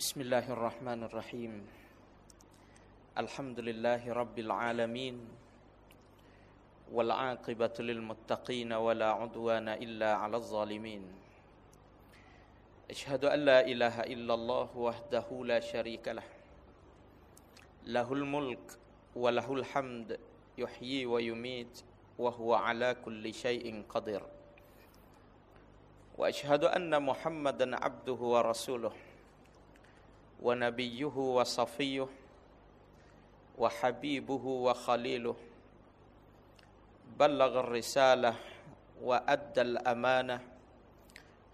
بسم الله الرحمن الرحيم. الحمد لله رب العالمين والعاقبة للمتقين ولا عدوان إلا على الظالمين. أشهد أن لا إله إلا الله وحده لا شريك له. له الملك وله الحمد يحيي ويميت وهو على كل شيء قدير. وأشهد أن محمدا عبده ورسوله. ونبيه وصفيه وحبيبه وخليله. بلغ الرسالة وأدى الأمانة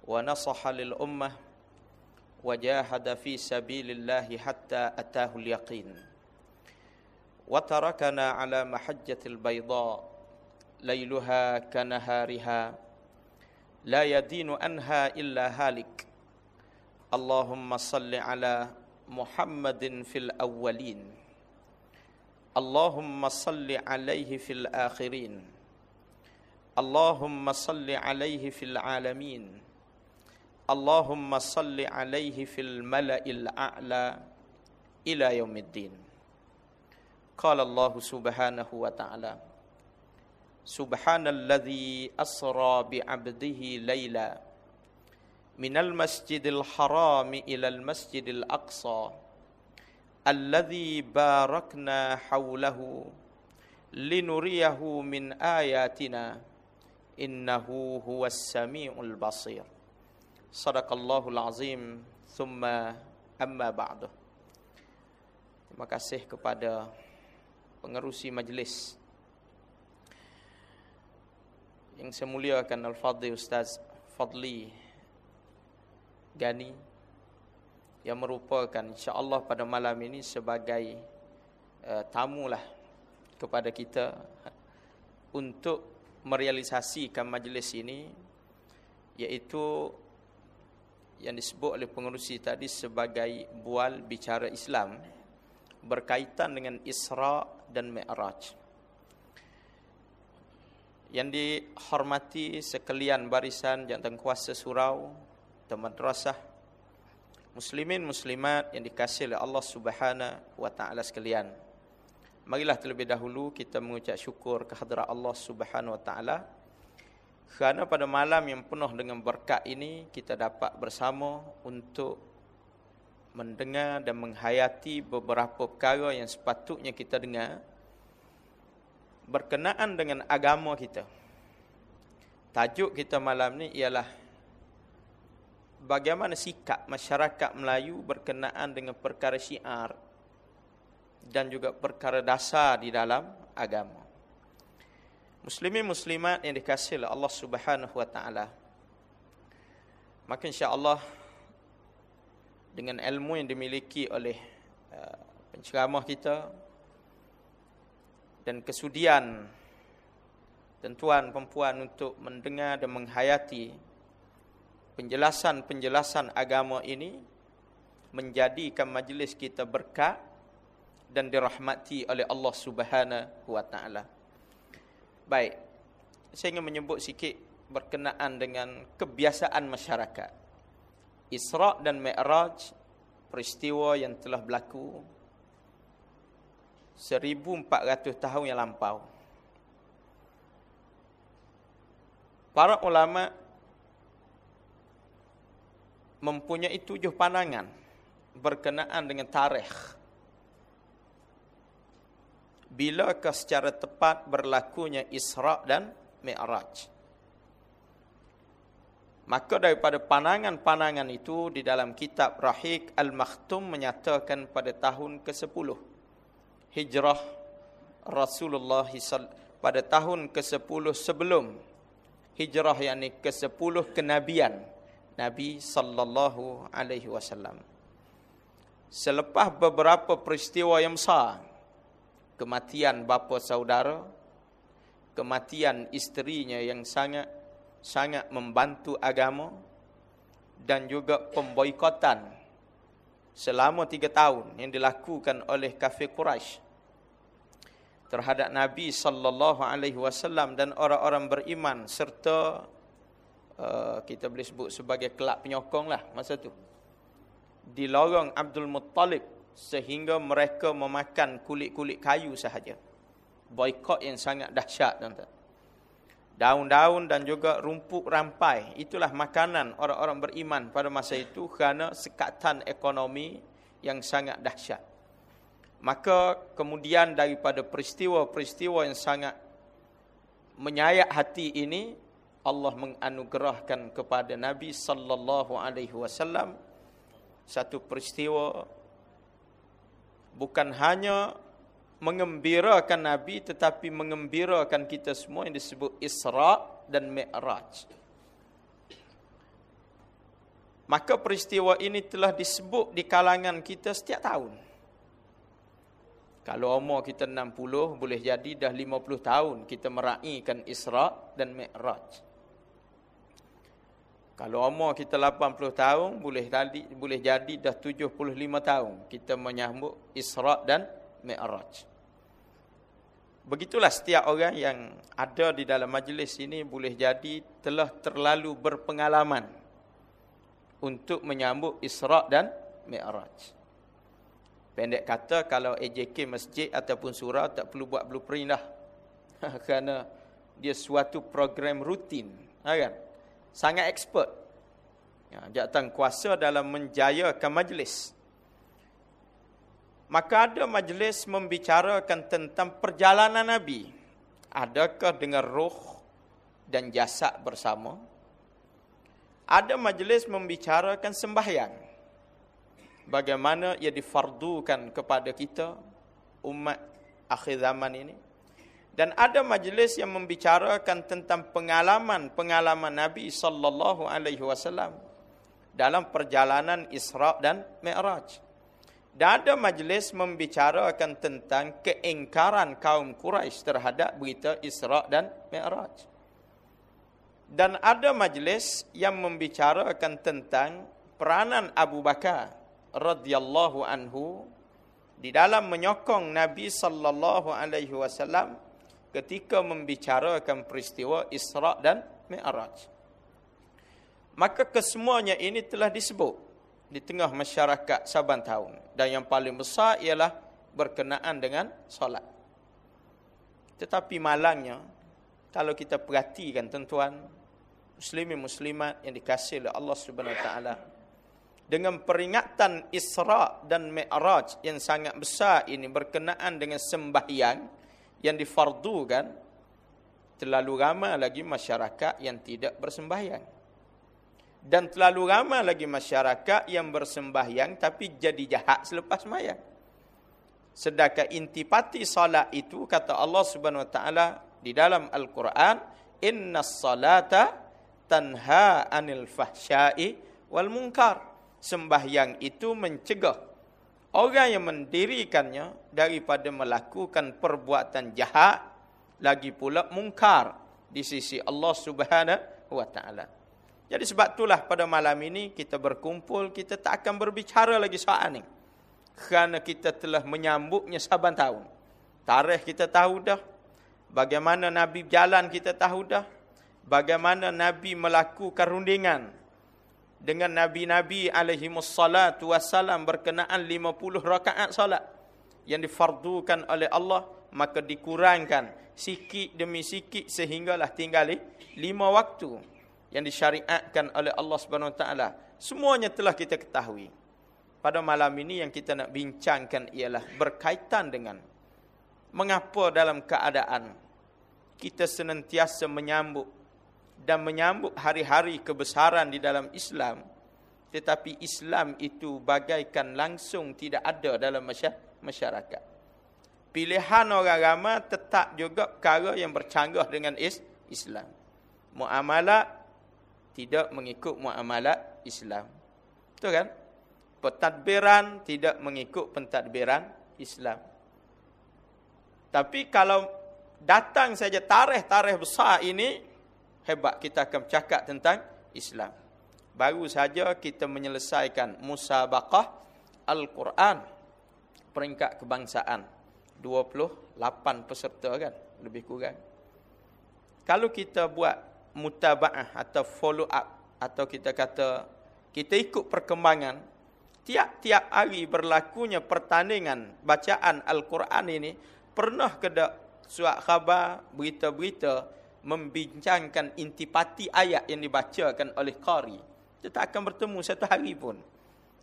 ونصح للأمة وجاهد في سبيل الله حتى أتاه اليقين. وتركنا على محجة البيضاء ليلها كنهارها. لا يدين أنها إلا هالك. اللهم صل على محمد في الأولين اللهم صل عليه في الآخرين اللهم صل عليه في العالمين اللهم صل عليه في الملأ الأعلى إلى يوم الدين قال الله سبحانه وتعالى سبحان الذي أسرى بعبده ليلاً minal masjidil harami ilal masjidil aqsa alladhi barakna hawlahu linuriyahu min ayatina innahu huwas samiul basir. Sadaqallahu alazim thumma amma ba'du. Terima kasih kepada pengerusi majlis yang saya muliakan al-fadhi ustaz fadli. Gani yang merupakan insya-Allah pada malam ini sebagai uh, tamulah kepada kita untuk merealisasikan majlis ini iaitu yang disebut oleh pengurusi tadi sebagai bual bicara Islam berkaitan dengan Isra dan Mi'raj. Yang dihormati sekalian barisan jantan kuasa surau teman rasah muslimin muslimat yang dikasihi oleh Allah Subhanahu wa taala sekalian. Marilah terlebih dahulu kita mengucap syukur kehadrat Allah Subhanahu wa taala kerana pada malam yang penuh dengan berkat ini kita dapat bersama untuk mendengar dan menghayati beberapa perkara yang sepatutnya kita dengar berkenaan dengan agama kita. Tajuk kita malam ni ialah bagaimana sikap masyarakat Melayu berkenaan dengan perkara syiar dan juga perkara dasar di dalam agama. Muslimin muslimat yang dikasihi oleh Allah Subhanahu wa taala. Maka insya-Allah dengan ilmu yang dimiliki oleh uh, penceramah kita dan kesudian tuan perempuan untuk mendengar dan menghayati penjelasan-penjelasan agama ini menjadikan majlis kita berkat dan dirahmati oleh Allah Subhanahu wa taala. Baik. Saya ingin menyebut sikit berkenaan dengan kebiasaan masyarakat. Isra dan Mi'raj peristiwa yang telah berlaku 1400 tahun yang lampau. Para ulama mempunyai tujuh pandangan berkenaan dengan tarikh. Bilakah secara tepat berlakunya Isra' dan Mi'raj? Maka daripada pandangan-pandangan itu di dalam kitab Rahik Al-Makhtum menyatakan pada tahun ke-10 Hijrah Rasulullah pada tahun ke-10 sebelum Hijrah yakni ke-10 kenabian Nabi sallallahu alaihi wasallam. Selepas beberapa peristiwa yang besar, kematian bapa saudara, kematian isterinya yang sangat sangat membantu agama dan juga pemboikotan selama tiga tahun yang dilakukan oleh kafir Quraisy terhadap Nabi sallallahu alaihi wasallam dan orang-orang beriman serta uh, kita boleh sebut sebagai kelab penyokong lah masa tu. di lorong Abdul Muttalib sehingga mereka memakan kulit-kulit kayu sahaja. Boykot yang sangat dahsyat tuan-tuan. Daun-daun dan juga rumput rampai itulah makanan orang-orang beriman pada masa itu kerana sekatan ekonomi yang sangat dahsyat. Maka kemudian daripada peristiwa-peristiwa yang sangat menyayak hati ini Allah menganugerahkan kepada Nabi sallallahu alaihi wasallam satu peristiwa bukan hanya mengembirakan Nabi tetapi mengembirakan kita semua yang disebut Isra dan Mi'raj. Maka peristiwa ini telah disebut di kalangan kita setiap tahun. Kalau umur kita 60, boleh jadi dah 50 tahun kita meraihkan Isra' dan Mi'raj. Kalau umur kita 80 tahun, boleh jadi, boleh jadi dah 75 tahun kita menyambut Isra' dan Mi'raj. Begitulah setiap orang yang ada di dalam majlis ini boleh jadi telah terlalu berpengalaman untuk menyambut Isra' dan Mi'raj. Pendek kata kalau AJK masjid ataupun surau tak perlu buat blueprint dah. Kerana dia suatu program rutin. Ha, kan? Sangat expert. Ya, jawatan kuasa dalam menjayakan majlis. Maka ada majlis membicarakan tentang perjalanan Nabi. Adakah dengan roh dan jasad bersama? Ada majlis membicarakan sembahyang bagaimana ia difardukan kepada kita umat akhir zaman ini dan ada majlis yang membicarakan tentang pengalaman-pengalaman Nabi sallallahu alaihi wasallam dalam perjalanan Isra dan Mi'raj. Dan ada majlis membicarakan tentang keingkaran kaum Quraisy terhadap berita Isra dan Mi'raj. Dan ada majlis yang membicarakan tentang peranan Abu Bakar radhiyallahu anhu di dalam menyokong Nabi sallallahu alaihi wasallam ketika membicarakan peristiwa Isra dan Mi'raj. Maka kesemuanya ini telah disebut di tengah masyarakat saban tahun dan yang paling besar ialah berkenaan dengan solat. Tetapi malangnya kalau kita perhatikan tuan-tuan muslimin muslimat yang dikasihi oleh Allah Subhanahu wa taala dengan peringatan Isra dan Mi'raj yang sangat besar ini berkenaan dengan sembahyang yang difardukan terlalu ramai lagi masyarakat yang tidak bersembahyang. Dan terlalu ramai lagi masyarakat yang bersembahyang tapi jadi jahat selepas sembahyang. Sedangkan intipati salat itu kata Allah Subhanahu wa taala di dalam al-Quran innas salata tanha anil fahsya'i wal munkar. Sembahyang itu mencegah orang yang mendirikannya daripada melakukan perbuatan jahat lagi pula mungkar di sisi Allah Subhanahu wa taala. Jadi sebab itulah pada malam ini kita berkumpul kita tak akan berbicara lagi soal ini. Kerana kita telah menyambutnya saban tahun. Tarikh kita tahu dah. Bagaimana Nabi jalan kita tahu dah. Bagaimana Nabi melakukan rundingan dengan nabi-nabi alaihi wassalatu wassalam berkenaan 50 rakaat salat yang difardukan oleh Allah maka dikurangkan sikit demi sikit sehinggalah tinggal lima waktu yang disyariatkan oleh Allah Subhanahu taala. Semuanya telah kita ketahui. Pada malam ini yang kita nak bincangkan ialah berkaitan dengan mengapa dalam keadaan kita senantiasa menyambut dan menyambut hari-hari kebesaran di dalam Islam tetapi Islam itu bagaikan langsung tidak ada dalam masyarakat. Pilihan orang ramai tetap juga perkara yang bercanggah dengan Islam. Muamalat tidak mengikut muamalat Islam. Betul kan? Pentadbiran tidak mengikut pentadbiran Islam. Tapi kalau datang saja tarikh-tarikh besar ini hebat kita akan bercakap tentang Islam. Baru saja kita menyelesaikan musabaqah Al-Quran peringkat kebangsaan. 28 peserta kan lebih kurang. Kalau kita buat mutabaah atau follow up atau kita kata kita ikut perkembangan tiap-tiap hari berlakunya pertandingan bacaan Al-Quran ini pernah ke suat khabar berita-berita membincangkan intipati ayat yang dibacakan oleh qari. Dia tak akan bertemu satu hari pun.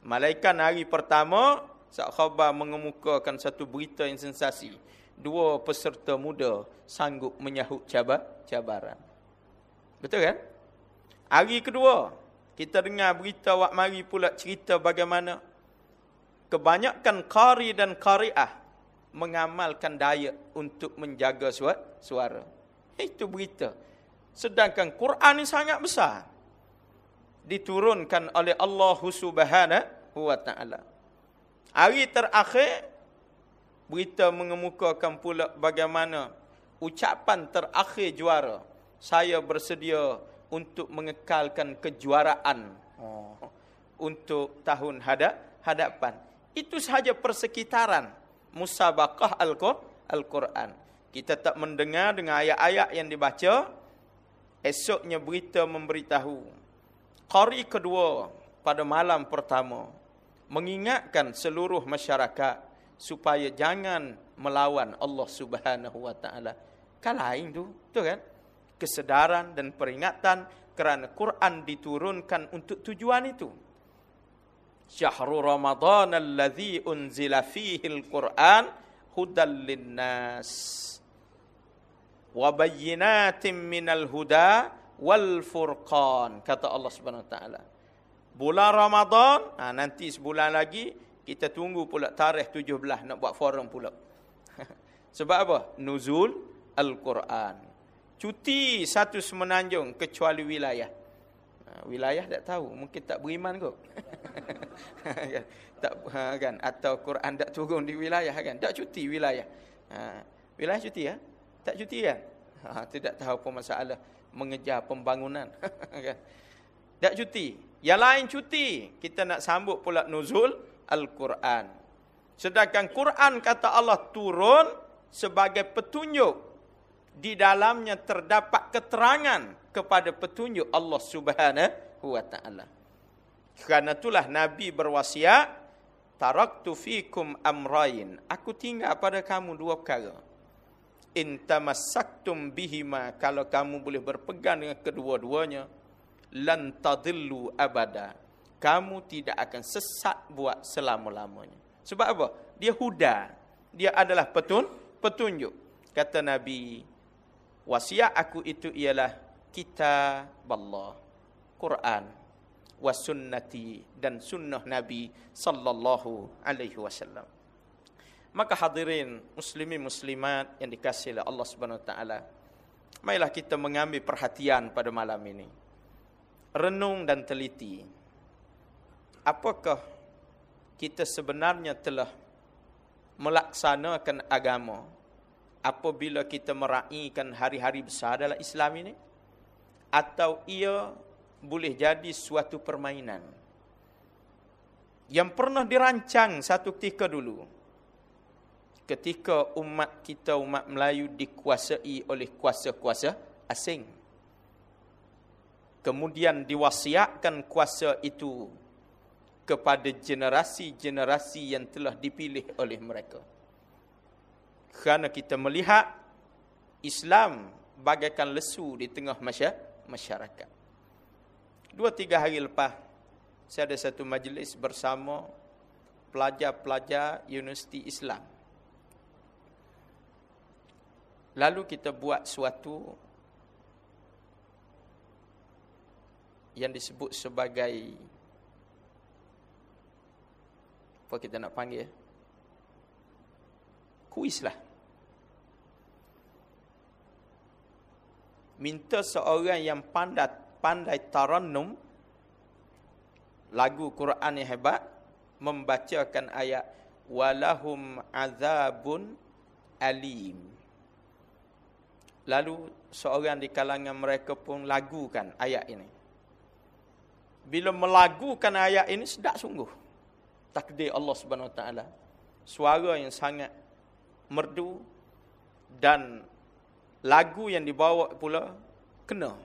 Malaikat hari pertama suat khabar mengemukakan satu berita yang sensasi. Dua peserta muda sanggup menyahut cabar cabaran. Betul kan? Hari kedua kita dengar berita wak mari pula cerita bagaimana kebanyakan qari dan qariah mengamalkan daya untuk menjaga suara. Itu berita. Sedangkan Quran ini sangat besar. Diturunkan oleh Allah Subhanahu wa taala. Hari terakhir berita mengemukakan pula bagaimana ucapan terakhir juara. Saya bersedia untuk mengekalkan kejuaraan oh. untuk tahun hadap hadapan. Itu sahaja persekitaran musabaqah Al-Quran. Kita tak mendengar dengan ayat-ayat yang dibaca. Esoknya berita memberitahu. Qari kedua pada malam pertama. Mengingatkan seluruh masyarakat. Supaya jangan melawan Allah subhanahu wa ta'ala. Kan lain tu. tu kan? kesedaran dan peringatan kerana Quran diturunkan untuk tujuan itu. Syahrul Ramadan alladhi unzila fihi al-Quran hudal linnas wa bayyinatin minal huda wal furqan kata Allah Subhanahu taala. Bulan Ramadan, ha, nanti sebulan lagi kita tunggu pula tarikh 17 nak buat forum pula. Sebab apa? Nuzul Al-Quran cuti satu semenanjung kecuali wilayah. Ha, wilayah tak tahu, mungkin tak beriman kot. Tak ha, kan atau Quran tak turun di wilayah kan? Tak cuti wilayah. Ha, wilayah cuti ya? Tak cuti kan? Ha, tidak tahu apa masalah mengejar pembangunan kan? Tak cuti. Yang lain cuti. Kita nak sambut pula nuzul Al-Quran. Sedangkan Quran kata Allah turun sebagai petunjuk di dalamnya terdapat keterangan kepada petunjuk Allah Subhanahu wa taala. Karena itulah Nabi berwasiat, taraktu fikum amrayn. Aku tinggal pada kamu dua perkara. In tamassaktum bihima kalau kamu boleh berpegang dengan kedua-duanya lan tadillu abada. Kamu tidak akan sesat buat selama-lamanya. Sebab apa? Dia huda. Dia adalah petun petunjuk. Kata Nabi, Wasiat aku itu ialah kitab Allah, Quran, wasunnati dan sunnah Nabi sallallahu alaihi wasallam. Maka hadirin muslimin muslimat yang dikasihi oleh Allah Subhanahu wa taala, marilah kita mengambil perhatian pada malam ini. Renung dan teliti. Apakah kita sebenarnya telah melaksanakan agama apabila kita meraihkan hari-hari besar dalam Islam ini atau ia boleh jadi suatu permainan yang pernah dirancang satu ketika dulu ketika umat kita umat Melayu dikuasai oleh kuasa-kuasa asing kemudian diwasiatkan kuasa itu kepada generasi-generasi yang telah dipilih oleh mereka kerana kita melihat Islam bagaikan lesu di tengah masyarakat. Dua tiga hari lepas, saya ada satu majlis bersama pelajar-pelajar Universiti Islam. Lalu kita buat suatu yang disebut sebagai apa kita nak panggil kuis lah. Minta seorang yang pandai, pandai tarannum lagu Quran yang hebat membacakan ayat walahum azabun alim. Lalu seorang di kalangan mereka pun lagukan ayat ini. Bila melagukan ayat ini sedap sungguh. Takdir Allah Subhanahu Wa Taala. Suara yang sangat merdu dan lagu yang dibawa pula kena.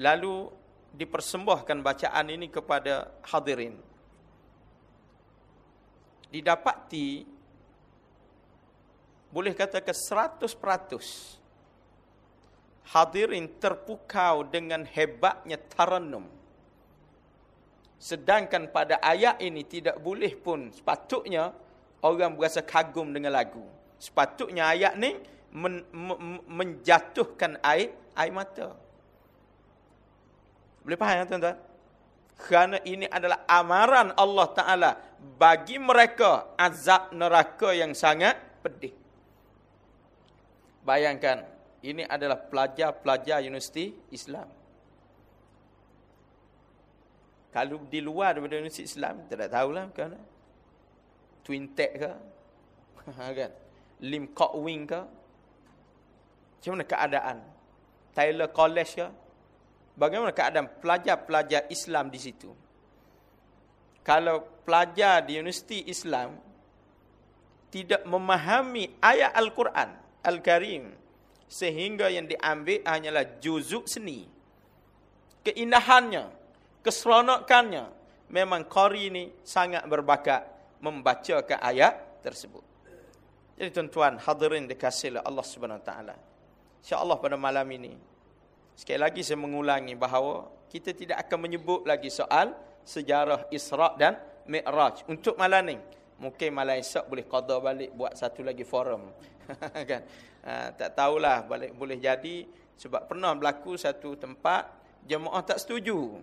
Lalu dipersembahkan bacaan ini kepada hadirin. Didapati boleh katakan 100% hadirin terpukau dengan hebatnya taranum. Sedangkan pada ayat ini tidak boleh pun sepatutnya orang berasa kagum dengan lagu. Sepatutnya ayat ni men, men, menjatuhkan air air mata. Boleh faham tuan-tuan? Kerana ini adalah amaran Allah Taala bagi mereka azab neraka yang sangat pedih. Bayangkan, ini adalah pelajar-pelajar universiti Islam. Kalau di luar daripada universiti Islam, tidak tahulah kan. Twin Tech ke? Ha, kan? Lim Kok Wing ke? Macam mana keadaan? Taylor College ke? Bagaimana keadaan pelajar-pelajar Islam di situ? Kalau pelajar di universiti Islam tidak memahami ayat Al-Quran Al-Karim sehingga yang diambil hanyalah juzuk seni. Keindahannya, keseronokannya memang qari ini sangat berbakat membacakan ayat tersebut. Jadi tuan-tuan hadirin dikasihi oleh Allah taala. Insya-Allah pada malam ini Sekali lagi saya mengulangi bahawa kita tidak akan menyebut lagi soal sejarah Isra' dan Mi'raj. Untuk malam ni, mungkin malam esok boleh qada balik buat satu lagi forum. kan? Ha, tak tahulah balik boleh jadi sebab pernah berlaku satu tempat jemaah tak setuju.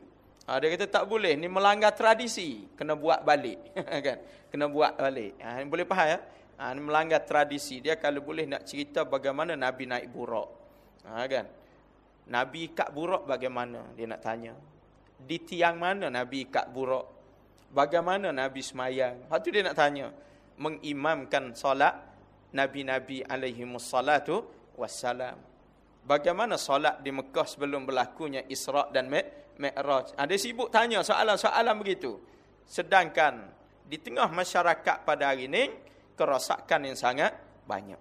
Ha, dia kata tak boleh, ni melanggar tradisi, kena buat balik. kan? Kena buat balik. Ha, boleh faham ya? Ha, ni melanggar tradisi. Dia kalau boleh nak cerita bagaimana Nabi naik burak. Ha, kan? Nabi ikat buruk bagaimana? Dia nak tanya. Di tiang mana Nabi ikat buruk? Bagaimana Nabi semayang? Lepas tu dia nak tanya. Mengimamkan solat Nabi-Nabi alaihi wassalatu wassalam. Bagaimana solat di Mekah sebelum berlakunya Isra' dan Mi'raj? Ada sibuk tanya soalan-soalan begitu. Sedangkan di tengah masyarakat pada hari ini, kerosakan yang sangat banyak.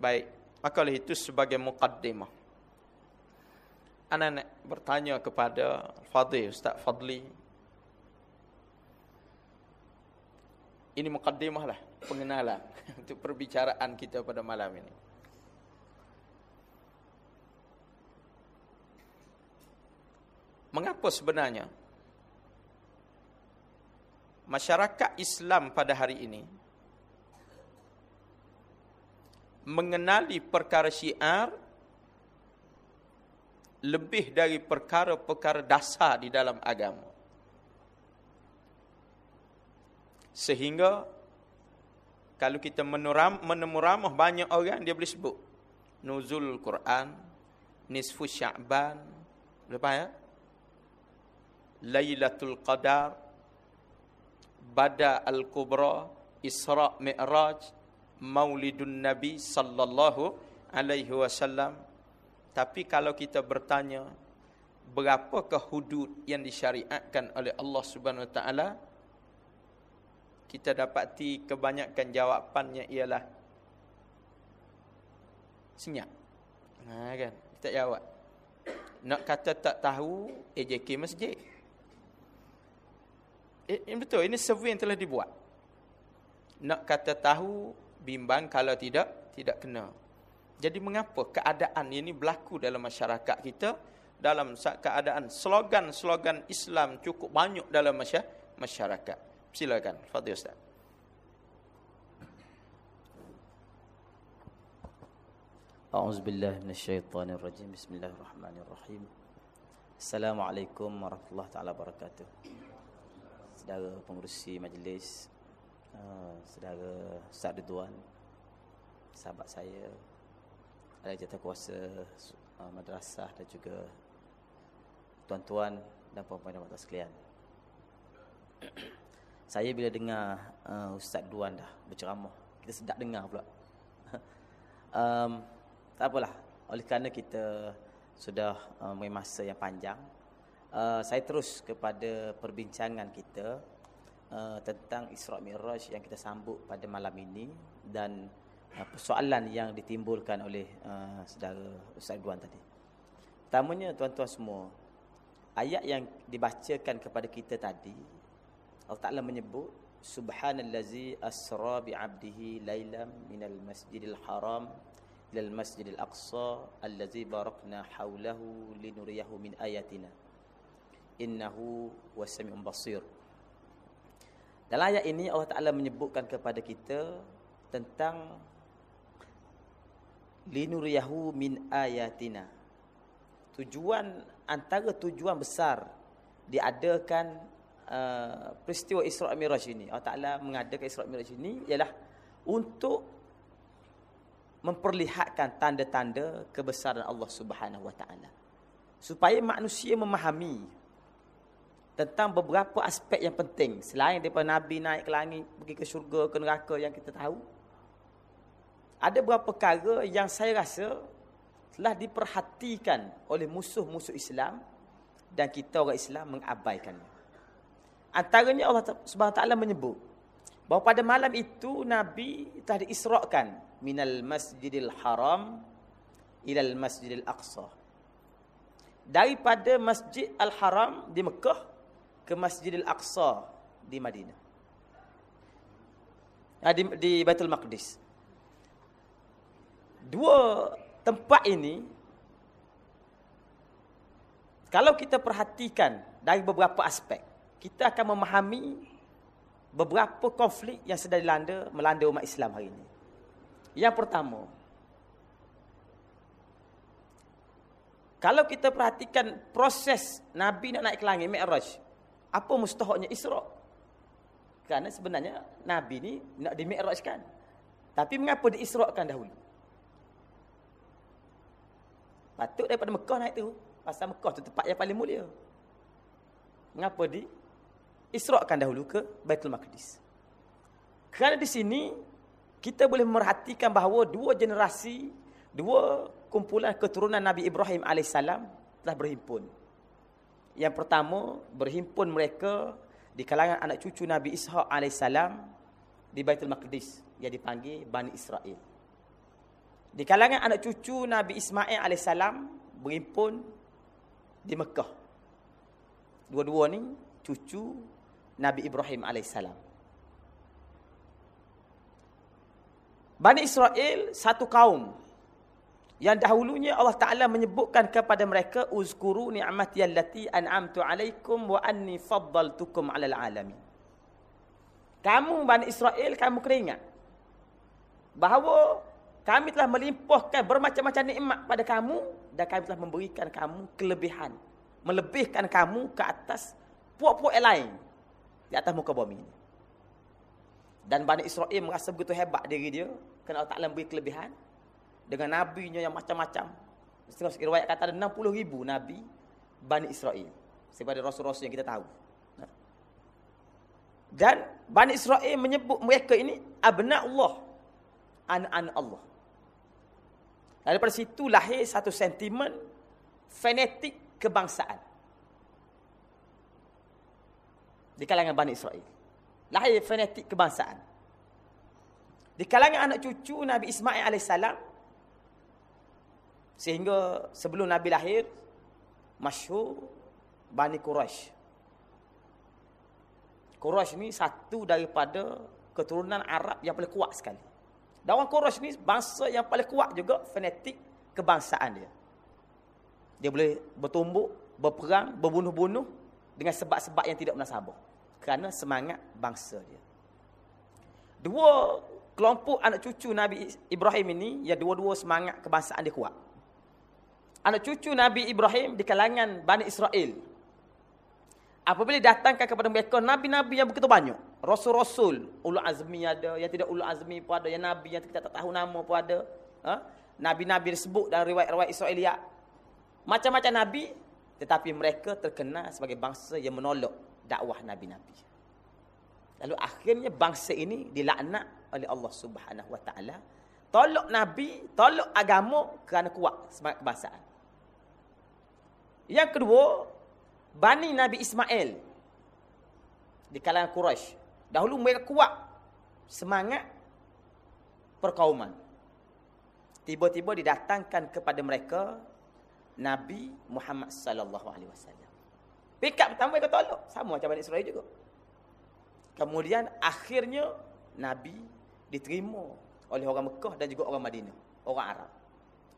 Baik, maka itu sebagai muqaddimah. Anak-anak bertanya kepada Fadil, Ustaz Fadli. Ini mukaddimah lah, pengenalan untuk perbicaraan kita pada malam ini. Mengapa sebenarnya masyarakat Islam pada hari ini mengenali perkara syiar lebih dari perkara-perkara dasar di dalam agama. Sehingga kalau kita menuram, menemuramah banyak orang dia boleh sebut nuzul Quran, nisfu Sya'ban, lepas ya? Lailatul Qadar, Bada Al-Kubra, Isra' Mi'raj, Maulidun Nabi sallallahu alaihi wasallam tapi kalau kita bertanya berapakah hudud yang disyariatkan oleh Allah Subhanahu Wa Taala, kita dapati kebanyakan jawapannya ialah senyap. Ha kan? Kita jawab. Nak kata tak tahu AJK masjid. Eh, ini betul, ini survey yang telah dibuat. Nak kata tahu bimbang kalau tidak tidak kena. Jadi mengapa keadaan ini berlaku dalam masyarakat kita dalam keadaan slogan-slogan Islam cukup banyak dalam masyarakat. Silakan, Fadil Ustaz. A'udzubillahi minasyaitonirrajim. Bismillahirrahmanirrahim. Assalamualaikum warahmatullahi taala wabarakatuh. Saudara pengurusi majlis, uh, saudara Ustaz Ridwan, sahabat saya, ada jatuh kuasa uh, madrasah dan juga tuan-tuan dan puan-puan dan sekalian. Saya bila dengar uh, Ustaz Duan dah berceramah, kita sedap dengar pula. um, tak apalah, oleh kerana kita sudah uh, masa yang panjang, uh, saya terus kepada perbincangan kita uh, tentang Isra' Mi'raj yang kita sambut pada malam ini dan uh, persoalan yang ditimbulkan oleh uh, saudara Ustaz Duan tadi. Pertamanya tuan-tuan semua, ayat yang dibacakan kepada kita tadi Allah Taala menyebut subhanallazi asra bi 'abdihi lailam minal masjidil haram ilal masjidil aqsa allazi barakna haulahu linuriyahu min ayatina. Innahu wasami'un basir. Dalam ayat ini Allah Taala menyebutkan kepada kita tentang linuriyahu min ayatina. Tujuan antara tujuan besar diadakan uh, peristiwa Isra Miraj ini. Allah Taala mengadakan Isra Miraj ini ialah untuk memperlihatkan tanda-tanda kebesaran Allah Subhanahu Wa Taala. Supaya manusia memahami tentang beberapa aspek yang penting. Selain daripada nabi naik ke langit pergi ke syurga ke neraka yang kita tahu ada beberapa perkara yang saya rasa telah diperhatikan oleh musuh-musuh Islam dan kita orang Islam mengabaikannya. Antaranya Allah Subhanahu taala menyebut bahawa pada malam itu Nabi telah diisrakan minal Masjidil Haram ilal Masjidil Aqsa. Daripada Masjid Al-Haram di Mekah ke Masjidil Aqsa di Madinah. Ah, di, di Baitul Maqdis. Dua tempat ini kalau kita perhatikan dari beberapa aspek kita akan memahami beberapa konflik yang sedang dilanda melanda umat Islam hari ini. Yang pertama, kalau kita perhatikan proses Nabi nak naik ke langit Mi'raj, apa mustahaknya Isra? Kerana sebenarnya Nabi ni nak di Mi'rajkan. Tapi mengapa diisrakan dahulu? Patut daripada Mekah naik tu. Pasal Mekah tu tempat yang paling mulia. Mengapa di Isra'kan dahulu ke Baitul Maqdis. Kerana di sini kita boleh memerhatikan bahawa dua generasi, dua kumpulan keturunan Nabi Ibrahim AS telah berhimpun. Yang pertama, berhimpun mereka di kalangan anak cucu Nabi Ishaq AS di Baitul Maqdis yang dipanggil Bani Israel. Di kalangan anak cucu Nabi Ismail AS berhimpun di Mekah. Dua-dua ni cucu Nabi Ibrahim AS. Bani Israel satu kaum yang dahulunya Allah Ta'ala menyebutkan kepada mereka Uzkuru ni'mati allati an'amtu alaikum wa anni faddaltukum alal alamin. Kamu Bani Israel, kamu kena ingat. Bahawa kami telah melimpahkan bermacam-macam nikmat pada kamu dan kami telah memberikan kamu kelebihan, melebihkan kamu ke atas puak-puak lain di atas muka bumi ini. Dan Bani Israel merasa begitu hebat diri dia kerana Allah Ta'ala memberi kelebihan dengan nabinya yang macam-macam. Setengah riwayat kata ada 60 ribu nabi Bani Israel. Seperti rasul-rasul yang kita tahu. Dan Bani Israel menyebut mereka ini abna Allah. Anak-anak Allah. Daripada situ lahir satu sentimen fanatik kebangsaan. Di kalangan Bani Israel. Lahir fanatik kebangsaan. Di kalangan anak cucu Nabi Ismail AS. Sehingga sebelum Nabi lahir, masyhur Bani Quraisy. Quraisy ni satu daripada keturunan Arab yang paling kuat sekali. Dan orang Quraisy ni bangsa yang paling kuat juga fanatik kebangsaan dia. Dia boleh bertumbuk, berperang, berbunuh-bunuh dengan sebab-sebab yang tidak munasabah. Kerana semangat bangsa dia. Dua kelompok anak cucu Nabi Ibrahim ini, ya dua-dua semangat kebangsaan dia kuat. Anak cucu Nabi Ibrahim di kalangan Bani Israel. Apabila datangkan kepada mereka Nabi-Nabi yang begitu banyak rasul-rasul ulul azmi ada yang tidak ulul azmi pun ada yang nabi yang kita tak tahu nama pun ada ha? nabi-nabi disebut dalam riwayat-riwayat Israeliat macam-macam nabi tetapi mereka terkenal sebagai bangsa yang menolak dakwah nabi-nabi lalu akhirnya bangsa ini dilaknat oleh Allah Subhanahu taala. Tolak nabi tolak agama kerana kuat sebagai kebangsaan. Yang kedua bani nabi Ismail di kalangan Quraisy. Dahulu mereka kuat semangat perkauman. Tiba-tiba didatangkan kepada mereka Nabi Muhammad sallallahu alaihi wasallam. Pekat pertama mereka tolak. Sama macam Bani Israel juga. Kemudian akhirnya Nabi diterima oleh orang Mekah dan juga orang Madinah. Orang Arab.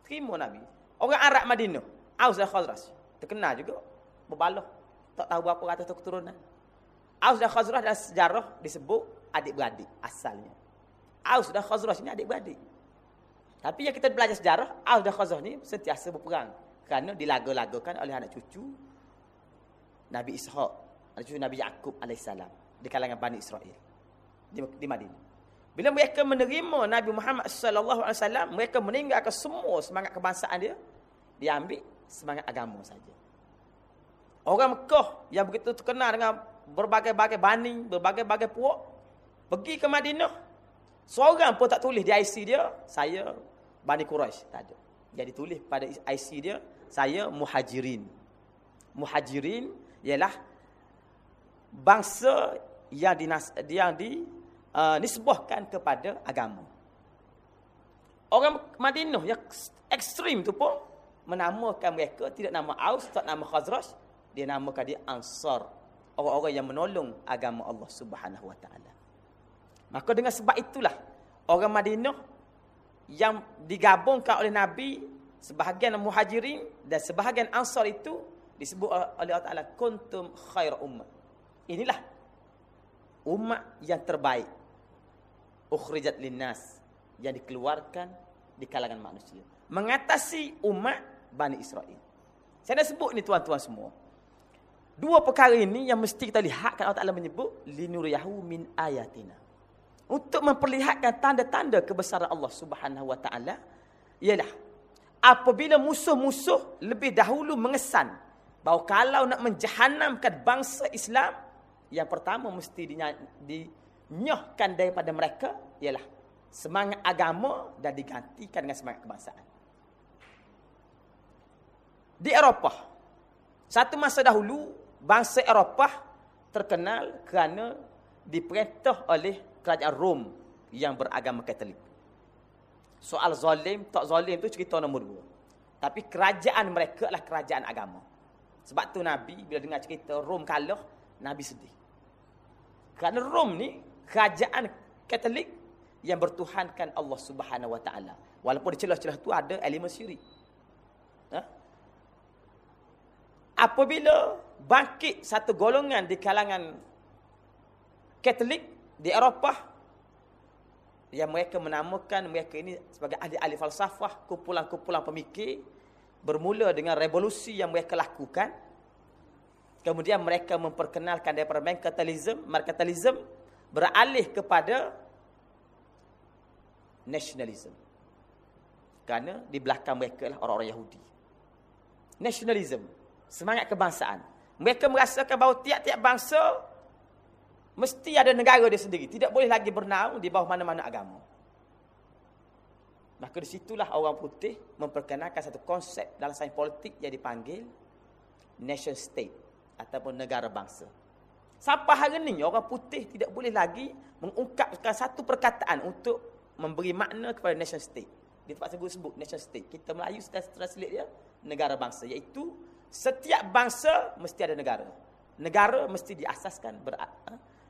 Terima Nabi. Orang Arab Madinah. Aus dan Khazraj. Terkenal juga. Berbalah. Tak tahu berapa ratus keturunan. Aus dan Khazraj dalam sejarah disebut adik-beradik asalnya. Aus dan Khazraj ini adik-beradik. Tapi yang kita belajar sejarah, Aus dan Khazraj ini sentiasa berperang. Kerana dilaga-lagakan oleh anak cucu Nabi Ishaq, anak cucu Nabi Yaakob AS di kalangan Bani Israel di, di Madinah. Bila mereka menerima Nabi Muhammad wasallam, mereka meninggalkan semua semangat kebangsaan dia, dia ambil semangat agama saja. Orang Mekah yang begitu terkenal dengan berbagai-bagai bani, berbagai-bagai puak, pergi ke Madinah. Seorang pun tak tulis di IC dia, saya Bani Quraisy, tak ada. Jadi tulis pada IC dia, saya Muhajirin. Muhajirin ialah bangsa yang dinas, yang di uh, kepada agama. Orang Madinah yang ekstrim tu pun menamakan mereka tidak nama Aus, tak nama Khazraj, dia namakan dia Ansar. Orang-orang yang menolong agama Allah Subhanahu Wa Taala. Maka dengan sebab itulah orang Madinah yang digabungkan oleh Nabi sebahagian Muhajirin dan sebahagian Ansar itu disebut oleh Allah Taala kuntum khair ummah. Inilah umat yang terbaik. Ukhrijat linnas yang dikeluarkan di kalangan manusia. Mengatasi umat Bani Israel. Saya dah sebut ni tuan-tuan semua. Dua perkara ini yang mesti kita lihatkan Allah Taala menyebut linuriyahu min ayatina. Untuk memperlihatkan tanda-tanda kebesaran Allah Subhanahu wa taala ialah apabila musuh-musuh lebih dahulu mengesan bahawa kalau nak menjahanamkan bangsa Islam, yang pertama mesti dinyohkan daripada mereka ialah semangat agama dan digantikan dengan semangat kebangsaan. Di Eropah, satu masa dahulu, bangsa Eropah terkenal kerana diperintah oleh kerajaan Rom yang beragama Katolik. Soal zalim, tak zalim itu cerita nombor dua. Tapi kerajaan mereka adalah kerajaan agama. Sebab tu Nabi bila dengar cerita Rom kalah, Nabi sedih. Kerana Rom ni kerajaan Katolik yang bertuhankan Allah Subhanahu Wa Taala. Walaupun di celah-celah tu ada elemen syirik. Ha? Apabila bangkit satu golongan di kalangan Katolik di Eropah yang mereka menamakan mereka ini sebagai ahli-ahli falsafah, kumpulan-kumpulan pemikir bermula dengan revolusi yang mereka lakukan. Kemudian mereka memperkenalkan daripada merkantilisme, merkantilisme beralih kepada nasionalisme. Kerana di belakang mereka lah orang-orang Yahudi. Nasionalisme, semangat kebangsaan. Mereka merasakan bahawa tiap-tiap bangsa mesti ada negara dia sendiri. Tidak boleh lagi bernaung di bawah mana-mana agama. Maka di situlah orang putih memperkenalkan satu konsep dalam sains politik yang dipanggil nation state ataupun negara bangsa. Sampai hari ini orang putih tidak boleh lagi mengungkapkan satu perkataan untuk memberi makna kepada nation state. Di tempat saya sebut nation state. Kita Melayu kita translate dia negara bangsa iaitu setiap bangsa mesti ada negara. Negara mesti diasaskan ber, ha,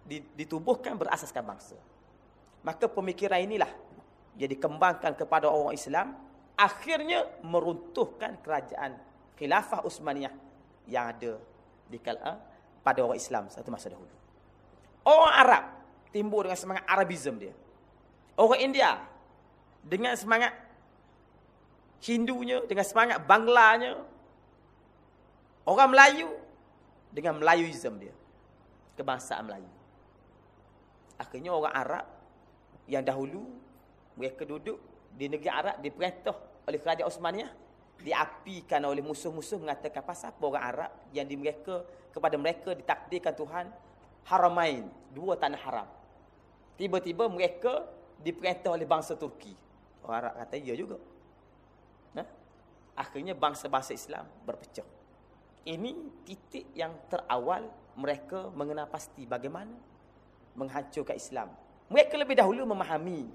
ditubuhkan berasaskan bangsa. Maka pemikiran inilah dia dikembangkan kepada orang Islam akhirnya meruntuhkan kerajaan khilafah Utsmaniyah yang ada di kala eh, pada orang Islam satu masa dahulu. Orang Arab timbul dengan semangat Arabism dia. Orang India dengan semangat Hindunya, dengan semangat Banglanya. Orang Melayu dengan Melayuism dia. Kebangsaan Melayu. Akhirnya orang Arab yang dahulu mereka duduk di negeri Arab diperintah oleh kerajaan Osmaniyah diapikan oleh musuh-musuh mengatakan pasal apa orang Arab yang di mereka kepada mereka ditakdirkan Tuhan haramain dua tanah haram? Tiba-tiba mereka diperintah oleh bangsa Turki. Orang Arab kata ya juga. Nah akhirnya bangsa-bangsa Islam berpecah. Ini titik yang terawal mereka mengenal pasti bagaimana menghancurkan Islam mereka lebih dahulu memahami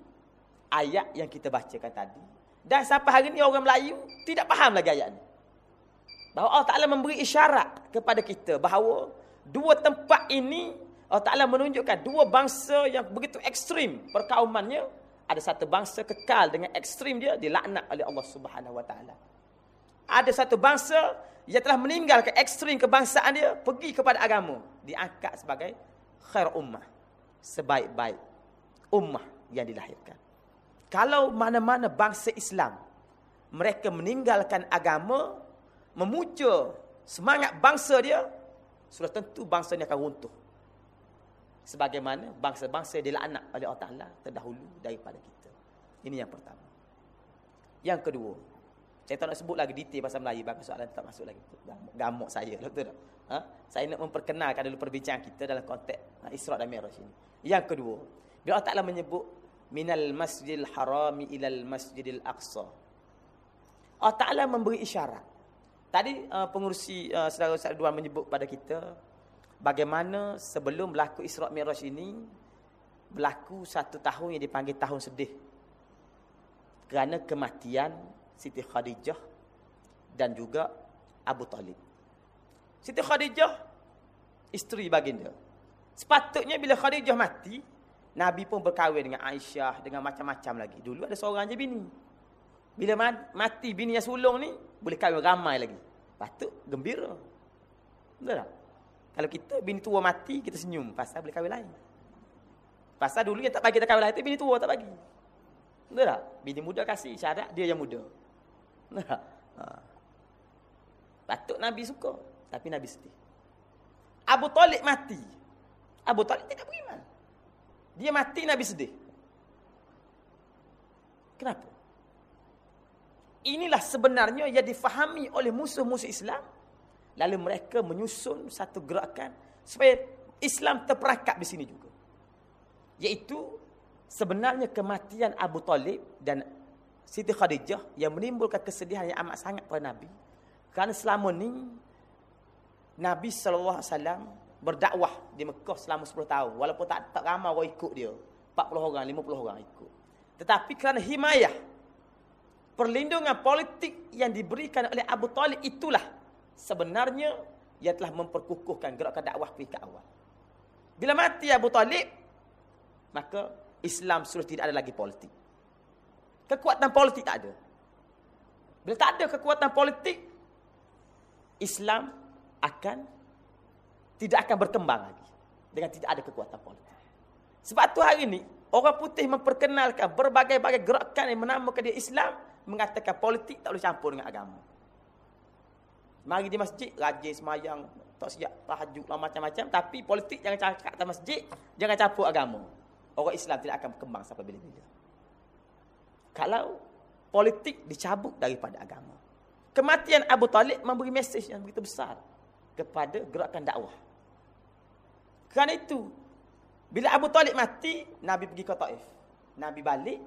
ayat yang kita bacakan tadi. Dan sampai hari ini orang Melayu tidak faham lagi ayat ini. Bahawa Allah Ta'ala memberi isyarat kepada kita bahawa dua tempat ini Allah Ta'ala menunjukkan dua bangsa yang begitu ekstrim perkaumannya. Ada satu bangsa kekal dengan ekstrim dia dilaknat oleh Allah Subhanahu Wa Ta'ala. Ada satu bangsa yang telah meninggalkan ekstrim kebangsaan dia pergi kepada agama. Diangkat sebagai khair ummah. Sebaik-baik ummah yang dilahirkan. Kalau mana-mana bangsa Islam mereka meninggalkan agama, memuja semangat bangsa dia, sudah tentu bangsa ini akan runtuh. Sebagaimana bangsa-bangsa dilaknat oleh Allah Ta'ala terdahulu daripada kita. Ini yang pertama. Yang kedua, saya tak nak sebut lagi detail pasal Melayu, bagi soalan tak masuk lagi. Gamuk saya, betul tak? Ha? Saya nak memperkenalkan dulu perbincangan kita dalam konteks ha, Isra' dan Mi'raj ini. Yang kedua, bila Allah Ta'ala menyebut minal masjidil harami ilal masjidil aqsa. Allah Ta'ala memberi isyarat. Tadi uh, pengurusi uh, saudara-saudara Duan menyebut pada kita bagaimana sebelum berlaku Isra' Mi'raj ini berlaku satu tahun yang dipanggil tahun sedih. Kerana kematian Siti Khadijah dan juga Abu Talib. Siti Khadijah isteri baginda. Sepatutnya bila Khadijah mati, Nabi pun berkahwin dengan Aisyah dengan macam-macam lagi. Dulu ada seorang je bini. Bila mati bini yang sulung ni, boleh kahwin ramai lagi. Patut gembira. Betul tak? Kalau kita bini tua mati, kita senyum. Pasal boleh kahwin lain. Pasal dulu yang tak bagi kita kahwin lain, itu bini tua tak bagi. Betul tak? Bini muda kasih syarat, dia yang muda. Betul tak? Ha. Patut Nabi suka. Tapi Nabi sedih. Abu Talib mati. Abu Talib tidak beriman. Dia mati, Nabi sedih. Kenapa? Inilah sebenarnya yang difahami oleh musuh-musuh Islam. Lalu mereka menyusun satu gerakan supaya Islam terperangkap di sini juga. Iaitu sebenarnya kematian Abu Talib dan Siti Khadijah yang menimbulkan kesedihan yang amat sangat pada Nabi. Kerana selama ni Nabi SAW berdakwah di Mekah selama 10 tahun. Walaupun tak, tak ramai orang ikut dia. 40 orang, 50 orang ikut. Tetapi kerana himayah, perlindungan politik yang diberikan oleh Abu Talib itulah sebenarnya yang telah memperkukuhkan gerakan dakwah peringkat awal. Bila mati Abu Talib, maka Islam sudah tidak ada lagi politik. Kekuatan politik tak ada. Bila tak ada kekuatan politik, Islam akan tidak akan berkembang lagi dengan tidak ada kekuatan politik. Sebab tu hari ini orang putih memperkenalkan berbagai-bagai gerakan yang menamakan dia Islam mengatakan politik tak boleh campur dengan agama. Mari di masjid rajin semayang tak siap tahajud lah macam-macam tapi politik jangan cakap atas masjid jangan campur agama. Orang Islam tidak akan berkembang sampai bila-bila. Kalau politik dicabut daripada agama. Kematian Abu Talib memberi mesej yang begitu besar kepada gerakan dakwah. Kerana itu, bila Abu Talib mati, Nabi pergi ke Taif. Nabi balik,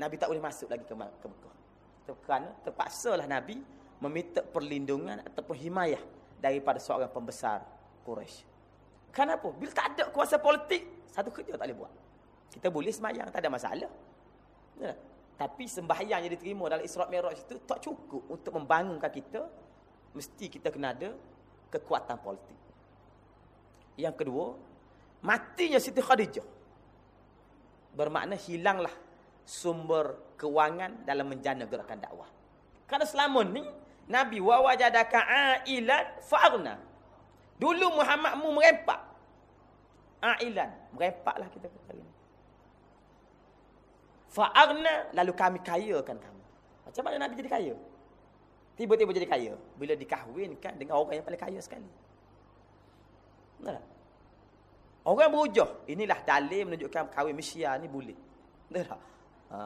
Nabi tak boleh masuk lagi ke Mekah. Kerana terpaksalah Nabi meminta perlindungan ataupun himayah daripada seorang pembesar Quraisy. Kenapa? Bila tak ada kuasa politik, satu kerja tak boleh buat. Kita boleh semayang, tak ada masalah. Ya. Tapi sembahyang yang diterima dalam Isra' Mi'raj itu tak cukup untuk membangunkan kita. Mesti kita kena ada kekuatan politik. Yang kedua, matinya Siti Khadijah. Bermakna hilanglah sumber kewangan dalam menjana gerakan dakwah. Karena selama ni Nabi wa wajadaka ailan fa'arna. Dulu Muhammad mu merempak. Ailan, merempaklah kita kata ini. Fa'arna lalu kami kayakan kamu. Macam mana Nabi jadi kaya? Tiba-tiba jadi kaya bila dikahwinkan dengan orang yang paling kaya sekali. Betul tak? Orang berujah. Inilah dalil menunjukkan kahwin Mesya ni boleh. Betul tak? Ha,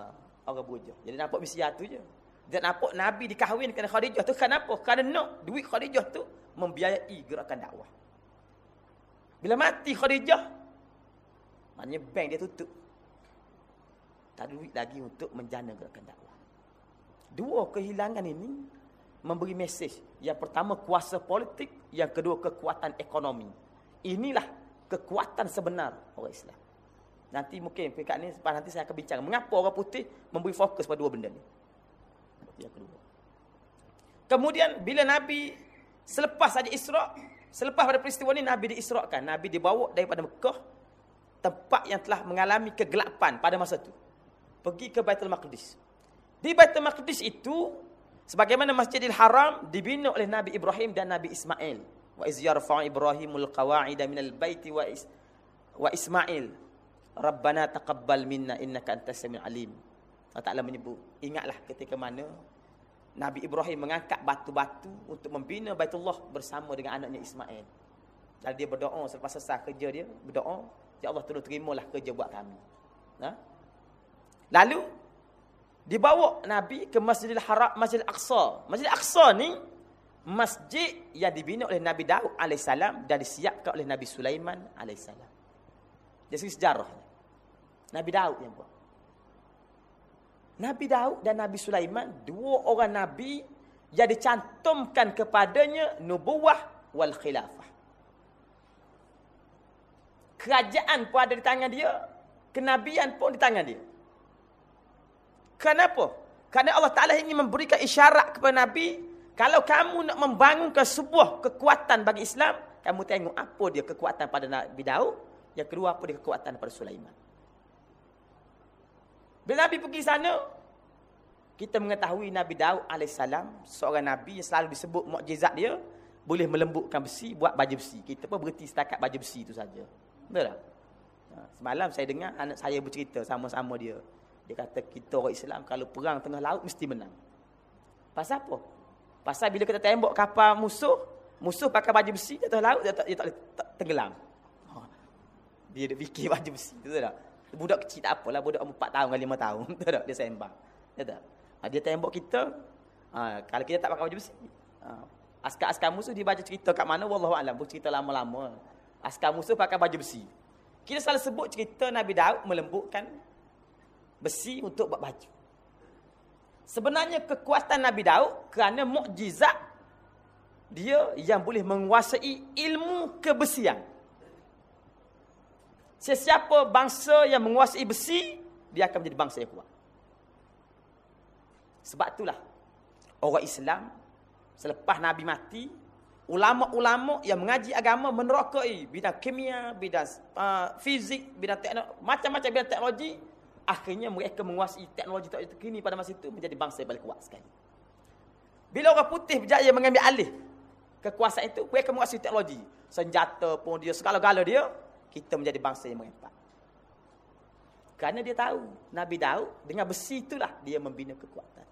orang berujah. Jadi nampak Mesya tu je. Dia nampak Nabi dikahwinkan Khadijah tu kenapa? Kerana nak duit Khadijah tu membiayai gerakan dakwah. Bila mati Khadijah, maknanya bank dia tutup. Tak ada duit lagi untuk menjana gerakan dakwah. Dua kehilangan ini memberi mesej. Yang pertama kuasa politik, yang kedua kekuatan ekonomi. Inilah kekuatan sebenar orang Islam. Nanti mungkin pekat ni nanti saya akan bincang mengapa orang putih memberi fokus pada dua benda ni. Yang kedua. Kemudian bila Nabi selepas saja Isra, selepas pada peristiwa ini Nabi diisrakan, Nabi dibawa daripada Mekah tempat yang telah mengalami kegelapan pada masa itu. Pergi ke Baitul Maqdis. Di Baitul Maqdis itu sebagaimana Masjidil Haram dibina oleh Nabi Ibrahim dan Nabi Ismail. Wa iz yarfa'u Ibrahimul qawa'ida minal baiti wa is wa Ismail. Rabbana taqabbal minna innaka antas samiul alim. Allah Ta'ala menyebut, ingatlah ketika mana Nabi Ibrahim mengangkat batu-batu untuk membina Baitullah bersama dengan anaknya Ismail. Jadi dia berdoa selepas selesai kerja dia, berdoa, Ya Allah tolong terimalah kerja buat kami. Ha? Lalu dibawa Nabi ke Masjidil Haram, Masjidil Aqsa. Masjidil Aqsa ni masjid yang dibina oleh Nabi Daud alaihissalam dan disiapkan oleh Nabi Sulaiman alaihissalam. Dari segi sejarah. Nabi Daud yang buat. Nabi Daud dan Nabi Sulaiman dua orang nabi yang dicantumkan kepadanya nubuwah wal khilafah. Kerajaan pun ada di tangan dia, kenabian pun di tangan dia. Kenapa? Kerana Allah Taala ingin memberikan isyarat kepada Nabi, kalau kamu nak membangunkan sebuah kekuatan bagi Islam, kamu tengok apa dia kekuatan pada Nabi Daud, yang kedua apa dia kekuatan pada Sulaiman. Bila Nabi pergi sana, kita mengetahui Nabi Daud AS, seorang Nabi yang selalu disebut mukjizat dia, boleh melembutkan besi, buat baju besi. Kita pun berhenti setakat baju besi itu saja. Betul tak? Ha, semalam saya dengar anak saya bercerita sama-sama dia. Dia kata kita orang Islam kalau perang tengah laut mesti menang. Pasal apa? Pasal bila kita tembok kapal musuh, musuh pakai baju besi di atas laut, dia tak, dia tak boleh tenggelam. Ha, dia ada fikir baju besi. Betul tak? Budak kecil tak apalah, budak 4 tahun ke 5 tahun. Betul tak? Dia sembang. Betul tak? Ha, dia tembok kita, ha, kalau kita tak pakai baju besi. Askar-askar musuh dia baca cerita kat mana, Wallahu'alam. Cerita lama-lama. Askar musuh pakai baju besi. Kita selalu sebut cerita Nabi Daud melembutkan besi untuk buat baju. Sebenarnya kekuatan Nabi Daud kerana mukjizat dia yang boleh menguasai ilmu kebesian. Sesiapa bangsa yang menguasai besi, dia akan menjadi bangsa yang kuat. Sebab itulah orang Islam selepas Nabi mati, ulama-ulama yang mengaji agama menerokai bidang kimia, bidang uh, fizik, bidang teknologi, macam-macam bidang teknologi, akhirnya mereka menguasai teknologi terkini pada masa itu menjadi bangsa yang paling kuat sekali. Bila orang putih berjaya mengambil alih kekuasaan itu, mereka menguasai teknologi. Senjata pun dia, segala-gala dia, kita menjadi bangsa yang mengempat. Kerana dia tahu, Nabi Daud dengan besi itulah dia membina kekuatan.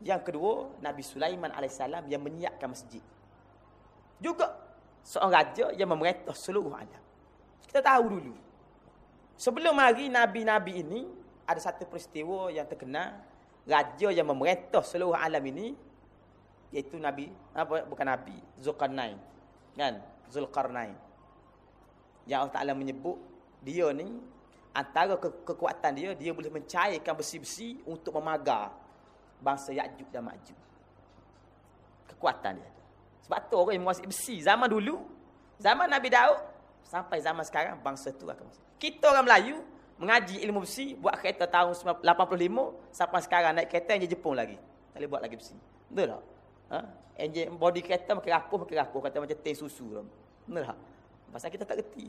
Yang kedua, Nabi Sulaiman AS yang menyiapkan masjid. Juga seorang raja yang memerintah seluruh alam. Kita tahu dulu. Sebelum hari Nabi-Nabi ini, ada satu peristiwa yang terkenal. Raja yang memerintah seluruh alam ini, iaitu Nabi, apa bukan Nabi, Zulkarnain. Kan? Zulkarnain. Yang Allah Ta'ala menyebut, dia ni, antara ke kekuatan dia, dia boleh mencairkan besi-besi untuk memagar bangsa Ya'juj dan Ma'juj. Kekuatan dia. Sebab tu orang yang menguasai besi zaman dulu, zaman Nabi Daud, sampai zaman sekarang, bangsa tu akan masuk. Kita orang Melayu, mengaji ilmu besi, buat kereta tahun 85, sampai sekarang naik kereta yang Jepun lagi. Tak boleh buat lagi besi. Betul tak? Ha? Enjin body kereta makin rapuh, makin rapuh. Kata macam teh susu. Betul tak? Pasal kita tak kerti.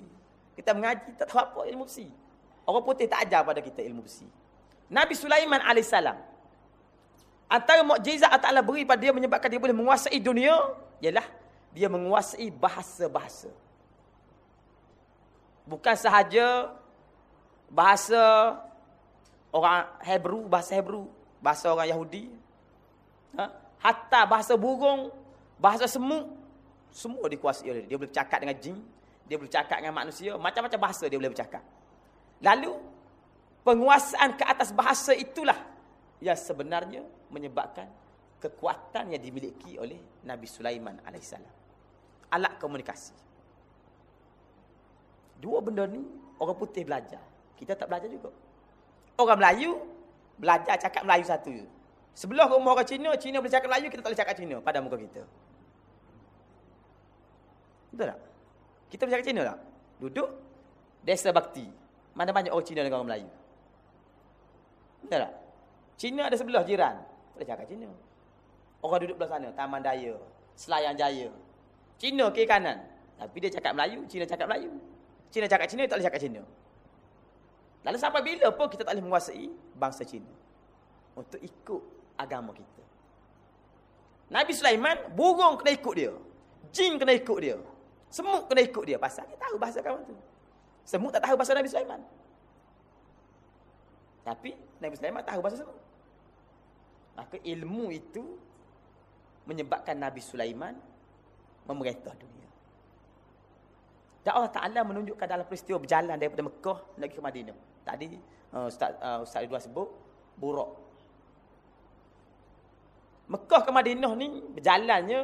Kita mengaji, tak tahu apa ilmu besi. Orang putih tak ajar pada kita ilmu besi. Nabi Sulaiman AS. Antara mukjizat Allah Ta'ala beri pada dia menyebabkan dia boleh menguasai dunia. Ialah dia menguasai bahasa-bahasa. Bukan sahaja bahasa orang Hebrew, bahasa Hebrew. Bahasa orang Yahudi. Ha? Hatta bahasa burung, bahasa semut. Semua dikuasai oleh dia. Dia boleh bercakap dengan jin. Dia boleh bercakap dengan manusia. Macam-macam bahasa dia boleh bercakap. Lalu, penguasaan ke atas bahasa itulah yang sebenarnya menyebabkan kekuatan yang dimiliki oleh Nabi Sulaiman AS. Alat komunikasi. Dua benda ni, orang putih belajar. Kita tak belajar juga. Orang Melayu, belajar cakap Melayu satu. Sebelah rumah orang Cina, Cina boleh cakap Melayu, kita tak boleh cakap Cina pada muka kita. Betul tak? Kita boleh cakap Cina tak? Duduk, desa bakti. Mana banyak orang Cina dengan orang Melayu? Betul tak? Cina ada sebelah jiran. Boleh cakap Cina. Orang duduk belah sana, Taman Daya, Selayang Jaya. Cina kiri kanan. Tapi dia cakap Melayu, Cina cakap Melayu. Cina cakap Cina, tak boleh cakap Cina. Lalu sampai bila pun kita tak boleh menguasai bangsa Cina. Untuk ikut agama kita. Nabi Sulaiman, burung kena ikut dia. Jin kena ikut dia. Semut kena ikut dia. Pasal dia tahu bahasa kawan tu. Semut tak tahu bahasa Nabi Sulaiman. Tapi Nabi Sulaiman tahu bahasa semut. Maka ilmu itu menyebabkan Nabi Sulaiman memerintah dunia. Dan Allah Ta'ala menunjukkan dalam peristiwa berjalan daripada Mekah lagi ke Madinah. Tadi uh, Ustaz, uh, Ustaz Ridwan sebut, buruk. Mekah ke Madinah ni berjalannya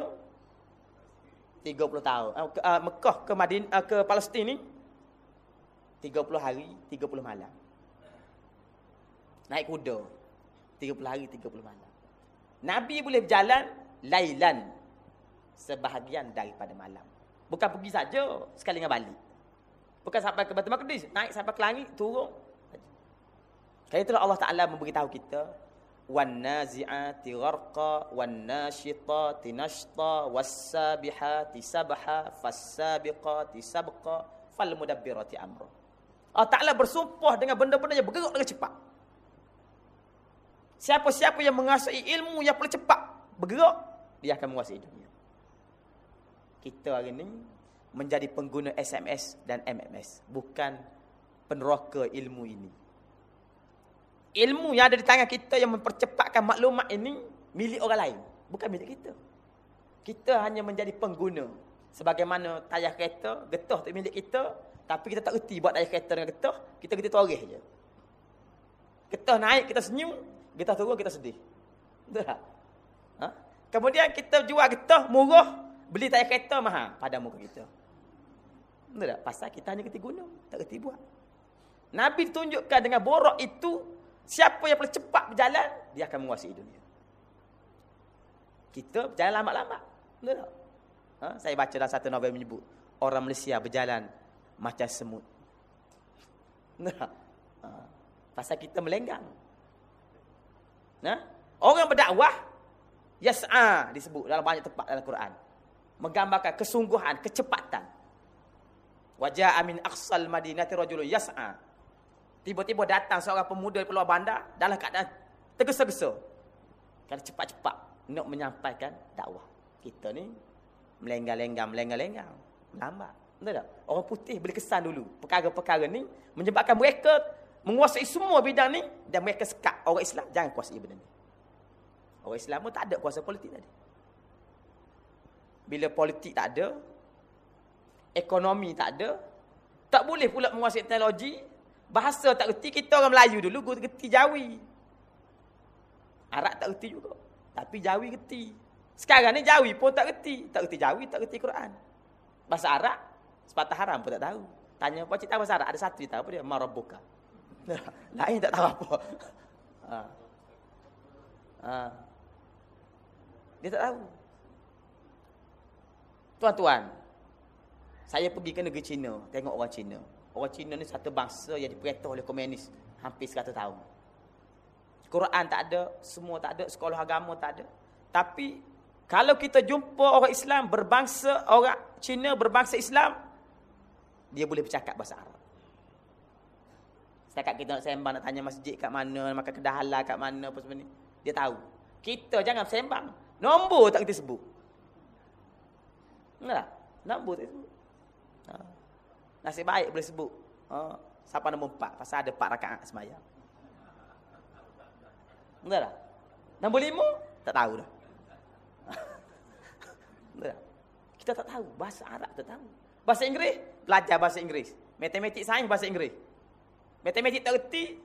30 tahun. Uh, ke, uh, Mekah ke Madinah uh, ke Palestin ni 30 hari, 30 malam. Naik kuda. 30 hari, 30 malam. Nabi boleh berjalan lailan sebahagian daripada malam. Bukan pergi saja sekali dengan balik. Bukan sampai ke Baitul Maqdis, naik sampai ke langit, turun. Kali itulah Allah Taala memberitahu kita wan nazi'ati gharqa wan nashitati nashta was sabihati sabha amra. Allah Taala bersumpah dengan benda-benda yang bergerak dengan cepat. Siapa-siapa yang menguasai ilmu yang paling cepat bergerak, dia akan menguasai dunia. Kita hari ini menjadi pengguna SMS dan MMS, bukan peneroka ilmu ini. Ilmu yang ada di tangan kita yang mempercepatkan maklumat ini milik orang lain, bukan milik kita. Kita hanya menjadi pengguna. Sebagaimana tayar kereta, getah tu milik kita, tapi kita tak reti buat tayar kereta dengan getah, kita kita toreh je. Getah naik, kita senyum, getah turun, kita sedih. Betul tak? Ha? Kemudian kita jual getah murah, beli tayar kereta mahal pada muka kita. Betul tak? Pasal kita hanya kerti guna, tak kerti buat. Nabi tunjukkan dengan borok itu, siapa yang paling cepat berjalan, dia akan menguasai dunia. Kita berjalan lambat-lambat. Betul tak? Ha? Saya baca dalam satu novel menyebut, orang Malaysia berjalan macam semut. Betul tak? Ha? Pasal kita melenggang. Nah, Orang berdakwah, yas'a disebut dalam banyak tempat dalam Quran. Menggambarkan kesungguhan, kecepatan. Wajah amin aqsal madinati rajulun yas'a. Tiba-tiba datang seorang pemuda di luar bandar dalam keadaan tergesa-gesa. Kerana cepat-cepat nak menyampaikan dakwah. Kita ni melenggang-lenggang, melenggang-lenggang. Lambat. Betul tak? Orang putih boleh kesan dulu. Perkara-perkara ni menyebabkan mereka menguasai semua bidang ni dan mereka sekat orang Islam jangan kuasai benda ni. Orang Islam pun tak ada kuasa politik tadi. Bila politik tak ada, ekonomi tak ada, tak boleh pula menguasai teknologi, bahasa tak reti, kita orang Melayu dulu reti Jawi. Arab tak reti juga. Tapi Jawi reti. Sekarang ni Jawi pun tak reti. Tak reti Jawi, tak reti Quran. Bahasa Arab, sepatah haram pun tak tahu. Tanya apa cerita bahasa Arab, ada satu cerita apa dia? Marabuka. Lain tak tahu apa. Ha. Ha. Dia tak tahu. Tuan-tuan, saya pergi ke negeri Cina, tengok orang Cina. Orang Cina ni satu bangsa yang diperintah oleh komunis hampir 100 tahun. Quran tak ada, semua tak ada, sekolah agama tak ada. Tapi kalau kita jumpa orang Islam berbangsa, orang Cina berbangsa Islam, dia boleh bercakap bahasa Arab. Setakat kita nak sembang, nak tanya masjid kat mana, makan kedah halal kat mana, apa ni. Dia tahu. Kita jangan sembang. Nombor tak kita sebut. Enggak? Nombor tak sebut. Ha. Nasib baik boleh sebut. Ha. Siapa nombor empat? Pasal ada empat rakaat semayang. Enggak tak? Nombor lima? Tak tahu dah. Enggak Kita tak tahu. Bahasa Arab tak tahu. Bahasa Inggeris? Belajar bahasa Inggeris. Matematik sains bahasa Inggeris. Matematik tak reti.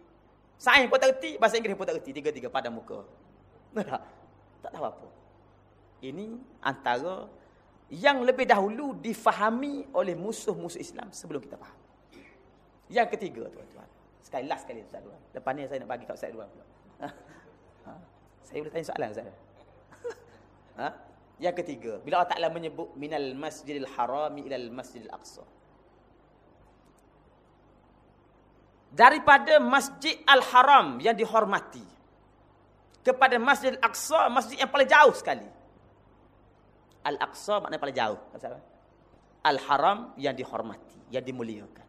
Sains pun tak reti. Bahasa Inggeris pun tak reti. Tiga-tiga pada muka. Tak, tak tahu apa. Ini antara yang lebih dahulu difahami oleh musuh-musuh Islam sebelum kita faham. Yang ketiga, tuan-tuan. Sekali last sekali, Ustaz Duan. Lepas ni saya nak bagi kat Ustaz Duan pula. Ha? Saya boleh tanya soalan, Ustaz? Ha? Yang ketiga, bila Allah Ta'ala menyebut minal masjidil harami ilal masjidil aqsa. Daripada masjid al-haram yang dihormati. kepada Masjid Al-Aqsa, masjid yang paling jauh sekali. Al-Aqsa maknanya paling jauh. Al-Haram yang dihormati, yang dimuliakan.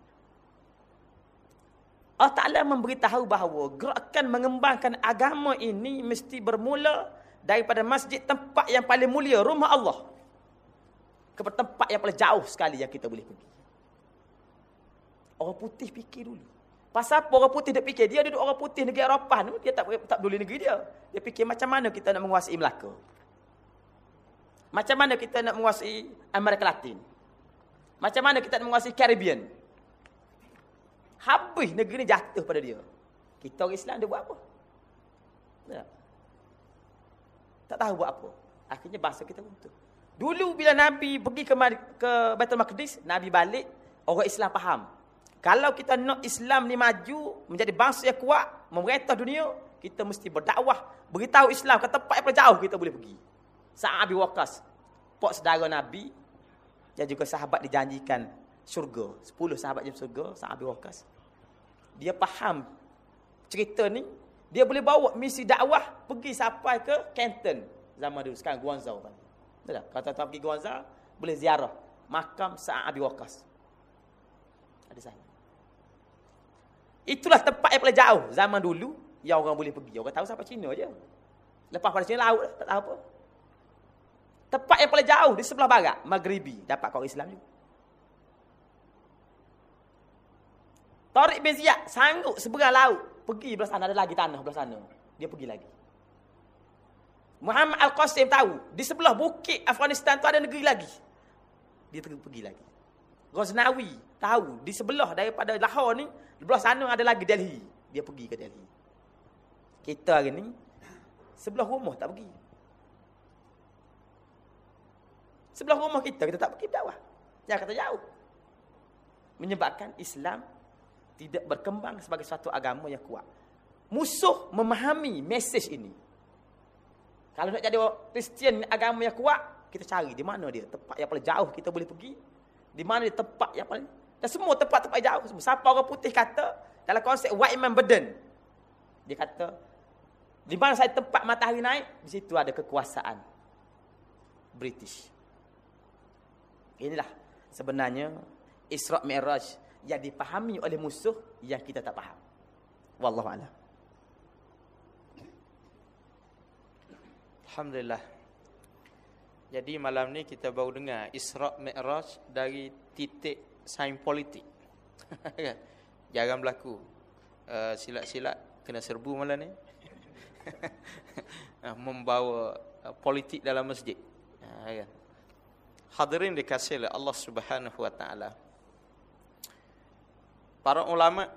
Allah Ta'ala memberitahu bahawa gerakan mengembangkan agama ini mesti bermula daripada masjid tempat yang paling mulia, rumah Allah. Kepada tempat yang paling jauh sekali yang kita boleh pergi. Orang putih fikir dulu. Pasal apa orang putih dia fikir? Dia duduk orang putih negeri Eropah tu, dia tak tak peduli negeri dia. Dia fikir macam mana kita nak menguasai Melaka. Macam mana kita nak menguasai Amerika Latin. Macam mana kita nak menguasai Caribbean. Habis negeri ni jatuh pada dia. Kita orang Islam dia buat apa? Tak, tak tahu buat apa. Akhirnya bahasa kita untuk. Dulu bila Nabi pergi ke, ke Baitul Maqdis, Nabi balik, orang Islam faham. Kalau kita nak Islam ni maju, menjadi bangsa yang kuat, memerintah dunia, kita mesti berdakwah, beritahu Islam ke tempat yang jauh kita boleh pergi. Sa'ad bin Waqas, pak saudara Nabi, dan juga sahabat dijanjikan syurga. Sepuluh sahabat jam syurga, Sa'ad bin Waqas. Dia faham cerita ni, dia boleh bawa misi dakwah pergi sampai ke Canton zaman dulu. Sekarang Guangzhou. Tak? Kalau tak pergi Guangzhou, boleh ziarah makam Sa'ad bin Waqas. Ada sana. Itulah tempat yang paling jauh zaman dulu yang orang boleh pergi. Orang tahu sampai Cina je. Lepas pada Cina laut tak tahu apa. Tempat yang paling jauh di sebelah barat, Maghribi, dapat kau Islam juga. Tariq bin Ziyad sanggup seberang laut pergi belah sana ada lagi tanah belah sana. Dia pergi lagi. Muhammad Al-Qasim tahu di sebelah bukit Afghanistan tu ada negeri lagi. Dia pergi lagi. Ghaznawi tahu di sebelah daripada Lahore ni, di belah sana ada lagi Delhi. Dia pergi ke Delhi. Kita hari ni sebelah rumah tak pergi. Sebelah rumah kita kita tak pergi berdakwah. Jangan kata jauh. Menyebabkan Islam tidak berkembang sebagai satu agama yang kuat. Musuh memahami mesej ini. Kalau nak jadi Kristian agama yang kuat, kita cari di mana dia. Tempat yang paling jauh kita boleh pergi. Di mana di tempat yang paling dan semua tempat-tempat jauh semua. Siapa orang putih kata dalam konsep white man burden. Dia kata di mana saya tempat matahari naik, di situ ada kekuasaan British. Inilah sebenarnya Isra Mi'raj yang dipahami oleh musuh yang kita tak faham. Wallahu a'lam. Alhamdulillah. Jadi malam ni kita baru dengar Isra Mi'raj dari titik sains politik. Kan? Jarang berlaku. Uh, silat-silat kena serbu malam ni. uh, membawa uh, politik dalam masjid. Uh, kan? Hadirin dikasih oleh Allah Subhanahu wa taala. Para ulama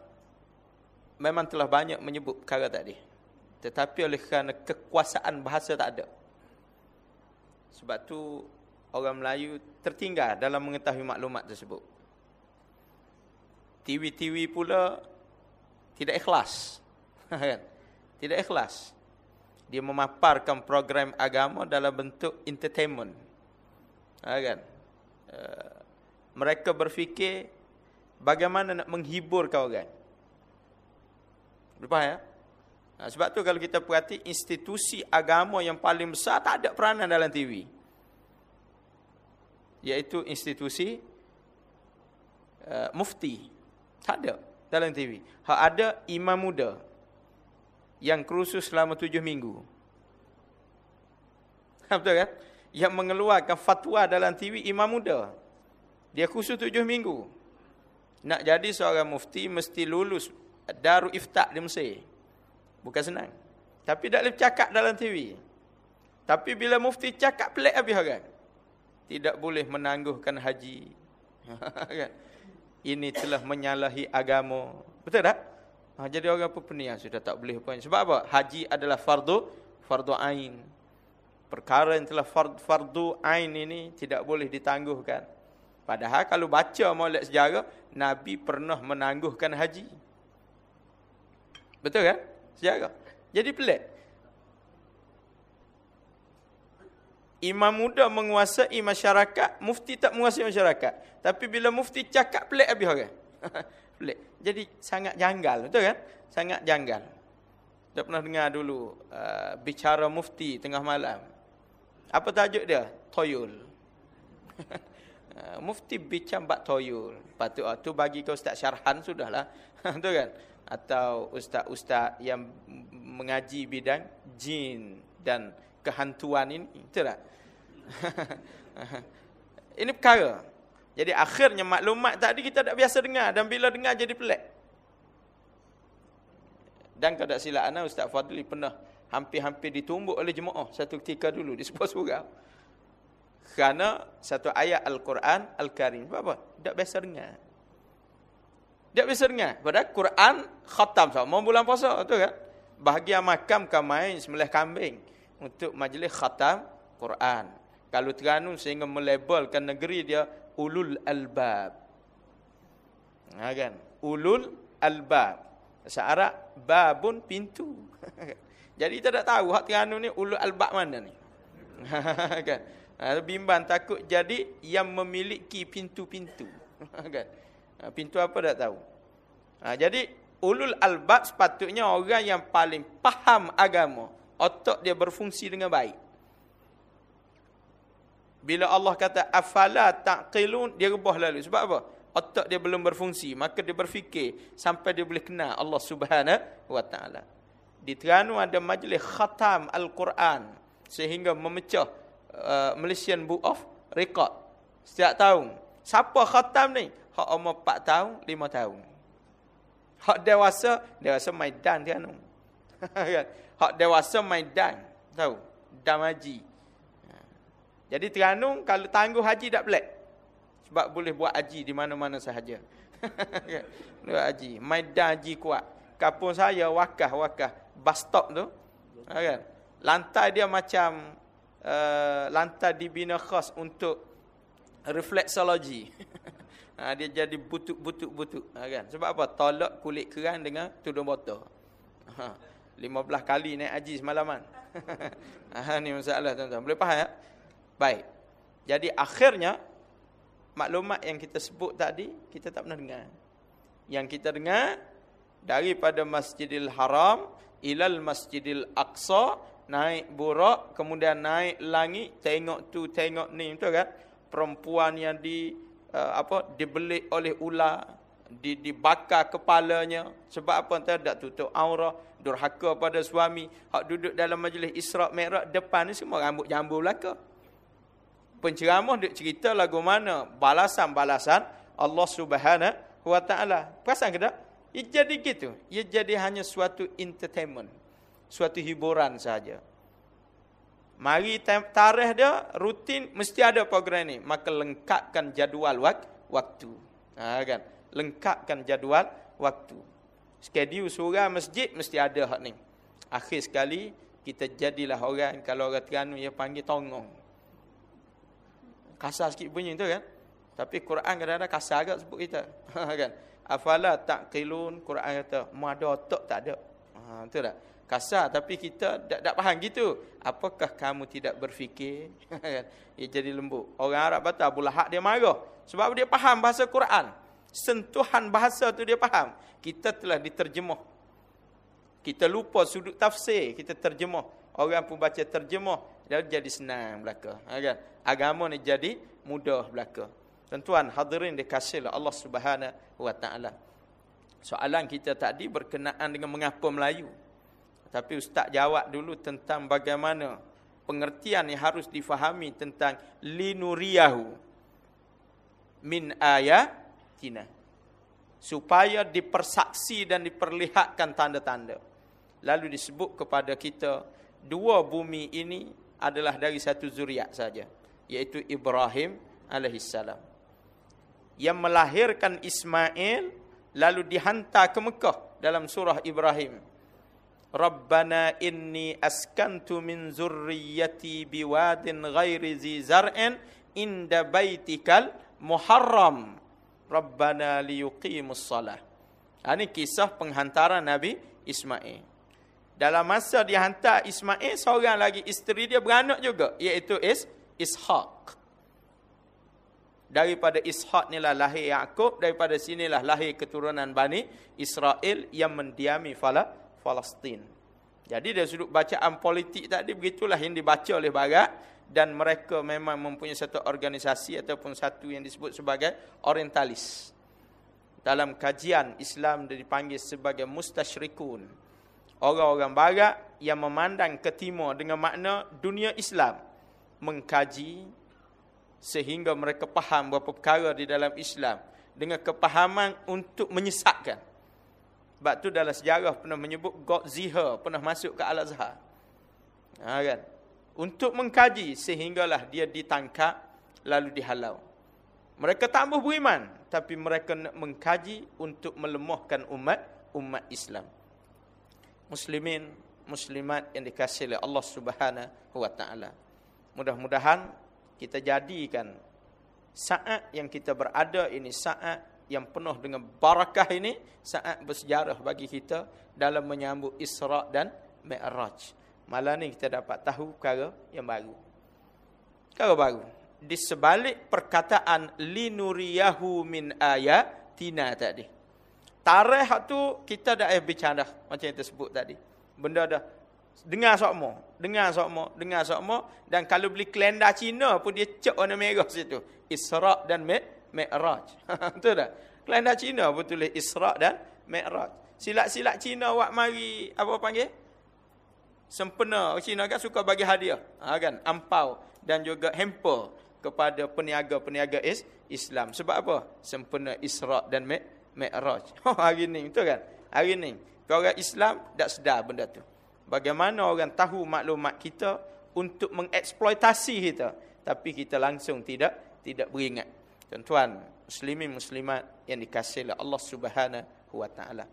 memang telah banyak menyebut perkara tadi. Tetapi oleh kerana kekuasaan bahasa tak ada. Sebab tu orang Melayu tertinggal dalam mengetahui maklumat tersebut. TV-TV pula tidak ikhlas. Kan? tidak ikhlas. Dia memaparkan program agama dalam bentuk entertainment. Ha, kan? Uh, mereka berfikir bagaimana nak menghiburkan orang. Lepas ya? Ha, sebab tu kalau kita perhati institusi agama yang paling besar tak ada peranan dalam TV. Iaitu institusi uh, mufti. Tak ada dalam TV. Hak ada imam muda yang kursus selama tujuh minggu. Ha, betul kan? Yang mengeluarkan fatwa dalam TV imam muda. Dia kursus tujuh minggu. Nak jadi seorang mufti mesti lulus Darul Iftak di Mesir. Bukan senang. Tapi tak boleh cakap dalam TV. Tapi bila mufti cakap pelik habis orang. Tidak boleh menangguhkan haji. Kan? Ini telah menyalahi agama. Betul tak? Ha, jadi orang apa yang sudah tak boleh. Sebab apa? Haji adalah fardu, fardu ain. Perkara yang telah fardu, ain ini tidak boleh ditangguhkan. Padahal kalau baca maulid sejarah, Nabi pernah menangguhkan haji. Betul kan? sejarah. Jadi pelik. Imam muda menguasai masyarakat, mufti tak menguasai masyarakat. Tapi bila mufti cakap pelik habis orang. pelik. Jadi sangat janggal, betul kan? Sangat janggal. Tak pernah dengar dulu uh, bicara mufti tengah malam. Apa tajuk dia? Toyul. mufti bincang bak toyul. Patut uh, tu bagi ke ustaz syarhan sudahlah. tu kan? Atau ustaz-ustaz yang mengaji bidang jin dan kehantuan ini. Betul tak? ini perkara. Jadi akhirnya maklumat tadi kita tak biasa dengar. Dan bila dengar jadi pelik. Dan kalau tak silap anak Ustaz Fadli pernah hampir-hampir ditumbuk oleh jemaah satu ketika dulu di sebuah surau. Kerana satu ayat Al-Quran Al-Karim. Apa? Tak biasa dengar. Tak biasa dengar. Padahal Quran khatam sama. Bulan puasa tu kan? Bahagian makam kamai sembelih kambing. Untuk majlis khatam Quran. Kalau Terengganu sehingga melabelkan negeri dia Ulul Albab. Ha kan? Ulul Albab. Arab, babun pintu. Jadi kita tak tahu hak Terengganu ni Ulul Albab mana ni. kan? Ha, bimbang takut jadi yang memiliki pintu-pintu. kan? Ha, pintu apa tak tahu. Ha, jadi Ulul Albab sepatutnya orang yang paling faham agama. Otak dia berfungsi dengan baik. Bila Allah kata afala taqilun dia rebah lalu. Sebab apa? Otak dia belum berfungsi, maka dia berfikir sampai dia boleh kenal Allah Subhanahu wa taala. Di Terengganu ada majlis khatam Al-Quran sehingga memecah uh, Malaysian Book of Record setiap tahun. Siapa khatam ni? Hak umur 4 tahun, 5 tahun. Hak dewasa, dewasa maidan Terengganu. Kan? Hak dewasa maidan, tahu? Damaji. Jadi Terengganu kalau tangguh haji tak pelik. Sebab boleh buat haji di mana-mana sahaja. buat haji. Maidan haji kuat. Kapung saya wakah-wakah. Bus stop tu. Ha, kan? Lantai dia macam uh, lantai dibina khas untuk reflexology. ha, dia jadi butuk-butuk-butuk. Ha, kan? Sebab apa? Tolak kulit kerang dengan tudung botol. Ha, 15 kali naik haji semalaman. ha, ni masalah tuan-tuan. Boleh faham ya? Baik. Jadi akhirnya maklumat yang kita sebut tadi kita tak pernah dengar. Yang kita dengar daripada Masjidil Haram ilal Masjidil Aqsa naik burak kemudian naik langit tengok tu tengok ni betul kan? Perempuan yang di uh, apa dibelik oleh ular di dibakar kepalanya sebab apa entah tak tutup aurah durhaka pada suami hak duduk dalam majlis Isra Mi'raj depan ni semua rambut jambu belaka penceramah dia cerita lagu mana balasan-balasan Allah Subhanahu wa taala. Perasan ke tak? Ia jadi gitu. Ia jadi hanya suatu entertainment. Suatu hiburan saja. Mari tarikh dia rutin mesti ada program ni. Maka lengkapkan jadual wak waktu. Ha, kan? Lengkapkan jadual waktu. Skedul surah masjid mesti ada hak ni. Akhir sekali kita jadilah orang kalau orang Terengganu dia panggil tongong kasar sikit bunyi tu kan tapi Quran kadang-kadang kasar agak sebut kita kan afala taqilun Quran kata mu ada otak tak ada. Ha betul tak? Kasar tapi kita tak tak faham gitu. Apakah kamu tidak berfikir? Kan ia jadi lembut. Orang Arab kata Abu Lahab dia marah. Sebab dia faham bahasa Quran. Sentuhan bahasa tu dia faham. Kita telah diterjemah. Kita lupa sudut tafsir kita terjemah. Orang pun baca terjemah dia jadi senang belaka. Ha, kan? Agama ni jadi mudah belaka tuan-tuan hadirin dikasih oleh Allah Subhanahu wa taala. Soalan kita tadi berkenaan dengan mengapa Melayu. Tapi ustaz jawab dulu tentang bagaimana pengertian yang harus difahami tentang linuriyahu min ayatina. Supaya dipersaksi dan diperlihatkan tanda-tanda. Lalu disebut kepada kita dua bumi ini adalah dari satu zuriat saja yaitu Ibrahim alaihissalam yang melahirkan Ismail lalu dihantar ke Mekah dalam surah Ibrahim Rabbana inni askantu min zurriyyati biwadin ghairi zi zar'in inda baitikal muharram Rabbana liyuqimus salah Ini kisah penghantaran Nabi Ismail dalam masa dia hantar Ismail, seorang lagi isteri dia beranak juga. Iaitu Is, Ishaq. Daripada Ishaq inilah lahir Yaakob. Daripada sinilah lahir keturunan Bani Israel yang mendiami Fala, Palestin. Jadi dari sudut bacaan politik tadi begitulah yang dibaca oleh barat dan mereka memang mempunyai satu organisasi ataupun satu yang disebut sebagai orientalis. Dalam kajian Islam dipanggil sebagai mustasyrikun. Orang-orang barat yang memandang ke timur dengan makna dunia Islam mengkaji sehingga mereka faham beberapa perkara di dalam Islam dengan kepahaman untuk menyesatkan. Sebab tu dalam sejarah pernah menyebut God Zihar pernah masuk ke Al-Azhar. Ha, kan? Untuk mengkaji sehinggalah dia ditangkap lalu dihalau. Mereka tak mahu beriman. Tapi mereka nak mengkaji untuk melemahkan umat umat Islam. Muslimin, muslimat yang dikasih oleh Allah subhanahu wa ta'ala. Mudah-mudahan kita jadikan saat yang kita berada ini saat yang penuh dengan barakah ini saat bersejarah bagi kita dalam menyambut Isra dan Mi'raj. Malam ni kita dapat tahu perkara yang baru. Perkara baru. Di sebalik perkataan linuriyahu min ayatina tadi. Tarikh tu kita dah eh bicara macam yang tersebut tadi. Benda dah dengar sokmo, dengar sokmo, dengar sokmo dan kalau beli kalender Cina pun dia cek warna merah situ. Isra dan Mi'raj. Betul tak? Kelanda Cina pun tulis Isra' dan Mi'raj. Silat-silat Cina wak mari, apa panggil? Sempena. Cina kan suka bagi hadiah. Ha, kan? Ampau dan juga hamper kepada peniaga-peniaga is Islam. Sebab apa? Sempena Isra' dan Mi'raj. Hari ni, betul kan? Hari ni. Orang Islam tak sedar benda tu. Bagaimana orang tahu maklumat kita untuk mengeksploitasi kita. Tapi kita langsung tidak tidak beringat. Tuan-tuan, muslimin muslimat yang dikasihi oleh Allah Subhanahu wa taala.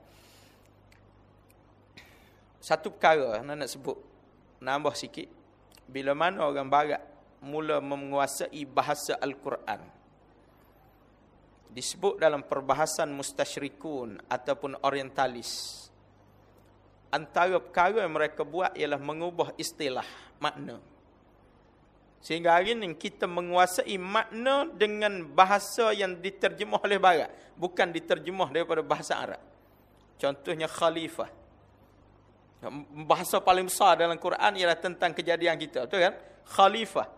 Satu perkara nak nak sebut nambah sikit bila mana orang barat mula menguasai bahasa al-Quran disebut dalam perbahasan mustasyrikun ataupun orientalis antara perkara yang mereka buat ialah mengubah istilah makna Sehingga hari ini kita menguasai makna dengan bahasa yang diterjemah oleh barat. Bukan diterjemah daripada bahasa Arab. Contohnya khalifah. Bahasa paling besar dalam Quran ialah tentang kejadian kita. Betul kan? Khalifah.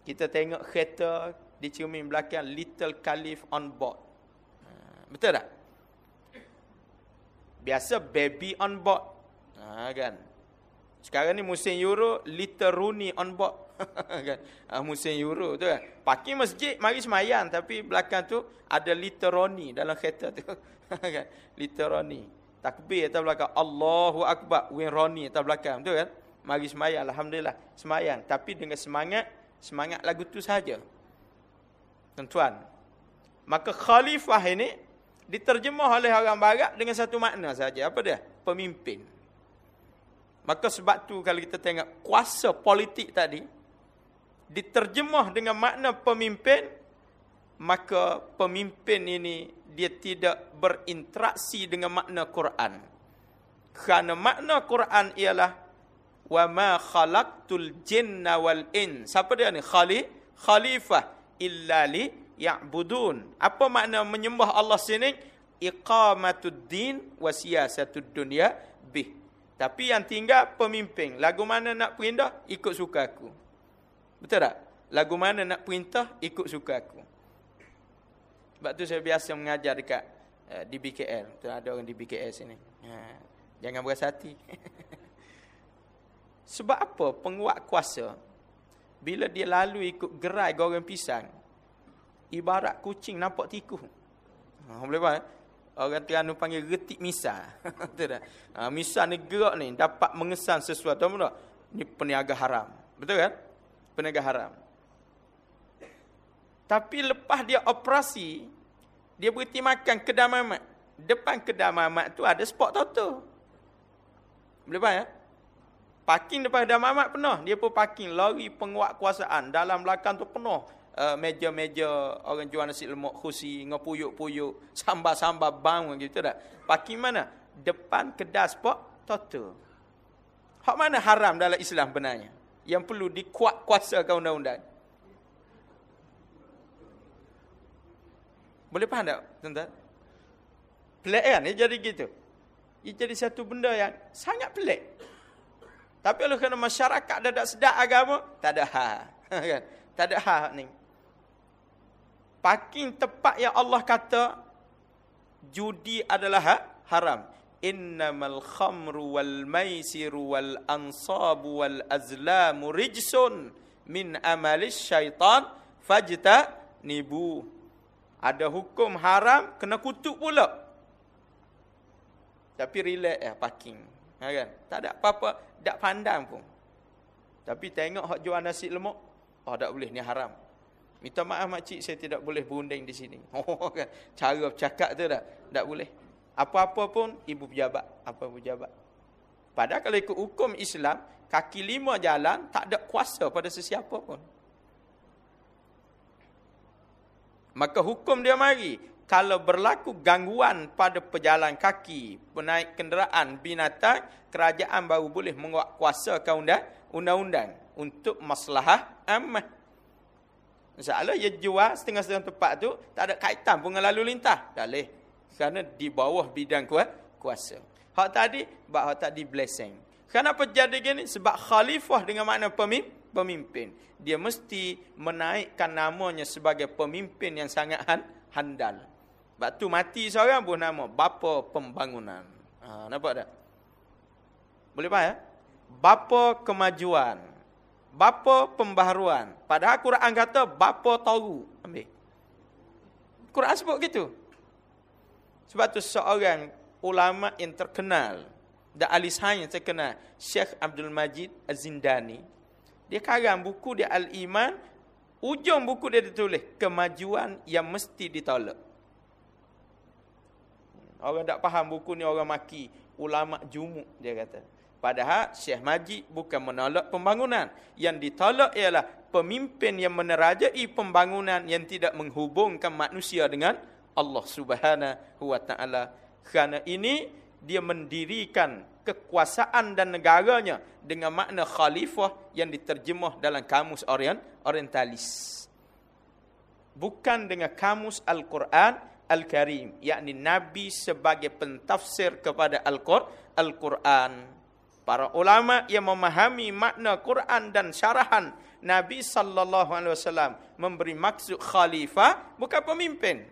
Kita tengok kereta di cermin belakang. Little Khalif on board. Ha, betul tak? Biasa baby on board. Ha, kan? Sekarang ni musim Euro. Little Rooney on board. kan? Uh, musim euro tu kan? Parking masjid mari semayang. Tapi belakang tu ada literoni dalam kereta tu. Kan? Literoni takbir atas belakang. Allahu akbar. Winroni atas belakang tu kan? Mari semayang. Alhamdulillah. Semayang. Tapi dengan semangat semangat lagu tu saja tuan-tuan maka khalifah ini diterjemah oleh orang barat dengan satu makna saja. Apa dia? Pemimpin. Maka sebab tu kalau kita tengok kuasa politik tadi diterjemah dengan makna pemimpin maka pemimpin ini dia tidak berinteraksi dengan makna Quran. Kerana makna Quran ialah wa ma khalaqtul jinna wal in siapa dia ni? Khali khalifah. Illa li ya'budun apa makna menyembah Allah sini iqamatud din wa siyasatud dunya bih tapi yang tinggal pemimpin lagu mana nak pindah ikut suka aku Betul tak? Lagu mana nak perintah, ikut suka aku. Sebab tu saya biasa mengajar dekat uh, di BKL. Tu ada orang di BKL sini. Ha, jangan berasa hati. Sebab apa penguat kuasa, bila dia lalu ikut gerai goreng pisang, ibarat kucing nampak tikus. Ha, boleh faham? Orang Terengganu panggil retik misa. Betul tak? Ha, misa ni gerak ni, dapat mengesan sesuatu. Apa Ni peniaga haram. Betul kan? penegak haram. Tapi lepas dia operasi, dia berhenti makan kedai mamat. Depan kedai mamat tu ada spot toto. Boleh faham ya? Parking depan kedai mamat penuh. Dia pun parking lori penguat kuasaan. Dalam belakang tu penuh. Uh, meja-meja orang jual nasi lemak khusi, ngepuyuk-puyuk, sambar-sambar bang gitu tak. Parking mana? Depan kedai spot toto. Hak mana haram dalam Islam benarnya? yang perlu dikuat kuasakan undang-undang. Boleh faham tak, tuan-tuan? Pelik kan? Dia jadi gitu. Ia jadi satu benda yang sangat pelik. Tapi oleh kerana masyarakat dah tak sedar agama, tak ada hak. Kan? tak ada hak ni. Parking tepat yang Allah kata judi adalah ha? haram. Innamal khamru wal maisiru wal ansabu wal azlamu rijsun min amalis syaitan fajta nibu. Ada hukum haram kena kutuk pula. Tapi relax ya parking. Ha kan? Tak ada apa-apa, tak pandang pun. Tapi tengok hak jual nasi lemak, oh tak boleh ni haram. Minta maaf makcik saya tidak boleh berunding di sini. Oh kan. Cara bercakap tu dah tak boleh. Apa-apa pun ibu pejabat, apa pejabat. Padahal kalau ikut hukum Islam, kaki lima jalan tak ada kuasa pada sesiapa pun. Maka hukum dia mari, kalau berlaku gangguan pada pejalan kaki, penaik kenderaan, binatang, kerajaan baru boleh menguat kuasa undang-undang untuk maslahah ammah. Masalah ia jual setengah-setengah tempat tu tak ada kaitan pun dengan lalu lintas. Boleh. Kerana di bawah bidang kuasa. Hak tadi, bak hak tadi blessing. Kenapa jadi gini? Sebab khalifah dengan makna pemimpin. Dia mesti menaikkan namanya sebagai pemimpin yang sangat handal. Sebab tu mati seorang pun nama bapa pembangunan. Ha, nampak tak? Boleh faham ya? Bapa kemajuan bapa pembaharuan. Padahal Quran kata bapa tahu. Ambil. Quran sebut gitu. Sebab tu seorang ulama yang terkenal dan ahli sains terkenal, Syekh Abdul Majid Az-Zindani, dia karang buku dia Al-Iman, ujung buku dia ditulis kemajuan yang mesti ditolak. Orang tak faham buku ni orang maki ulama jumuk dia kata. Padahal Syekh Majid bukan menolak pembangunan. Yang ditolak ialah pemimpin yang menerajai pembangunan yang tidak menghubungkan manusia dengan Allah Subhanahu wa taala. Kerana ini dia mendirikan kekuasaan dan negaranya dengan makna khalifah yang diterjemah dalam kamus orient orientalis. Bukan dengan kamus Al-Quran Al-Karim, yakni nabi sebagai pentafsir kepada Al-Quran. Para ulama yang memahami makna Quran dan syarahan Nabi sallallahu alaihi wasallam memberi maksud khalifah bukan pemimpin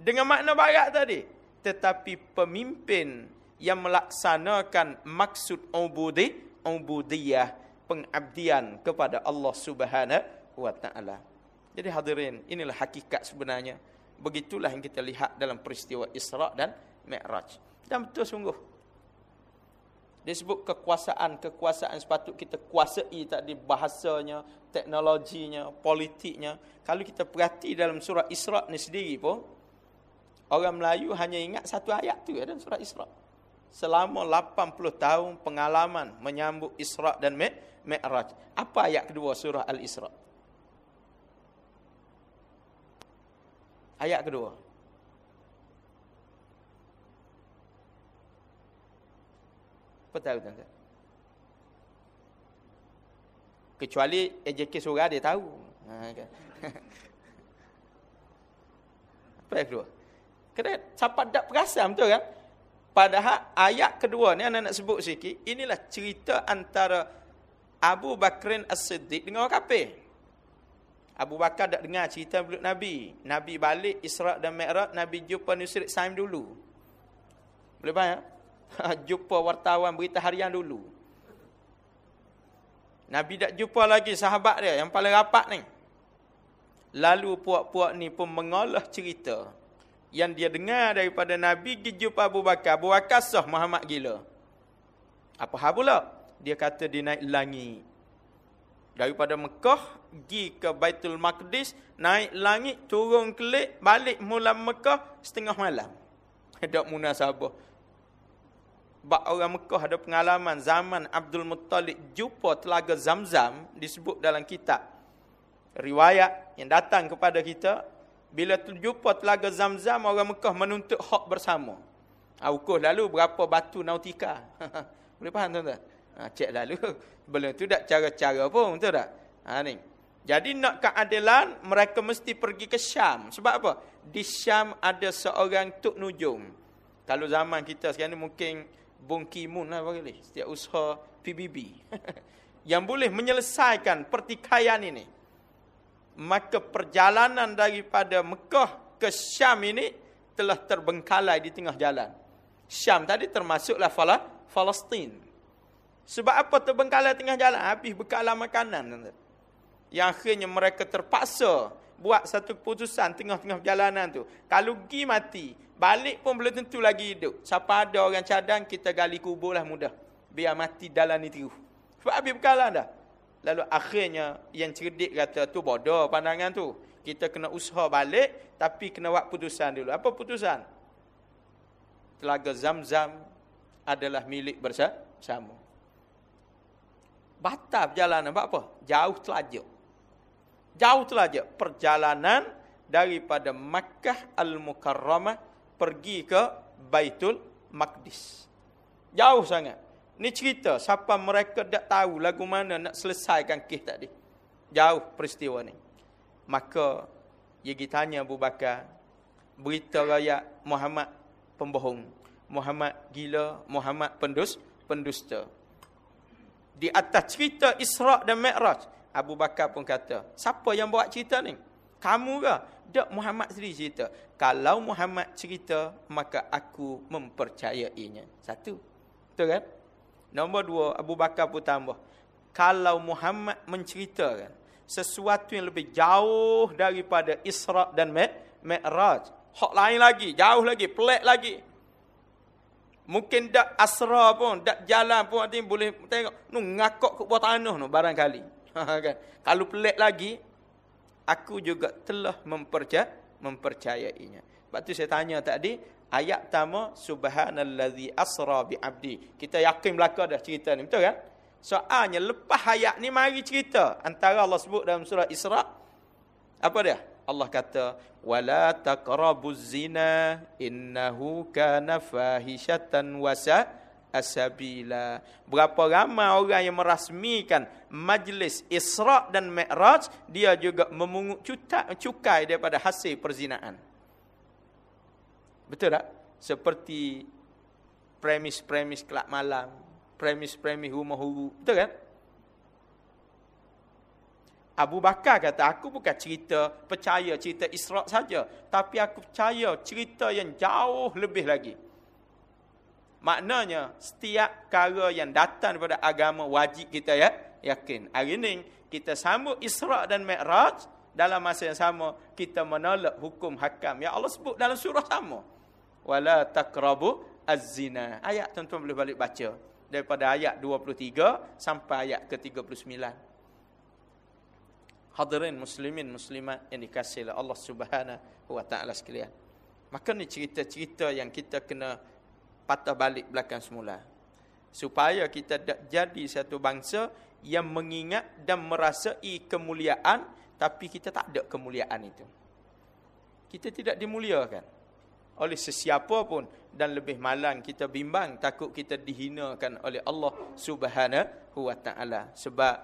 dengan makna barat tadi tetapi pemimpin yang melaksanakan maksud ubudi ubudiyah pengabdian kepada Allah Subhanahu wa taala. Jadi hadirin, inilah hakikat sebenarnya. Begitulah yang kita lihat dalam peristiwa Isra dan Mi'raj. Dan betul sungguh dia sebut kekuasaan, kekuasaan sepatut kita kuasai tadi bahasanya, teknologinya, politiknya. Kalau kita perhati dalam surah Isra ni sendiri pun, orang Melayu hanya ingat satu ayat tu dalam surah Isra. Selama 80 tahun pengalaman menyambut Isra dan Mi'raj. Apa ayat kedua surah Al-Isra? Ayat kedua. Tahu tuan-tuan? Kecuali AJK surah dia tahu. Ha, kan? Apa yang kedua? Kena siapa tak perasan betul kan? Padahal ayat kedua ni anak nak sebut sikit. Inilah cerita antara Abu Bakrin As-Siddiq dengan orang kafir. Abu Bakar tak dengar cerita beluk Nabi. Nabi balik Isra' dan Mi'raj. Nabi jumpa Nusrik Saim dulu. Boleh faham? jumpa wartawan berita harian dulu. Nabi tak jumpa lagi sahabat dia yang paling rapat ni. Lalu puak-puak ni pun mengolah cerita yang dia dengar daripada Nabi pergi jumpa Abu Bakar. Abu Bakar sah Muhammad gila. Apa hal pula? Dia kata dia naik langit. Daripada Mekah, pergi ke Baitul Maqdis, naik langit, turun kelik, balik mula Mekah, setengah malam. Ada munasabah. Bak orang Mekah ada pengalaman zaman Abdul Muttalib jumpa telaga Zamzam disebut dalam kitab riwayat yang datang kepada kita bila jumpa telaga Zamzam orang Mekah menuntut hak bersama. Ha, ukur lalu berapa batu nautika. Boleh faham tuan-tuan? Ha, cek lalu. Belum tu tak cara-cara pun betul tak? Ha, ni. Jadi nak keadilan mereka mesti pergi ke Syam. Sebab apa? Di Syam ada seorang Tuk Nujum. Kalau zaman kita sekarang ni mungkin Bongkimun lah boleh. Setiap usaha PBB. yang boleh menyelesaikan pertikaian ini. Maka perjalanan daripada Mekah ke Syam ini telah terbengkalai di tengah jalan. Syam tadi termasuklah Palestin. Sebab apa terbengkalai tengah jalan? Habis bekalan makanan. Yang akhirnya mereka terpaksa buat satu keputusan tengah-tengah perjalanan tu. Kalau pergi mati, balik pun belum tentu lagi hidup. Siapa ada orang cadang, kita gali kubur lah mudah. Biar mati dalam ni terus. Sebab habis bekalan dah. Lalu akhirnya yang cerdik kata tu bodoh pandangan tu. Kita kena usaha balik tapi kena buat putusan dulu. Apa putusan? Telaga Zam-Zam adalah milik bersama. Batal perjalanan buat apa? Jauh telajuk. Jauh telajuk perjalanan daripada Makkah Al-Mukarramah pergi ke Baitul Maqdis. Jauh sangat. Ni cerita siapa mereka tak tahu lagu mana nak selesaikan kes tadi. Jauh peristiwa ni. Maka dia tanya Abu Bakar, berita raya Muhammad pembohong, Muhammad gila, Muhammad pendus, pendusta. Di atas cerita Isra' dan Mi'raj, Abu Bakar pun kata, siapa yang buat cerita ni? Kamu ke? Tak Muhammad sendiri cerita. Kalau Muhammad cerita, maka aku mempercayainya. Satu. Betul kan? Nombor dua, Abu Bakar pun tambah. Kalau Muhammad menceritakan sesuatu yang lebih jauh daripada Isra' dan Mi'raj. Hak lain lagi, jauh lagi, pelik lagi. Mungkin tak asra pun, tak jalan pun nanti boleh tengok. Nu ngakok ke bawah tanah nu barangkali. Ha, kan? Kalau pelik lagi, aku juga telah mempercaya, mempercayainya. Sebab tu saya tanya tadi, Ayat pertama subhanallazi asra bi abdi. Kita yakin belaka dah cerita ni, betul kan? Soalnya lepas ayat ni mari cerita antara Allah sebut dalam surah Isra. Apa dia? Allah kata wala taqrabuz zina innahu kana fahishatan wasa asabila. Berapa ramai orang yang merasmikan majlis Isra dan Mi'raj, dia juga memungut cukai daripada hasil perzinaan. Betul tak? Seperti premis-premis kelab malam, premis-premis rumah huru. Betul kan? Abu Bakar kata, aku bukan cerita, percaya cerita Isra' saja. Tapi aku percaya cerita yang jauh lebih lagi. Maknanya, setiap cara yang datang daripada agama wajib kita ya yakin. Hari ini, kita sambut Isra' dan Mi'raj. Dalam masa yang sama, kita menolak hukum hakam. Ya Allah sebut dalam surah sama wala taqrabu az-zina. Ayat tuan-tuan boleh balik baca daripada ayat 23 sampai ayat ke-39. Hadirin muslimin muslimat yang dikasihi Allah Subhanahu wa taala sekalian. Maka ni cerita-cerita yang kita kena patah balik belakang semula. Supaya kita jadi satu bangsa yang mengingat dan merasai kemuliaan tapi kita tak ada kemuliaan itu. Kita tidak dimuliakan oleh sesiapa pun dan lebih malang kita bimbang takut kita dihinakan oleh Allah Subhanahu wa taala sebab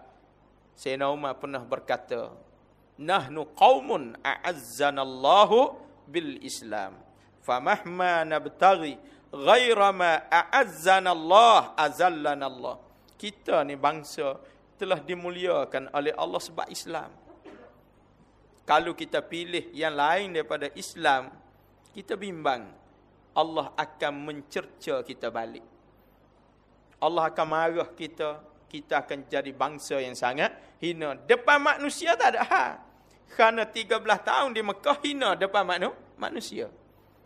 Sayyidina Umar pernah berkata nahnu qaumun a'azzanallahu bil Islam famahma nabtaghi ghaira ma a'azzanallah azallanallah. Kita ni bangsa telah dimuliakan oleh Allah sebab Islam. Kalau kita pilih yang lain daripada Islam kita bimbang Allah akan mencerca kita balik. Allah akan marah kita kita akan jadi bangsa yang sangat hina. Depan manusia tak ada. Hal kerana 13 tahun di Mekah hina depan manusia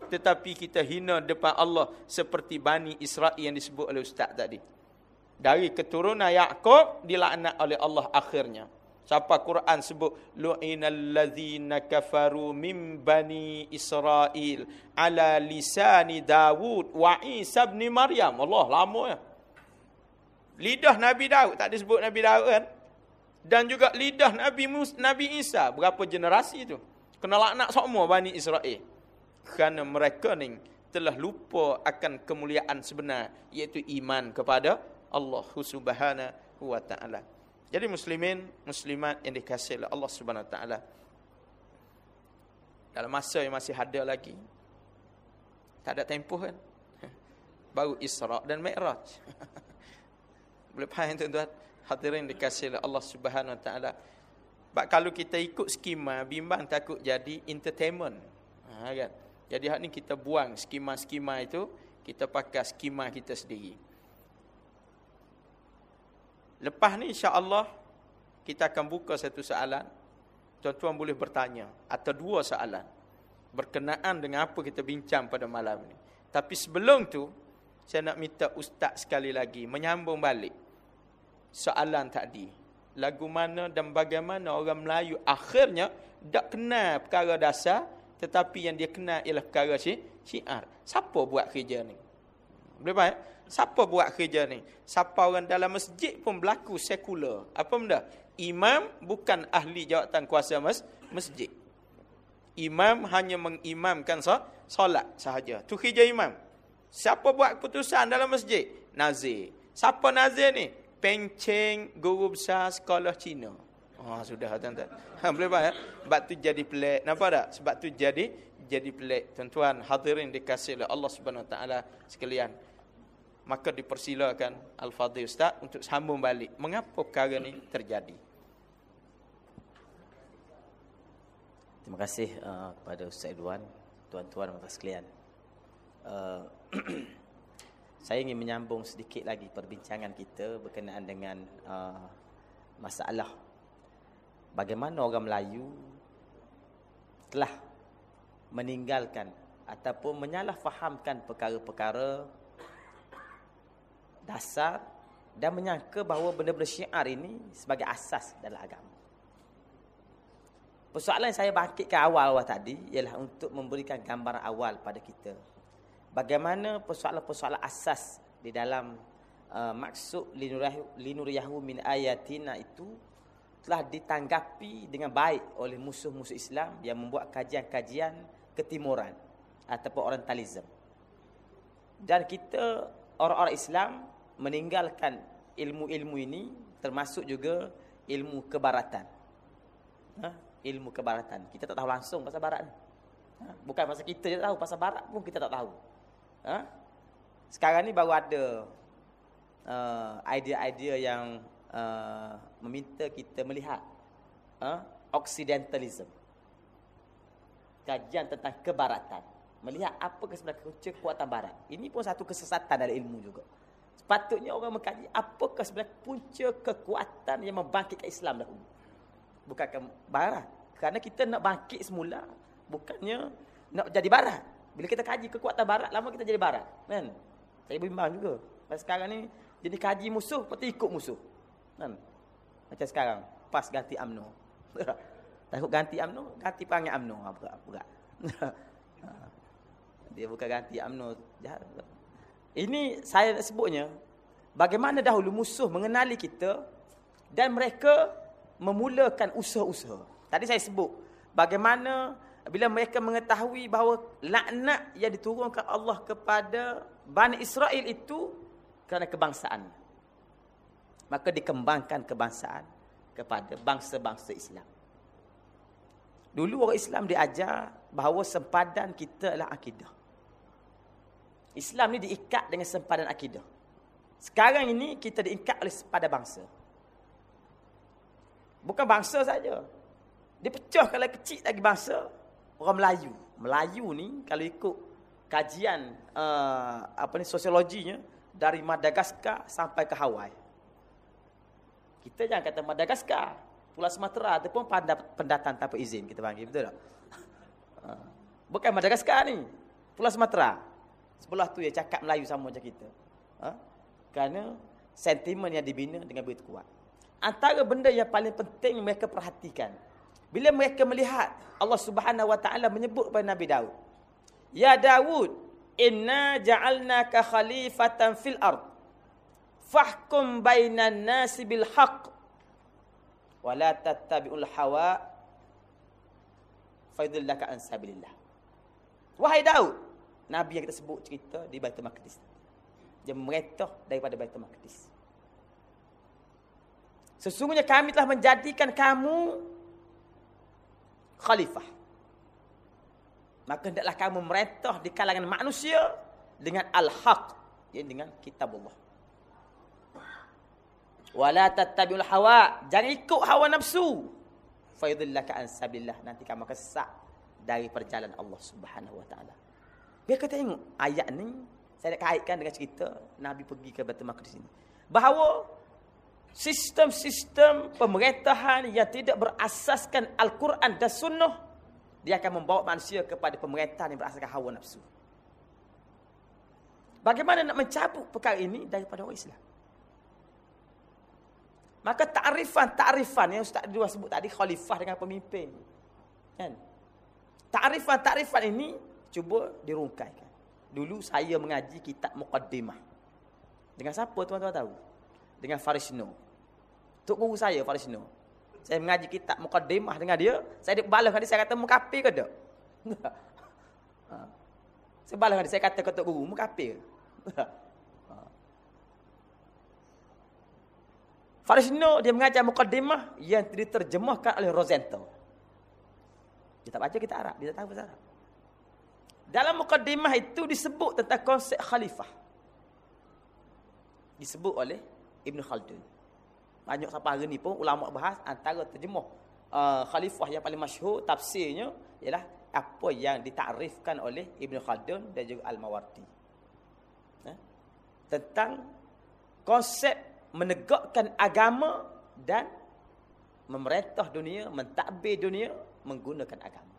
tetapi kita hina depan Allah seperti Bani Israel yang disebut oleh ustaz tadi dari keturunan Yaakob dilaknat oleh Allah akhirnya Siapa Quran sebut lu'inal ladzina kafaru min bani Israel ala lisani Dawud wa Isa bin Maryam. Allah lama ya. Lidah Nabi Daud tak disebut Nabi Daud kan? Dan juga lidah Nabi Mus, Nabi Isa berapa generasi itu? Kena laknat semua bani Israel. Kerana mereka ni telah lupa akan kemuliaan sebenar iaitu iman kepada Allah Subhanahu wa taala. Jadi muslimin, muslimat yang dikasihi oleh Allah Subhanahu Wa Taala. Dalam masa yang masih ada lagi. Tak ada tempoh kan? baru Isra dan Mi'raj. Boleh faham tuan-tuan? Hadirin dikasih oleh Allah Subhanahu Wa Taala. Sebab kalau kita ikut skema, bimbang takut jadi entertainment. Ha, kan? Jadi hak ni kita buang skema-skema itu, kita pakai skema kita sendiri. Lepas ni insya-Allah kita akan buka satu soalan. Tuan-tuan boleh bertanya atau dua soalan berkenaan dengan apa kita bincang pada malam ni. Tapi sebelum tu saya nak minta ustaz sekali lagi menyambung balik soalan tadi. Lagu mana dan bagaimana orang Melayu akhirnya tak kenal perkara dasar tetapi yang dia kenal ialah perkara si syiar. Siapa buat kerja ni? Boleh faham? Siapa buat kerja ni? Siapa orang dalam masjid pun berlaku sekular. Apa benda? Imam bukan ahli jawatan kuasa mas masjid. Imam hanya mengimamkan solat sahaja. Tu kerja imam. Siapa buat keputusan dalam masjid? Nazir. Siapa nazir ni? Penceng guru besar sekolah Cina. Oh, sudah tuan-tuan. Ha, boleh faham ya? Sebab tu jadi pelik. Nampak tak? Sebab tu jadi jadi pelik. Tuan-tuan hadirin dikasih oleh Allah Subhanahu Wa Taala sekalian. Maka dipersilakan Al-Fadhil Ustaz untuk sambung balik. Mengapa perkara ni terjadi? Terima kasih uh, kepada Ustaz Idwan, tuan-tuan dan sekalian. Uh, saya ingin menyambung sedikit lagi perbincangan kita berkenaan dengan uh, masalah bagaimana orang Melayu telah meninggalkan ataupun menyalahfahamkan perkara-perkara dasar dan menyangka bahawa benda-benda syiar ini sebagai asas dalam agama. Persoalan yang saya bangkitkan awal-awal tadi ialah untuk memberikan gambaran awal pada kita. Bagaimana persoalan-persoalan asas di dalam uh, maksud linuriyahu min ayatina itu telah ditanggapi dengan baik oleh musuh-musuh Islam yang membuat kajian-kajian ketimuran ataupun orientalism. Dan kita orang-orang Islam meninggalkan ilmu-ilmu ini termasuk juga ilmu kebaratan. Ha? Ilmu kebaratan. Kita tak tahu langsung pasal barat ni. Ha? Bukan pasal kita je tahu, pasal barat pun kita tak tahu. Ha? Sekarang ni baru ada uh, idea-idea yang uh, meminta kita melihat uh, Occidentalism. Kajian tentang kebaratan. Melihat apa sebenarnya kekuatan barat. Ini pun satu kesesatan dari ilmu juga. Sepatutnya orang mengkaji apakah sebenarnya punca kekuatan yang membangkitkan Islam dahulu. Bukan ke barat. Kerana kita nak bangkit semula. Bukannya nak jadi barat. Bila kita kaji kekuatan barat, lama kita jadi barat. Kan? Saya bimbang juga. Sekarang ni, jadi kaji musuh, lepas ikut musuh. Kan? Macam sekarang, pas ganti UMNO. Takut ganti UMNO, ganti perangai UMNO. Apa apa Dia bukan ganti UMNO. Ini saya sebutnya, bagaimana dahulu musuh mengenali kita dan mereka memulakan usaha-usaha. Tadi saya sebut, bagaimana bila mereka mengetahui bahawa laknat yang diturunkan Allah kepada Bani Israel itu kerana kebangsaan maka dikembangkan kebangsaan kepada bangsa-bangsa Islam. Dulu orang Islam diajar bahawa sempadan kita adalah akidah. Islam ni diikat dengan sempadan akidah. Sekarang ini kita diikat oleh sempadan bangsa. Bukan bangsa saja. Dipecah kalau kecil lagi bangsa orang Melayu. Melayu ni kalau ikut kajian uh, apa ni sosiologinya dari Madagaskar sampai ke Hawaii. Kita jangan kata Madagaskar, Pulau Sumatera ataupun pendatang tanpa izin kita panggil betul tak? Ha. Bukan Madagaskar ni. Pulau Sumatera. Sebelah tu ya cakap Melayu sama macam kita. Ha? Kerana sentimen yang dibina dengan begitu kuat. Antara benda yang paling penting mereka perhatikan. Bila mereka melihat Allah Subhanahu Wa Taala menyebut kepada Nabi Daud. Ya Daud, inna ja'alnaka khalifatan fil ard fahkum bainan nasi bil haqq. Wa la tattabi'ul hawa faidillaka an sabilillah. Wahai daud nabi yang kita sebut cerita di baitul maqdis. Dia meretah daripada baitul maqdis. Sesungguhnya kami telah menjadikan kamu khalifah. Maka hendaklah kamu meretah di kalangan manusia dengan al-haq Ini dengan kitab Allah. Wala tattabi'ul hawa. Jangan ikut hawa nafsu. Faidillaka an sabillah. Nanti kamu kesak dari perjalanan Allah subhanahu wa ta'ala. Biar kita tengok ayat ni. Saya nak kaitkan dengan cerita Nabi pergi ke Baitul Maqdis ini. Bahawa sistem-sistem pemerintahan yang tidak berasaskan Al-Quran dan Sunnah. Dia akan membawa manusia kepada pemerintahan yang berasaskan hawa nafsu. Bagaimana nak mencabut perkara ini daripada orang Islam? Maka ta'rifan-ta'rifan yang Ustaz Dua sebut tadi khalifah dengan pemimpin. Kan? Ta'rifan-ta'rifan ini cuba dirungkaikan. Dulu saya mengaji kitab Muqaddimah. Dengan siapa tuan-tuan tahu? Dengan Farisno. Tok guru saya Farisno. Saya mengaji kitab Muqaddimah dengan dia, saya balas dengan dia saya kata mukafir ke tak? Ha. Saya balas dengan dia saya kata ke tok guru mukafir. Farisno dia mengajar mukaddimah yang diterjemahkan oleh Rosenthal. Kita baca kita Arab, kita tahu bahasa Arab. Dalam mukaddimah itu disebut tentang konsep khalifah. Disebut oleh Ibn Khaldun. Banyak sampai hari ni pun ulama bahas antara terjemah uh, khalifah yang paling masyhur tafsirnya ialah apa yang ditakrifkan oleh Ibn Khaldun dan juga Al-Mawardi. Eh? Tentang konsep menegakkan agama dan memerintah dunia, mentadbir dunia menggunakan agama.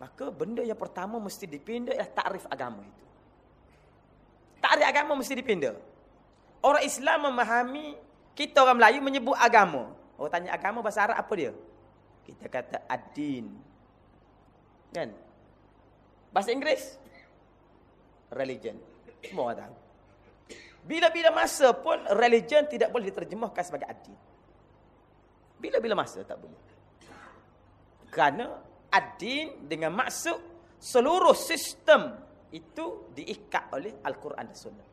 Maka benda yang pertama mesti dipindah ialah takrif agama itu. Takrif agama mesti dipindah. Orang Islam memahami kita orang Melayu menyebut agama. Orang tanya agama bahasa Arab apa dia? Kita kata ad-din. Kan? Bahasa Inggeris religion. Semua orang tahu. Bila-bila masa pun religion tidak boleh diterjemahkan sebagai adin. Bila-bila masa tak boleh. Kerana adin dengan maksud seluruh sistem itu diikat oleh Al-Quran dan Sunnah.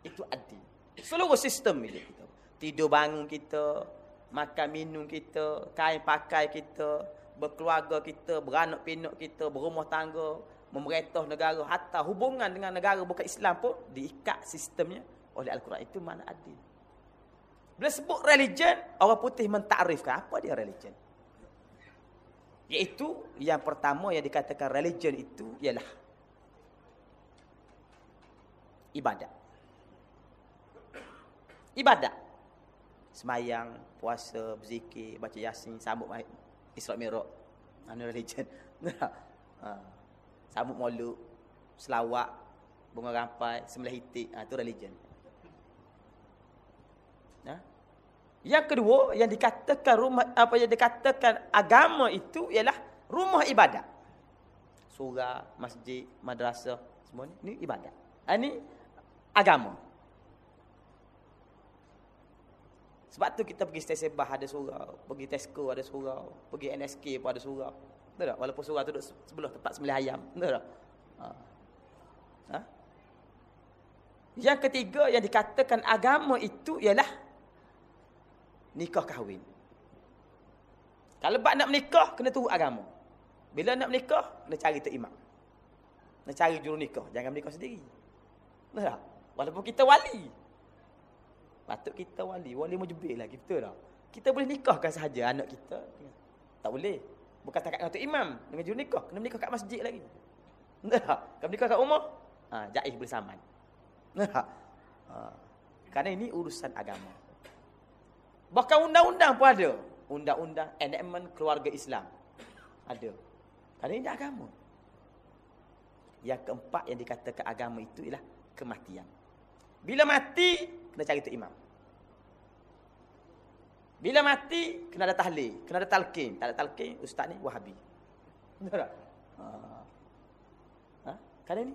Itu adin. Seluruh sistem ini kita. Tidur bangun kita, makan minum kita, kain pakai kita, berkeluarga kita, beranak pinak kita, berumah tangga, memerintah negara hatta hubungan dengan negara bukan Islam pun diikat sistemnya oleh Al-Quran itu mana adil. Bila sebut religion, orang putih mentakrifkan apa dia religion. Iaitu yang pertama yang dikatakan religion itu ialah ibadat. Ibadat. Semayang, puasa, berzikir, baca yasin, sambut Isra Mi'raj. Ana religion. Ha sambut maulud, selawat, bunga rampai, sembelih hitik, ha, itu religion. Ha? Yang kedua, yang dikatakan rumah apa yang dikatakan agama itu ialah rumah ibadat. Surah, masjid, madrasah, semua ni, ni ibadat. Ha, ini agama. Sebab tu kita pergi stesen bah ada surau, pergi Tesco ada surau, pergi NSK pun ada surau. Betul tak? Walaupun surau tu duduk sebelah tempat sembelih ayam. Betul tak? Ha. ha? Yang ketiga yang dikatakan agama itu ialah nikah kahwin. Kalau bak nak menikah, kena turut agama. Bila nak menikah, kena cari tok imam. Kena cari juru nikah. Jangan menikah sendiri. Betul tak? Walaupun kita wali. Patut kita wali. Wali mujibir lagi. Betul tak? Kita boleh nikahkan sahaja anak kita. Tak boleh. Bukan takat dengan imam. Dengan juru nikah. Kena menikah kat masjid lagi. Tak. Kena menikah kat rumah. Ha, jaiz bersamaan. Tak. Ha. Kerana ini urusan agama. Bahkan undang-undang pun ada. Undang-undang enactment keluarga Islam. Ada. Kerana ini agama. Yang keempat yang dikatakan agama itu ialah kematian. Bila mati, kena cari tu imam. Bila mati, kena ada tahlil. Kena ada talqin. Tak ada talqin, ustaz ni wahabi. Betul tak? Ha. ha? Kali ni.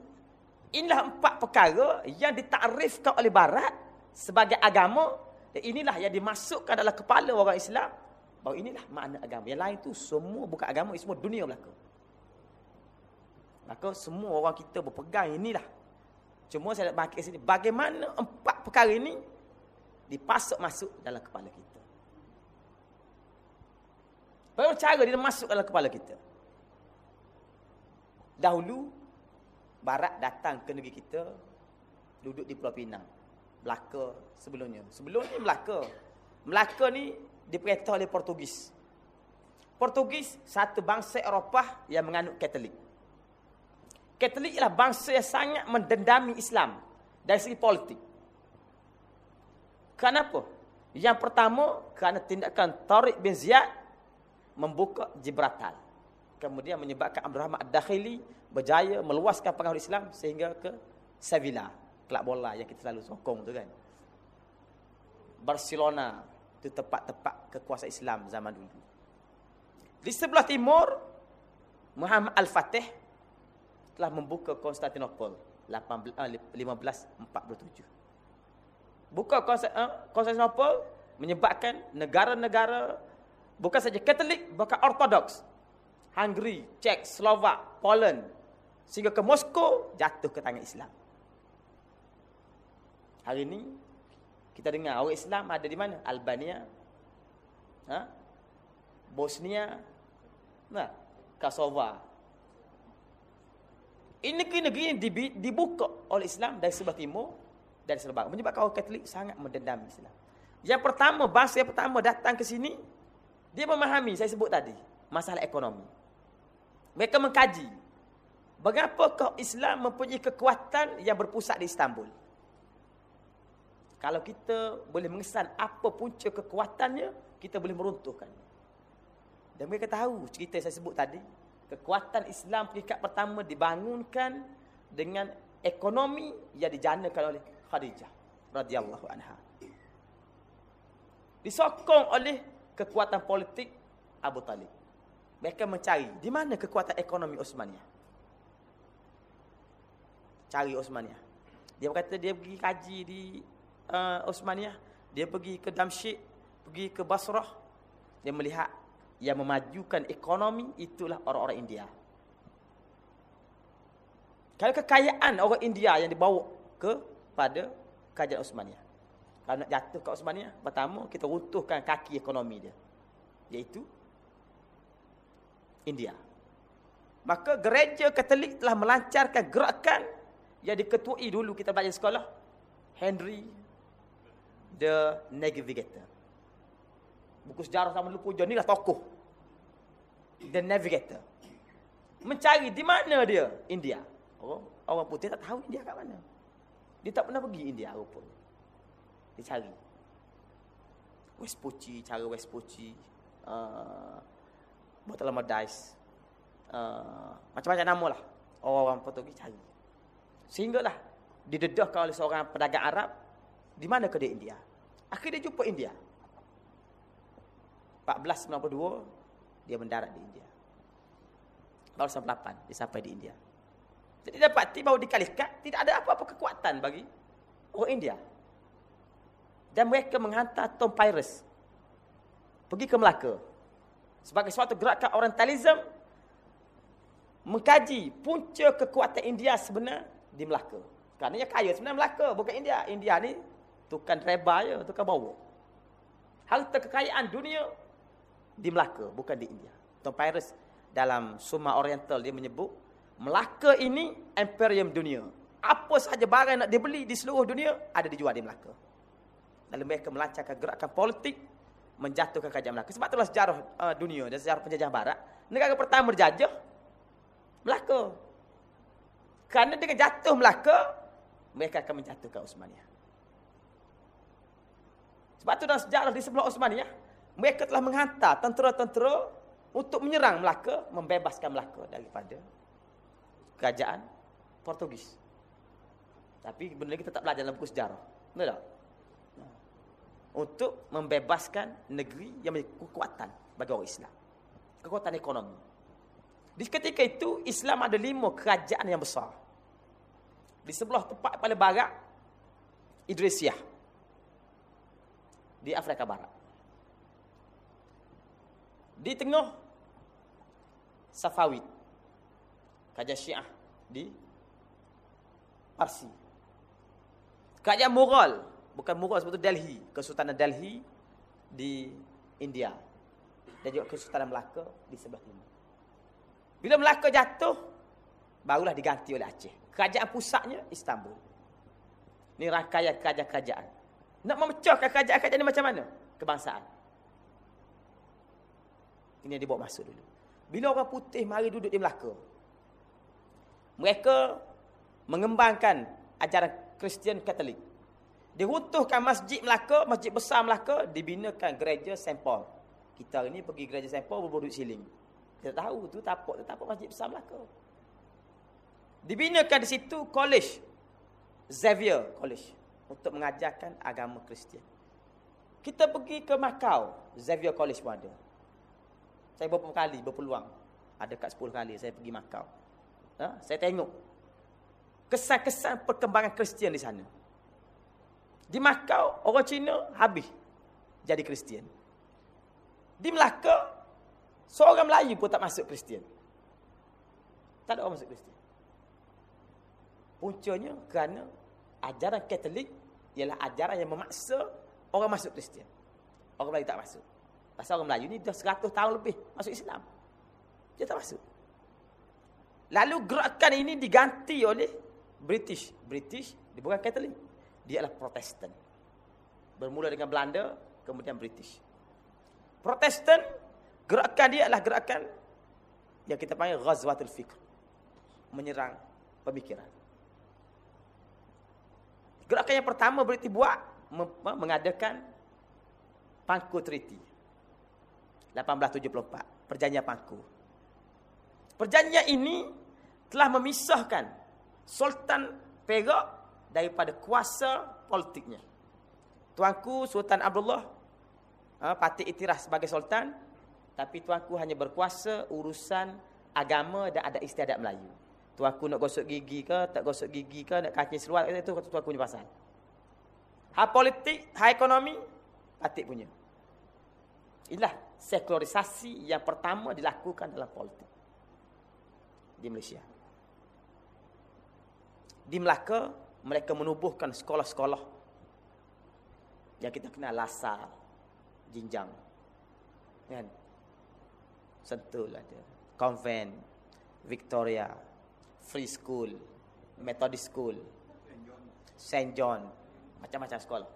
Inilah empat perkara yang ditakrifkan oleh barat sebagai agama. Dan inilah yang dimasukkan dalam kepala orang Islam. Bahawa inilah makna agama. Yang lain tu semua bukan agama, semua dunia belaka. Maka semua orang kita berpegang inilah. Cuma saya nak bangkit sini. Bagaimana empat perkara ini dipasuk masuk dalam kepala kita. Bagaimana cara dia masuk dalam kepala kita? Dahulu, barat datang ke negeri kita duduk di Pulau Pinang. Melaka sebelumnya. Sebelum ni Melaka. Melaka ni diperintah oleh Portugis. Portugis satu bangsa Eropah yang menganut Katolik. Katolik ialah bangsa yang sangat mendendami Islam dari segi politik. Kenapa? Yang pertama, kerana tindakan Tariq bin Ziyad membuka Gibraltar. Kemudian menyebabkan Abdul Rahman Ad-Dakhili berjaya meluaskan pengaruh Islam sehingga ke Sevilla, kelab bola yang kita selalu sokong tu kan. Barcelona itu tempat-tempat kekuasaan Islam zaman dulu. Di sebelah timur, Muhammad Al-Fatih telah membuka Konstantinopel 1547. Buka eh, Konstantinopel menyebabkan negara-negara bukan saja Katolik, bahkan Ortodoks. Hungary, Czech, Slovak, Poland sehingga ke Moskow jatuh ke tangan Islam. Hari ini kita dengar orang Islam ada di mana? Albania. Ha? Bosnia. Nah, Kosovo. Ini negeri-negeri ini dibuka oleh Islam dari sebelah timur dan sebelah barat. Menyebabkan orang Katolik sangat mendendam Islam. Yang pertama, bangsa yang pertama datang ke sini, dia memahami, saya sebut tadi, masalah ekonomi. Mereka mengkaji, bagaimana Islam mempunyai kekuatan yang berpusat di Istanbul. Kalau kita boleh mengesan apa punca kekuatannya, kita boleh meruntuhkannya. Dan mereka tahu cerita yang saya sebut tadi, kekuatan Islam peringkat pertama dibangunkan dengan ekonomi yang dijanakan oleh Khadijah radhiyallahu anha. Disokong oleh kekuatan politik Abu Talib. Mereka mencari di mana kekuatan ekonomi Osmaniyah. Cari Osmaniyah. Dia berkata dia pergi kaji di uh, Osmaniyah. Dia pergi ke Damsyik, pergi ke Basrah. Dia melihat yang memajukan ekonomi itulah orang-orang India. Kalau kekayaan orang India yang dibawa ke pada kerajaan Osmaniyah. Kalau nak jatuh ke Osmaniyah, pertama kita runtuhkan kaki ekonomi dia. Iaitu India. Maka gereja Katolik telah melancarkan gerakan yang diketuai dulu kita belajar sekolah. Henry the Navigator. Buku sejarah sama lupa John ni lah tokoh. The Navigator. Mencari di mana dia? India. Orang, orang putih tak tahu India kat mana. Dia tak pernah pergi India rupanya. Dia cari. West Pochi, cara West Pochi. Uh, Bartolomadice. Uh, macam-macam nama lah. Orang-orang Portugis cari. Sehinggalah didedahkan oleh seorang pedagang Arab. Di mana ke dia India? Akhirnya jumpa India. 1492 dia mendarat di India. Baru 98 dia sampai di India. Jadi dapati bahawa di Kalikat tidak ada apa-apa kekuatan bagi orang India. Dan mereka menghantar Tom Pyrus pergi ke Melaka. Sebagai suatu gerakan orientalism mengkaji punca kekuatan India sebenar di Melaka. Kerana ia kaya sebenarnya Melaka bukan India. India ni tukang reba je, tukang bawa. Harta kekayaan dunia di Melaka, bukan di India. Tom Pyrus dalam Summa Oriental dia menyebut Melaka ini imperium dunia. Apa sahaja barang nak dibeli di seluruh dunia ada dijual di Melaka. Lalu mereka melancarkan gerakan politik menjatuhkan kerajaan Melaka. Sebab itulah sejarah uh, dunia dan sejarah penjajah barat. Negara pertama berjajah Melaka. Kerana dengan jatuh Melaka, mereka akan menjatuhkan Osmaniyah. Sebab itu dalam sejarah di sebelah Osmaniyah, mereka telah menghantar tentera-tentera untuk menyerang Melaka, membebaskan Melaka daripada kerajaan Portugis. Tapi benda kita tak belajar dalam buku sejarah. Betul tak? Untuk membebaskan negeri yang memiliki kekuatan bagi orang Islam. Kekuatan ekonomi. Di ketika itu, Islam ada lima kerajaan yang besar. Di sebelah tempat paling barat, Idrisiyah. Di Afrika Barat. Di tengah Safawid. Kerajaan Syiah di Parsi. Kerajaan Mughal, bukan Mughal sebab itu Delhi, Kesultanan Delhi di India. Dan juga Kesultanan Melaka di sebelah timur. Bila Melaka jatuh, barulah diganti oleh Aceh. Kerajaan pusatnya Istanbul. Ini rangkaian kerajaan-kerajaan. Nak memecahkan kerajaan-kerajaan ini macam mana? Kebangsaan. Ini yang dibawa masuk dulu. Bila orang putih mari duduk di Melaka. Mereka mengembangkan ajaran Kristian Katolik. Diruntuhkan masjid Melaka, masjid besar Melaka, dibinakan gereja St. Paul. Kita ni pergi gereja St. Paul siling. Kita tahu tu tapak tapak masjid besar Melaka. Dibinakan di situ college Xavier College untuk mengajarkan agama Kristian. Kita pergi ke Macau, Xavier College pun ada. Saya beberapa kali berpeluang. Ada kat 10 kali saya pergi Macau. Ha? Saya tengok kesan-kesan perkembangan Kristian di sana. Di Macau, orang Cina habis jadi Kristian. Di Melaka, seorang Melayu pun tak masuk Kristian. Tak ada orang masuk Kristian. Puncanya kerana ajaran Katolik ialah ajaran yang memaksa orang masuk Kristian. Orang Melayu tak masuk. Pasal orang Melayu ni dah 100 tahun lebih masuk Islam. Dia tak masuk. Lalu gerakan ini diganti oleh British. British dia bukan Katolik. Dia adalah Protestan. Bermula dengan Belanda, kemudian British. Protestan, gerakan dia adalah gerakan yang kita panggil Ghazwatul Fikr. Menyerang pemikiran. Gerakan yang pertama British buat, mengadakan Pangku Treaty. 1874. Perjanjian Pangku. Perjanjian ini telah memisahkan Sultan Perak daripada kuasa politiknya. Tuanku Sultan Abdullah ha, patut itiraf sebagai sultan tapi tuanku hanya berkuasa urusan agama dan ada istiadat Melayu. Tuanku nak gosok gigi ke, tak gosok gigi ke, nak kacing seluar itu tuanku punya pasal. Hal politik, hal ekonomi patut punya. Inilah sekularisasi yang pertama dilakukan dalam politik di Malaysia. Di Melaka, mereka menubuhkan sekolah-sekolah yang kita kenal Lasal, Jinjang. Kan? Sentul ada. Convent, Victoria, Free School, Methodist School, St. John, macam-macam sekolah.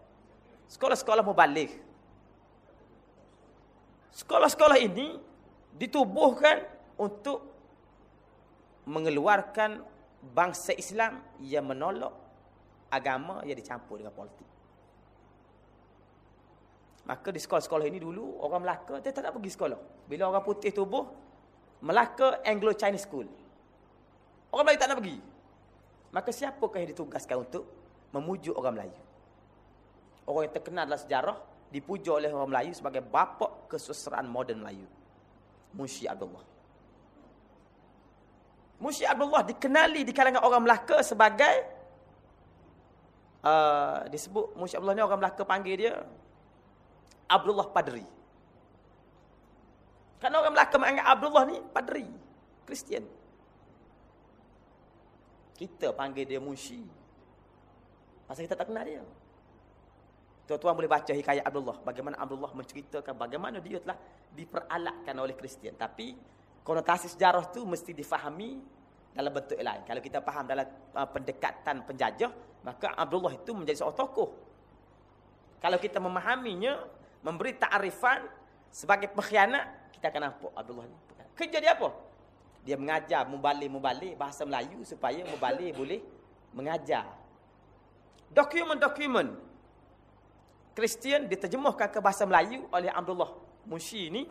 Sekolah-sekolah mubalik. Sekolah-sekolah ini ditubuhkan untuk mengeluarkan bangsa Islam yang menolak agama yang dicampur dengan politik. Maka di sekolah-sekolah ini dulu orang Melaka dia tak nak pergi sekolah. Bila orang putih tubuh Melaka Anglo Chinese School. Orang Melayu tak nak pergi. Maka siapakah yang ditugaskan untuk memujuk orang Melayu? Orang yang terkenal dalam sejarah dipuja oleh orang Melayu sebagai bapa kesusahan moden Melayu. Munshi Abdullah. Mushi Abdullah dikenali di kalangan orang Melaka sebagai uh, disebut Mushi Abdullah ni orang Melaka panggil dia Abdullah Padri. Karena orang Melaka menganggap Abdullah ni Padri, Kristian. Kita panggil dia Mushi. Pasal kita tak kenal dia. Tuan-tuan boleh baca hikayat Abdullah. Bagaimana Abdullah menceritakan bagaimana dia telah diperalatkan oleh Kristian. Tapi konotasi sejarah tu mesti difahami dalam bentuk lain. Kalau kita faham dalam uh, pendekatan penjajah, maka Abdullah itu menjadi seorang tokoh. Kalau kita memahaminya, memberi ta'rifan sebagai pengkhianat, kita akan nampak Abdullah ini. Kerja dia apa? Dia mengajar mubalik-mubalik bahasa Melayu supaya mubalik boleh mengajar. Dokumen-dokumen Kristian diterjemahkan ke bahasa Melayu oleh Abdullah Munshi ini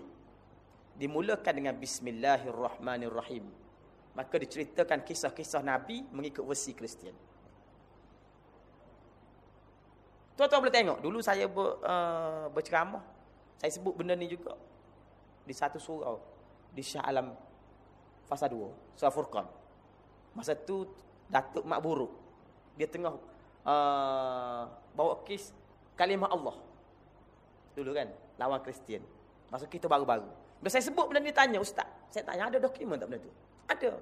dimulakan dengan bismillahirrahmanirrahim. Maka diceritakan kisah-kisah Nabi mengikut versi Kristian. Tuan-tuan boleh tengok. Dulu saya ber, uh, berceramah. Saya sebut benda ni juga. Di satu surau. Di Syah Alam Fasa 2. Surah Furqan. Masa tu Datuk Mak Buruk. Dia tengah uh, bawa kes kalimah Allah. Dulu kan. Lawan Kristian. Masa kita baru-baru. Bila saya sebut benda ni tanya ustaz. Saya tanya ada dokumen tak benda tu? Ada.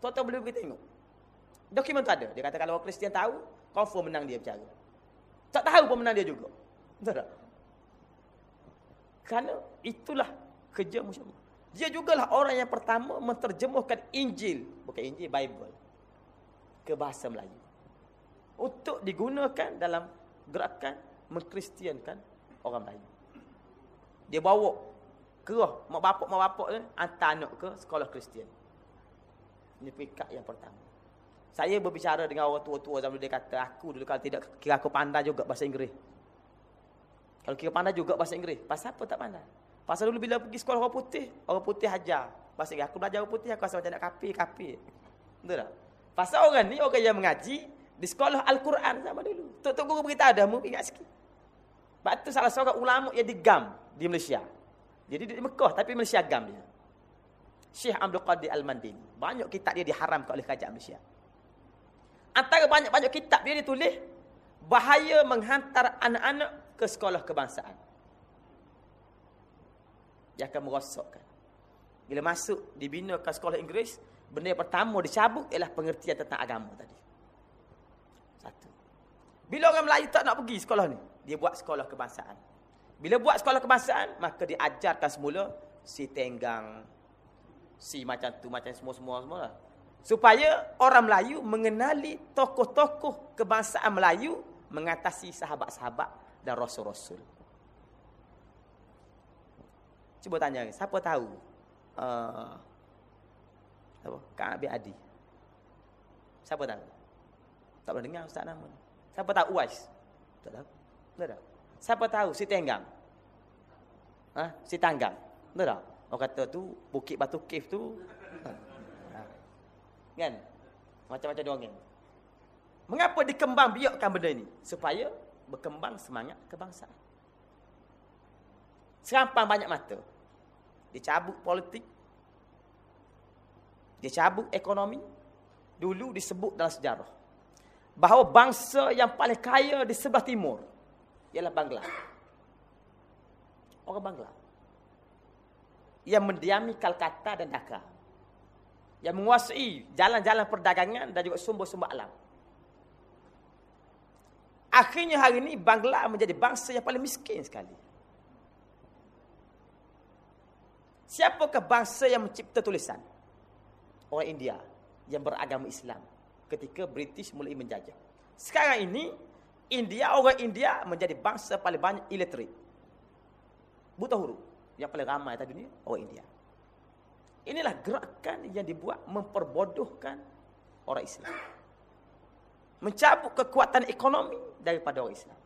Tuan-tuan boleh pergi tengok. Dokumen tu ada. Dia kata kalau Kristian tahu, confirm menang dia bercara. Tak tahu pun menang dia juga. Betul tak? Kerana itulah kerja Masya Allah. Dia jugalah orang yang pertama menterjemahkan Injil, bukan Injil, Bible ke bahasa Melayu. Untuk digunakan dalam gerakan mengkristiankan orang Melayu. Dia bawa kerah mak bapak mak bapak ni hantar anak ke sekolah Kristian. Ini peringkat yang pertama. Saya berbicara dengan orang tua-tua zaman dia kata aku dulu kalau tidak kira aku pandai juga bahasa Inggeris. Kalau kira pandai juga bahasa Inggeris, pasal apa tak pandai? Pasal dulu bila pergi sekolah orang putih, orang putih ajar bahasa Inggeris. Aku belajar orang putih aku rasa macam nak kapi, kapi. Betul tak? Pasal orang ni orang yang mengaji di sekolah Al-Quran zaman dulu. Tok-tok guru beritahu dah, mu ingat sikit. Sebab tu salah seorang ulama yang digam di Malaysia. Jadi di Mekah tapi Malaysia agam dia. Syekh Abdul Qadir Al-Mandini. Banyak kitab dia diharamkan oleh kerajaan Malaysia. Antara banyak-banyak kitab dia ditulis bahaya menghantar anak-anak ke sekolah kebangsaan. Dia akan merosakkan. Bila masuk dibina ke sekolah Inggeris, benda yang pertama dicabut ialah pengertian tentang agama tadi. Satu. Bila orang Melayu tak nak pergi sekolah ni, dia buat sekolah kebangsaan. Bila buat sekolah kebangsaan, maka diajarkan semula si tenggang, si macam tu, macam semua-semua. semua lah. Supaya orang Melayu mengenali tokoh-tokoh kebangsaan Melayu mengatasi sahabat-sahabat dan rasul-rasul. Cuba tanya, siapa tahu? Uh, apa? Kak Abi Adi. Siapa tahu? Tak pernah dengar Ustaz nama. Siapa tahu Uwais? Tak tahu. Tak tahu. Siapa tahu si Tenggang? Ha? Si Tanggang? Tak? Orang kata tu Bukit Batu Cave tu. Ha. Kan? Macam-macam dongeng. Mengapa dikembang biakkan benda ni? Supaya berkembang semangat kebangsaan. Serampang banyak mata. Dicabut politik. Dicabut ekonomi. Dulu disebut dalam sejarah. Bahawa bangsa yang paling kaya di sebelah timur ialah Bangla. Orang Bangla. Yang mendiami Kalkata dan Dhaka. Yang menguasai jalan-jalan perdagangan dan juga sumber-sumber alam. Akhirnya hari ini Bangla menjadi bangsa yang paling miskin sekali. Siapakah bangsa yang mencipta tulisan? Orang India yang beragama Islam ketika British mulai menjajah. Sekarang ini India, orang India menjadi bangsa paling banyak illiterate. Buta huruf. Yang paling ramai tadi dunia, orang India. Inilah gerakan yang dibuat memperbodohkan orang Islam. Mencabut kekuatan ekonomi daripada orang Islam.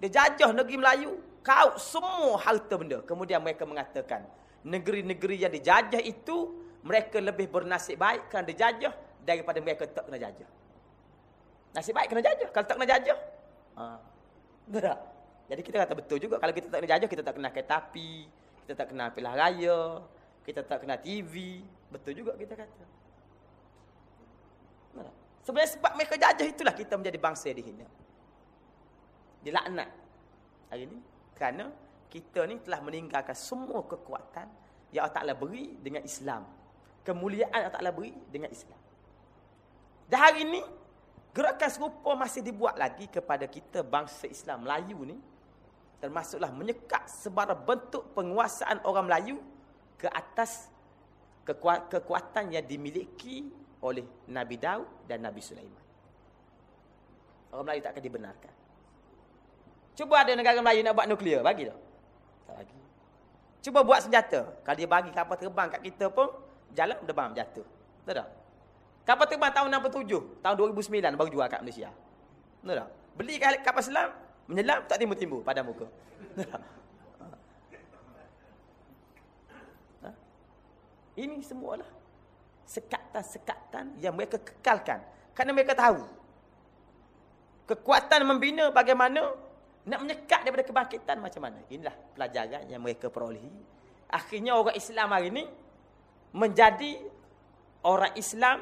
Dia jajah negeri Melayu, kau semua harta benda. Kemudian mereka mengatakan, negeri-negeri yang dijajah itu, mereka lebih bernasib baik kerana dijajah daripada mereka tak kena jajah. Nasib baik kena jajah. Kalau tak kena jajah, Ha. Tak? Jadi kita kata betul juga kalau kita tak kena jajah kita tak kena kereta api, kita tak kena pilah raya, kita tak kena TV, betul juga kita kata. Sebenarnya sebab mereka jajah itulah kita menjadi bangsa yang dihina. Dilaknat hari ini kerana kita ni telah meninggalkan semua kekuatan yang Allah Taala beri dengan Islam. Kemuliaan Allah Taala beri dengan Islam. Dan hari ini Gerakan serupa masih dibuat lagi kepada kita bangsa Islam Melayu ni. Termasuklah menyekat sebarang bentuk penguasaan orang Melayu ke atas kekuatan yang dimiliki oleh Nabi Daud dan Nabi Sulaiman. Orang Melayu tak akan dibenarkan. Cuba ada negara Melayu nak buat nuklear, bagi tak? Bagi. Cuba buat senjata. Kalau dia bagi kapal terbang kat kita pun, jalan, derbang, jatuh. Tak tak? Kapal terbang tahun 67, tahun 2009 baru jual kat Malaysia. Betul tak? Beli kapal selam, menyelam tak timbul-timbul pada muka. Ha? Ini semualah sekatan-sekatan yang mereka kekalkan. Kerana mereka tahu. Kekuatan membina bagaimana nak menyekat daripada kebangkitan macam mana. Inilah pelajaran yang mereka perolehi. Akhirnya orang Islam hari ini menjadi orang Islam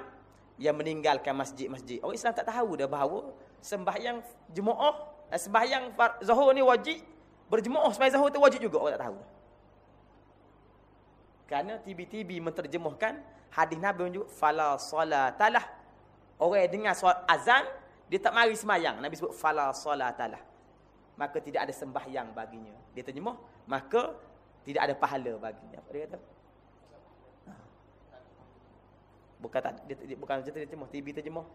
yang meninggalkan masjid-masjid. Orang Islam tak tahu dah bahawa sembahyang jemaah, sembahyang zuhur ni wajib, berjemaah sembahyang zuhur tu wajib juga. Orang tak tahu. Kerana tibi-tibi menterjemahkan hadis Nabi menyebut fala salatalah. Orang yang dengar soal azan, dia tak mari sembahyang. Nabi sebut fala salatalah. Maka tidak ada sembahyang baginya. Dia terjemah, maka tidak ada pahala baginya. Apa dia kata? Bukan tak dia, bukan macam tu dia terjemah, TV terjemah.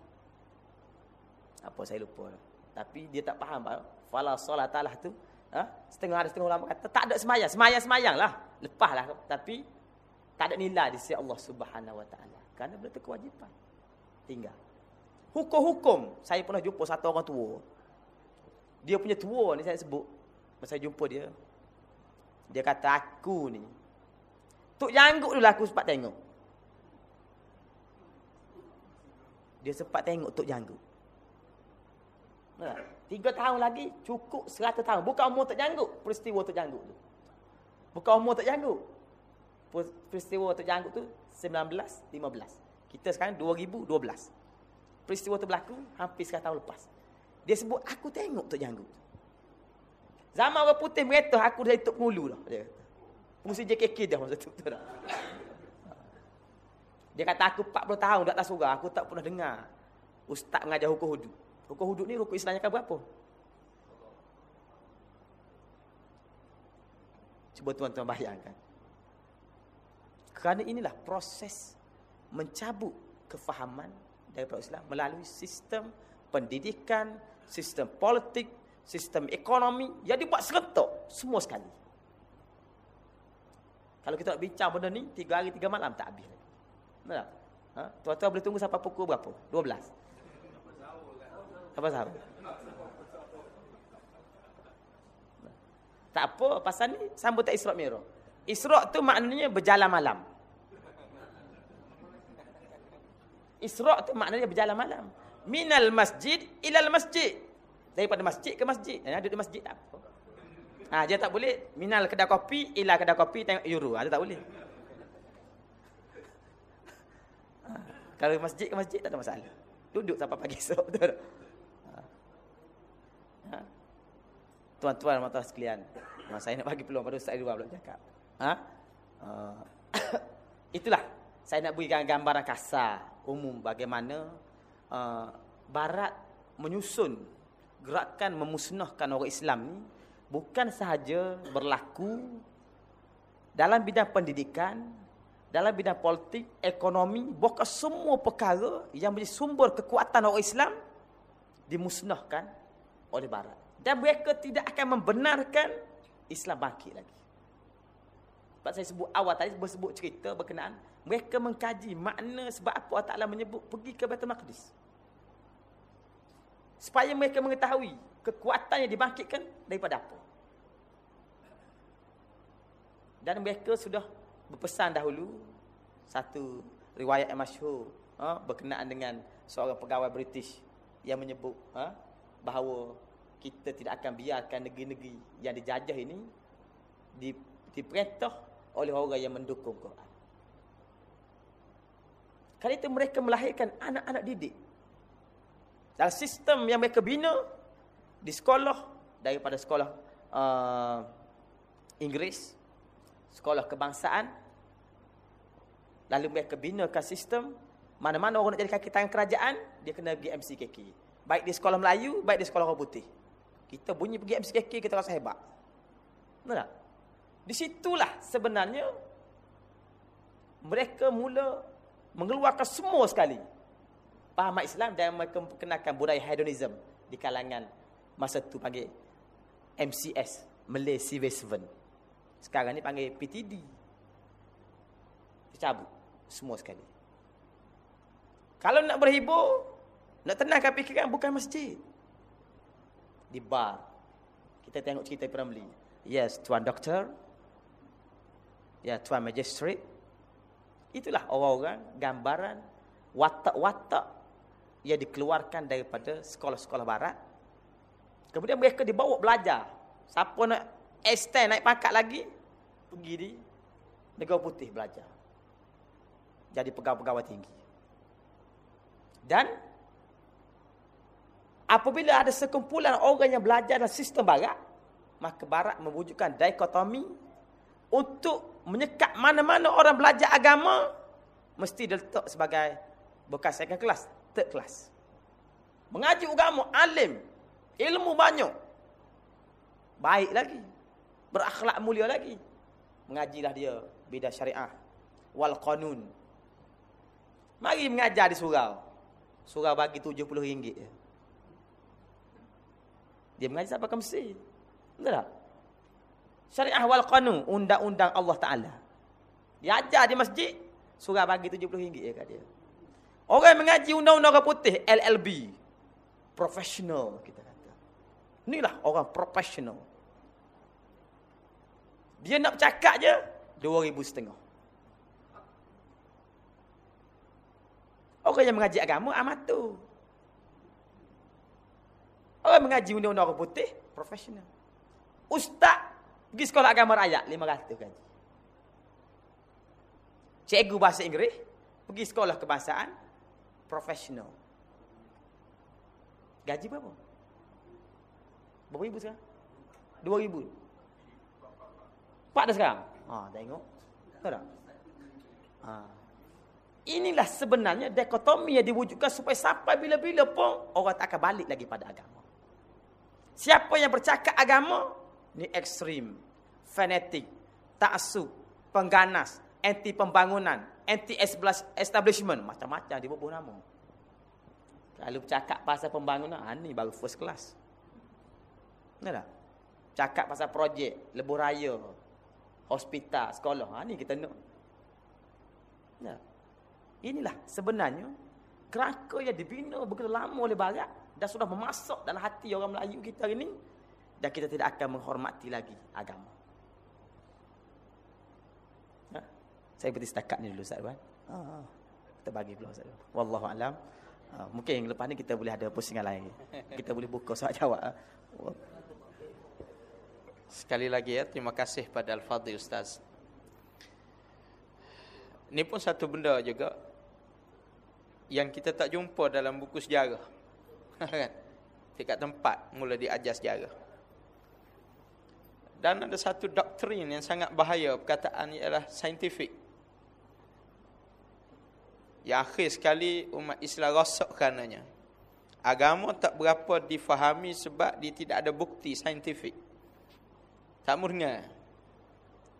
Apa saya lupa. Tapi dia tak faham apa. Fala salatalah tu. Ha? Setengah ada setengah ulama kata tak ada semayang, semayang-semayang lah. Lepaslah tapi tak ada nilai di sisi Allah Subhanahu Wa Taala. Kerana tu kewajipan. Tinggal. Hukum-hukum, saya pernah jumpa satu orang tua. Dia punya tua ni saya sebut. Masa saya jumpa dia. Dia kata aku ni. Tok janggut dulu aku sempat tengok. Dia sempat tengok Tok janggut. Tiga tahun lagi cukup seratus tahun. Bukan umur Tok janggut. Peristiwa Tok janggut tu. Bukan umur Tok janggut peristiwa tu janggut tu 1915. Kita sekarang 2012. Peristiwa tu berlaku hampir sekarang tahun lepas. Dia sebut aku tengok tu janggut. Zaman orang putih mereta aku dah hidup mulu kata. Fungsi JKK dah masa tu betul tak? Dia kata aku 40 tahun dak atas surah aku tak pernah dengar ustaz mengajar hukum hudud. Hukum hudud ni hukum Islamnya kan berapa? Cuba tuan-tuan bayangkan. Kerana inilah proses mencabut kefahaman daripada Islam melalui sistem pendidikan, sistem politik, sistem ekonomi yang dibuat serentak semua sekali. Kalau kita nak bincang benda ni, tiga hari, tiga malam tak habis. Betul Ha? Tuan-tuan boleh tunggu sampai pukul berapa? 12. Apa sahur? Tak apa, pasal ni sambut tak Isra' Mi'raj. Isra' tu maknanya berjalan malam. Isra' tu maknanya berjalan malam. Minal masjid ilal masjid. Daripada masjid ke masjid. Ya, duduk di masjid tak apa. Ha, dia tak boleh minal kedai kopi ila kedai kopi tengok euro. Ha, dia tak boleh. Ha, kalau masjid ke masjid tak ada masalah. Duduk sampai pagi esok. Betul tak? Ha. ha. Tuan-tuan mata sekalian. Ha, saya nak bagi peluang pada Ustaz Irwan belum cakap. Ha? Uh, itulah. Saya nak berikan gambaran kasar umum bagaimana uh, barat menyusun gerakan memusnahkan orang Islam ni bukan sahaja berlaku dalam bidang pendidikan, dalam bidang politik, ekonomi, bukan semua perkara yang menjadi sumber kekuatan orang Islam dimusnahkan oleh barat. Dan mereka tidak akan membenarkan Islam bangkit lagi. Sebab saya sebut awal tadi, sebut cerita berkenaan mereka mengkaji makna sebab apa Allah Ta'ala menyebut pergi ke Baitul Maqdis. Supaya mereka mengetahui kekuatan yang dibangkitkan daripada apa. Dan mereka sudah berpesan dahulu satu riwayat yang masyhur ha, berkenaan dengan seorang pegawai British yang menyebut ha, bahawa kita tidak akan biarkan negeri-negeri yang dijajah ini diperintah oleh orang yang mendukung Quran. Kali itu mereka melahirkan anak-anak didik. Dalam sistem yang mereka bina di sekolah daripada sekolah uh, Inggeris, sekolah kebangsaan. Lalu mereka binakan sistem mana-mana orang nak jadi kaki tangan kerajaan, dia kena pergi MCKK. Baik di sekolah Melayu, baik di sekolah orang putih. Kita bunyi pergi MCKK, kita rasa hebat. Betul tak? Di situlah sebenarnya mereka mula mengeluarkan semua sekali. Pahaman Islam? Dan mereka memperkenalkan budaya hedonism di kalangan masa tu panggil MCS Malay Civil Servant. Sekarang ni panggil PTD dicabut semua sekali. Kalau nak berhibur nak tenangkan fikiran bukan masjid di bar kita tengok cerita Piramli yes tuan doktor ya tuan magistrate Itulah orang-orang gambaran watak-watak yang dikeluarkan daripada sekolah-sekolah barat. Kemudian mereka dibawa belajar. Siapa nak extend naik pangkat lagi, pergi di negara putih belajar. Jadi pegawai-pegawai tinggi. Dan apabila ada sekumpulan orang yang belajar dalam sistem barat, maka barat mewujudkan dikotomi untuk menyekat mana-mana orang belajar agama mesti diletak sebagai bekas second kelas, third kelas. Mengaji agama, alim, ilmu banyak. Baik lagi. Berakhlak mulia lagi. Mengajilah dia bidang syariah wal qanun. Mari mengajar di surau. Surau bagi RM70 je. Dia mengajar sampai ke Mesir. Betul tak? Syariah wal qanun, undang-undang Allah Taala. Dia ajar di masjid, surau bagi RM70 je kat dia. Orang yang mengaji undang-undang orang putih, LLB. Professional kita kata. Inilah orang professional. Dia nak bercakap je, RM2,000 setengah. Orang yang mengaji agama amatur. Orang mengaji undang-undang orang putih profesional. Ustaz pergi sekolah agama rakyat 500 gaji. Cikgu bahasa Inggeris pergi sekolah kebangsaan profesional. Gaji berapa? Berapa ribu sekarang? Dua ribu. Empat dah sekarang? Ha, tengok. Tahu tak? Ha. Inilah sebenarnya dikotomi yang diwujudkan supaya sampai bila-bila pun orang tak akan balik lagi pada agama. Siapa yang bercakap agama, ni ekstrim, fanatik, ta'asub, pengganas, anti pembangunan, anti establishment, macam-macam dia buat nama. Kalau bercakap pasal pembangunan, ha, ni baru first class. Benar tak? Cakap pasal projek, lebuh raya, hospital, sekolah, ha, ni kita nak. Benar Inilah sebenarnya kerangka yang dibina begitu lama oleh barat dan sudah memasuk dalam hati orang Melayu kita hari ini dan kita tidak akan menghormati lagi agama. Ha? Saya berhenti setakat ni dulu Ustaz Wan. Ha, ha. Kita bagi pula Ustaz. Wallahu alam. Ha, mungkin lepas ni kita boleh ada pusingan lain. Kita boleh buka soal jawab. Ha. Sekali lagi ya, terima kasih pada Al-Fadhil Ustaz. Ini pun satu benda juga yang kita tak jumpa dalam buku sejarah. kan? Dekat tempat mula diajar sejarah. Dan ada satu doktrin yang sangat bahaya perkataan ialah saintifik. Yang akhir sekali umat Islam rosak karenanya. Agama tak berapa difahami sebab dia tidak ada bukti saintifik. Tak murni.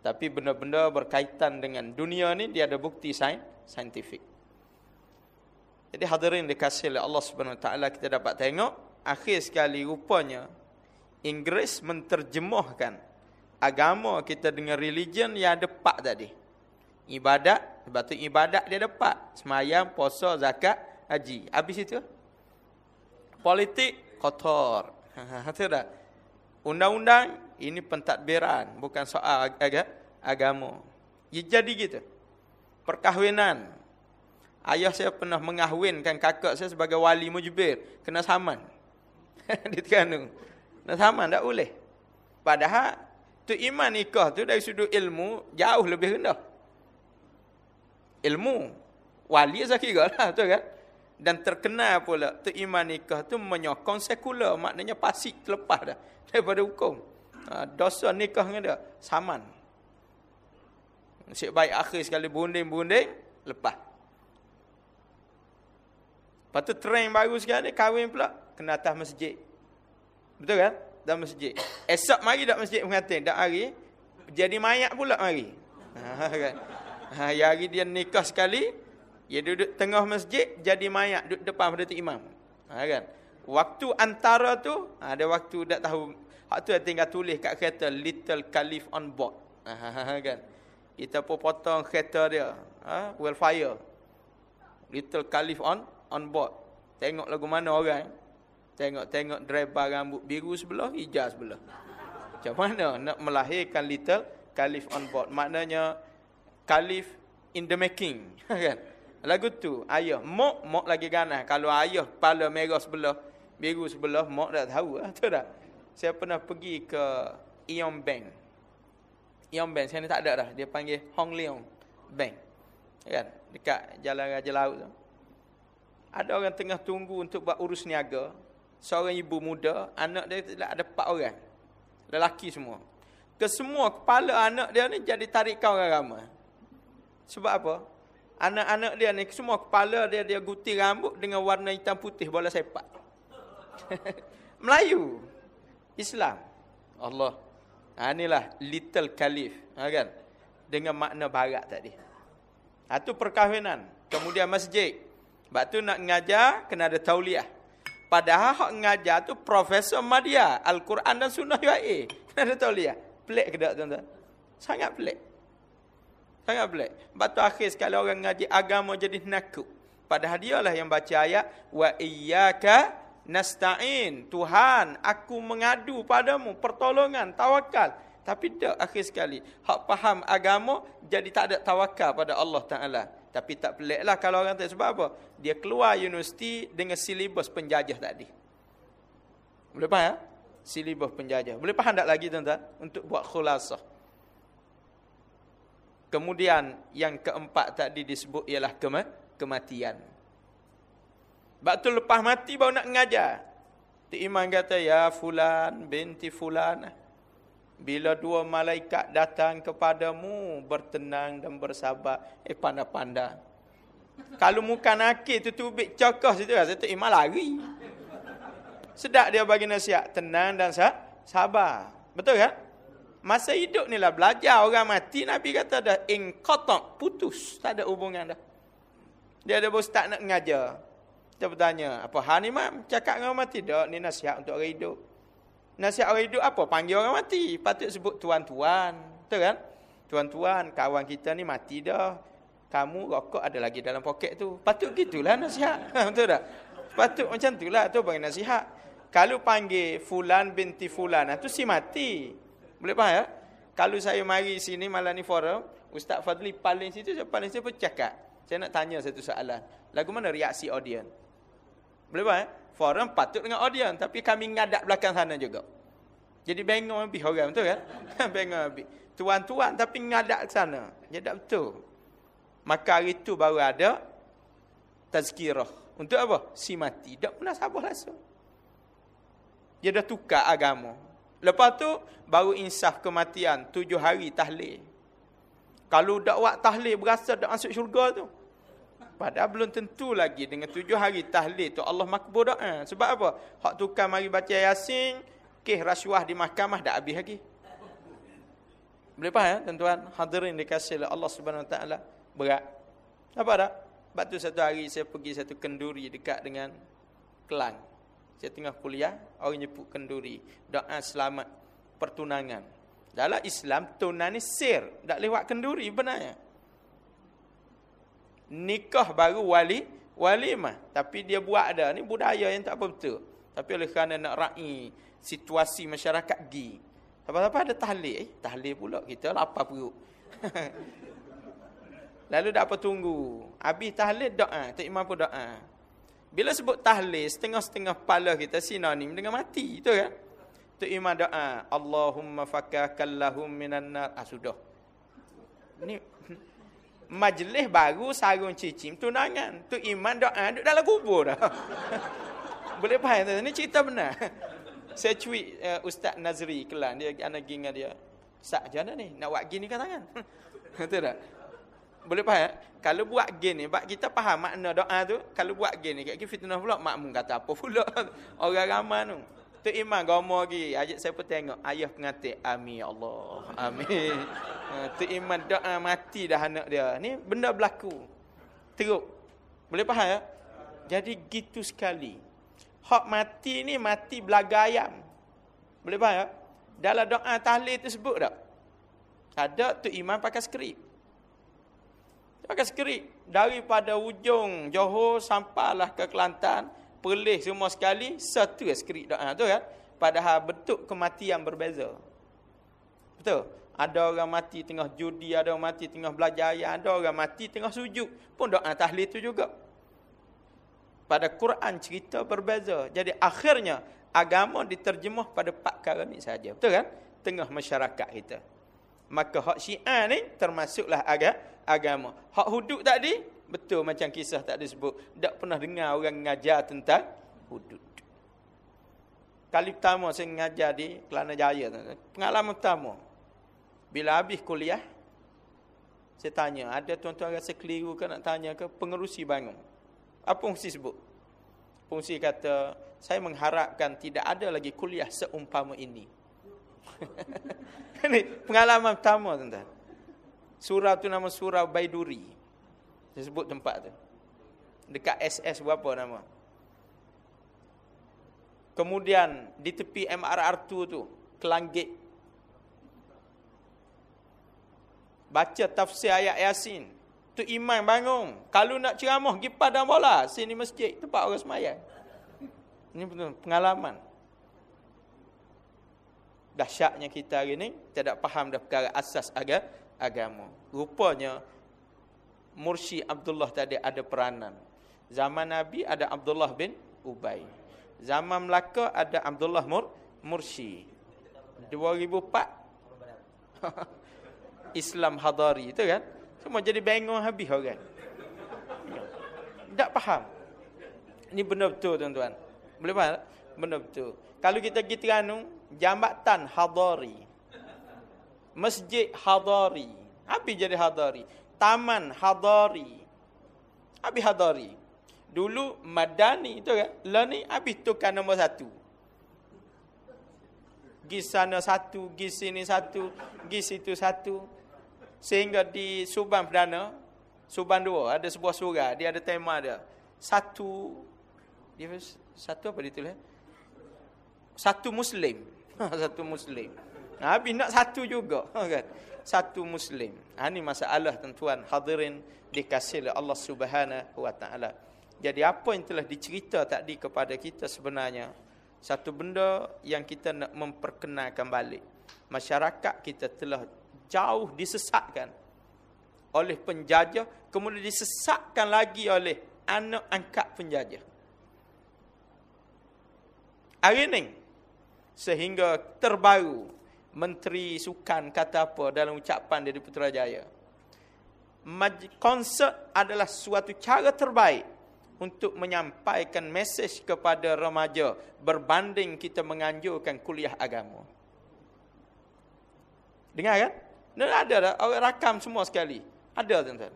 Tapi benda-benda berkaitan dengan dunia ni dia ada bukti saintifik. Jadi hadirin dikasih oleh Allah Taala kita dapat tengok akhir sekali rupanya Inggeris menterjemahkan agama kita dengan religion yang ada pak tadi. Ibadat, sebab tu ibadat dia ada pak. Semayang, puasa, zakat, haji. Habis itu. Politik kotor. Tak? Undang-undang ini pentadbiran, bukan soal ag agama. Ya, jadi gitu. Perkahwinan, Ayah saya pernah mengahwinkan kakak saya sebagai wali mujibir. Kena saman. Di Terengganu. Kena saman, tak boleh. Padahal, tu iman nikah tu dari sudut ilmu, jauh lebih rendah. Ilmu. Wali saya kira lah, tu kan? Dan terkenal pula, tu iman nikah tu menyokong sekular. Maknanya pasik terlepas dah. Daripada hukum. Ha, dosa nikah dengan dia, saman. Nasib baik akhir sekali bunding-bunding, lepas. Lepas tu trend baru sekarang ni kahwin pula kena atas masjid. Betul kan? Dalam masjid. Esok mari dak masjid pengantin, dak hari jadi mayat pula mari. Ha kan. Ha ya hari dia nikah sekali, dia duduk tengah masjid jadi mayat duduk depan pada imam. Ha kan. Waktu antara tu ada waktu dak tahu hak tu tinggal tulis kat kereta little caliph on board. Ha kan. Kita pun potong kereta dia. Ha wildfire. Little caliph on on board. Tengok lagu mana orang. Tengok-tengok driver rambut biru sebelah, hijau sebelah. Macam mana nak melahirkan little caliph on board. Maknanya caliph in the making. kan? Lagu tu, ayah. Mok, mok lagi ganas. Kalau ayah kepala merah sebelah, biru sebelah, mok dah tahu. Tahu tak? Saya pernah pergi ke Ion Bank. Ion Bank, sekarang ni tak ada dah. Dia panggil Hong Leong Bank. Kan? Dekat Jalan Raja Laut tu. Ada orang tengah tunggu untuk buat urus niaga. Seorang ibu muda, anak dia tidak ada empat orang. Lelaki semua. Kesemua kepala anak dia ni jadi tarikan orang ramai. Sebab apa? Anak-anak dia ni semua kepala dia dia guti rambut dengan warna hitam putih bola sepak. Melayu. Islam. Allah. Ha, inilah little caliph. Ha, kan? Dengan makna barat tadi. Itu ha, perkahwinan. kemudian masjid. Sebab tu nak ngajar kena ada tauliah. Padahal hak ngajar tu Profesor Madya Al-Quran dan Sunnah UAE. Kena ada tauliah. Pelik ke tak tuan-tuan? Sangat pelik. Sangat pelik. Sebab tu akhir sekali orang ngaji agama jadi nakut. Padahal dialah yang baca ayat. Wa iyyaka nasta'in. Tuhan, aku mengadu padamu pertolongan, tawakal. Tapi tak akhir sekali. Hak faham agama jadi tak ada tawakal pada Allah Ta'ala. Tapi tak peliklah kalau orang tak sebab apa? Dia keluar universiti dengan silibus penjajah tadi. Boleh faham? Ya? Silibus penjajah. Boleh faham tak lagi tuan-tuan? Untuk buat khulasah. Kemudian yang keempat tadi disebut ialah kema kematian. Sebab tu lepas mati baru nak mengajar. Tuk Iman kata, Ya fulan binti fulan. Bila dua malaikat datang kepadamu bertenang dan bersabar, eh pandai-pandai. Kalau muka nakir tu tubik cokoh situ, rasa tu imam lari. Sedap dia bagi nasihat, tenang dan sabar. Betul kan? Masa hidup ni lah belajar orang mati, Nabi kata dah ingkotok, putus. Tak ada hubungan dah. Dia ada ustaz nak mengajar. Kita bertanya, apa hal ni mam? Cakap dengan orang mati? Tak, ni nasihat untuk orang hidup. Nasihat orang hidup apa? Panggil orang mati. Patut sebut tuan-tuan. Betul kan? Tuan-tuan, kawan kita ni mati dah. Kamu rokok ada lagi dalam poket tu. Patut gitulah nasihat. Betul tak? Patut macam tu lah. Tu bagi nasihat. Kalau panggil fulan binti fulan, tu si mati. Boleh faham ya? Kalau saya mari sini malam ni forum, Ustaz Fadli paling situ, paling situ cakap. Saya nak tanya satu soalan. Lagu mana reaksi audiens? Boleh faham ya? forum patut dengan audiens tapi kami ngadak belakang sana juga. Jadi bengong lebih orang betul kan? bengong lebih. Tuan-tuan tapi ngadak ke sana. Jadi tak betul. Maka hari itu baru ada tazkirah. Untuk apa? Si mati. Tak pernah sabar langsung. Dia dah tukar agama. Lepas tu baru insaf kematian. Tujuh hari tahlil. Kalau dakwat tahlil berasa dah masuk syurga tu. Padahal belum tentu lagi dengan tujuh hari tahlil tu Allah makbul doa. Sebab apa? Hak tukar mari baca Yasin, keh rasuah di mahkamah dah habis lagi. Boleh faham ya, tuan-tuan? Hadirin dikasih oleh Allah Subhanahu Wa Taala. Berat. Apa tak? Sebab tu satu hari saya pergi satu kenduri dekat dengan Kelang. Saya tengah kuliah, orang nyebut kenduri. Doa selamat pertunangan. Dalam Islam, tunan ni sir. Tak lewat kenduri benarnya nikah baru wali walimah. Tapi dia buat ada ni budaya yang tak apa betul. Tapi oleh kerana nak rai situasi masyarakat gi. Apa-apa ada tahlil eh tahlil pula. Kita lapar perut. Lalu dak apa tunggu? Habis tahlil doa. Tak imam pun doa. Bila sebut tahlil setengah-setengah kepala kita sinonim dengan mati tu kan? Tu imam doa Allahumma fakakallahum minan nar. Ah sudah. Ni majlis baru sarung cicim tunangan. Tu iman doa duduk dalam kubur dah. Boleh faham tak? Ini cerita benar. Saya cuit uh, Ustaz Nazri Kelan. Dia anak geng dia. Sak je ni. Nak buat gini kan tangan. Betul tak? Boleh faham? Kalau buat gini, bak kita faham makna doa tu. Kalau buat gini, kat fitnah pula. Makmum kata apa pula. Orang ramai tu. Tu iman gomo lagi. Ajak saya pun tengok. Ayah pengatik. Amin ya Allah. Amin. Ha, tu iman doa mati dah anak dia. Ni benda berlaku. Teruk. Boleh faham ya? Jadi gitu sekali. Hak mati ni mati belaga ayam. Boleh faham ya? Dalam doa tahlil tersebut tak? Ada tu iman pakai skrip. Pakai skrip. Daripada ujung Johor sampailah ke Kelantan. Perlis semua sekali. Satu skrip doa tu kan? Padahal bentuk kematian berbeza. Betul? Ada orang mati tengah judi, ada orang mati tengah belajar ayat, ada orang mati tengah sujud. Pun doa tahlil itu juga. Pada Quran cerita berbeza. Jadi akhirnya agama diterjemah pada empat perkara ni saja. Betul kan? Tengah masyarakat kita. Maka hak syiah ni termasuklah aga, agama. Hak hudud tadi, betul macam kisah tak disebut. Tak pernah dengar orang mengajar tentang hudud. Kali pertama saya mengajar di Kelana Jaya. Pengalaman pertama. Bila habis kuliah, saya tanya, ada tuan-tuan rasa keliru ke nak tanya ke pengerusi bangun? Apa fungsi sebut? Fungsi kata, saya mengharapkan tidak ada lagi kuliah seumpama ini. ini pengalaman pertama tuan-tuan. Surau tu nama surau Baiduri. Saya sebut tempat tu. Dekat SS berapa nama? Kemudian di tepi MRR2 tu, Kelanggit. Baca tafsir ayat Yasin. Tu iman bangun. Kalau nak ceramah, pergi padang bola. Sini masjid, tempat orang semayang. Ini betul pengalaman. Dahsyatnya kita hari ni, tidak faham dah perkara asas agama. Rupanya, Mursi Abdullah tadi ada peranan. Zaman Nabi ada Abdullah bin Ubay. Zaman Melaka ada Abdullah Mur Mursi. 2004 Islam Hadari itu kan? Semua jadi bengong habis orang. Tak faham. Ini benar betul tuan-tuan. Boleh faham benar betul. Kalau kita pergi Terengganu jambatan Hadari. Masjid Hadari. Apa jadi Hadari Taman Hadari Habis Hadari Dulu Madani tu kan Lah ni habis tukar nombor satu Gi sana satu, gi sini satu, gi situ satu. Sehingga di Subang Perdana, Subang dua, ada sebuah surah, dia ada tema dia. Satu, dia satu apa dia tulis? Satu Muslim. satu Muslim. Habis nak satu juga. kan? Satu Muslim. Ha, ini masalah tuan hadirin dikasih oleh Allah Subhanahu Wa Taala. Jadi apa yang telah dicerita tadi kepada kita sebenarnya satu benda yang kita nak memperkenalkan balik. Masyarakat kita telah jauh disesatkan oleh penjajah, kemudian disesatkan lagi oleh anak angkat penjajah. Hari ini, sehingga terbaru Menteri Sukan kata apa dalam ucapan dari Putrajaya. Konsert adalah suatu cara terbaik untuk menyampaikan mesej kepada remaja berbanding kita menganjurkan kuliah agama. Dengar kan? Dan ada dah orang rakam semua sekali. Ada tuan-tuan.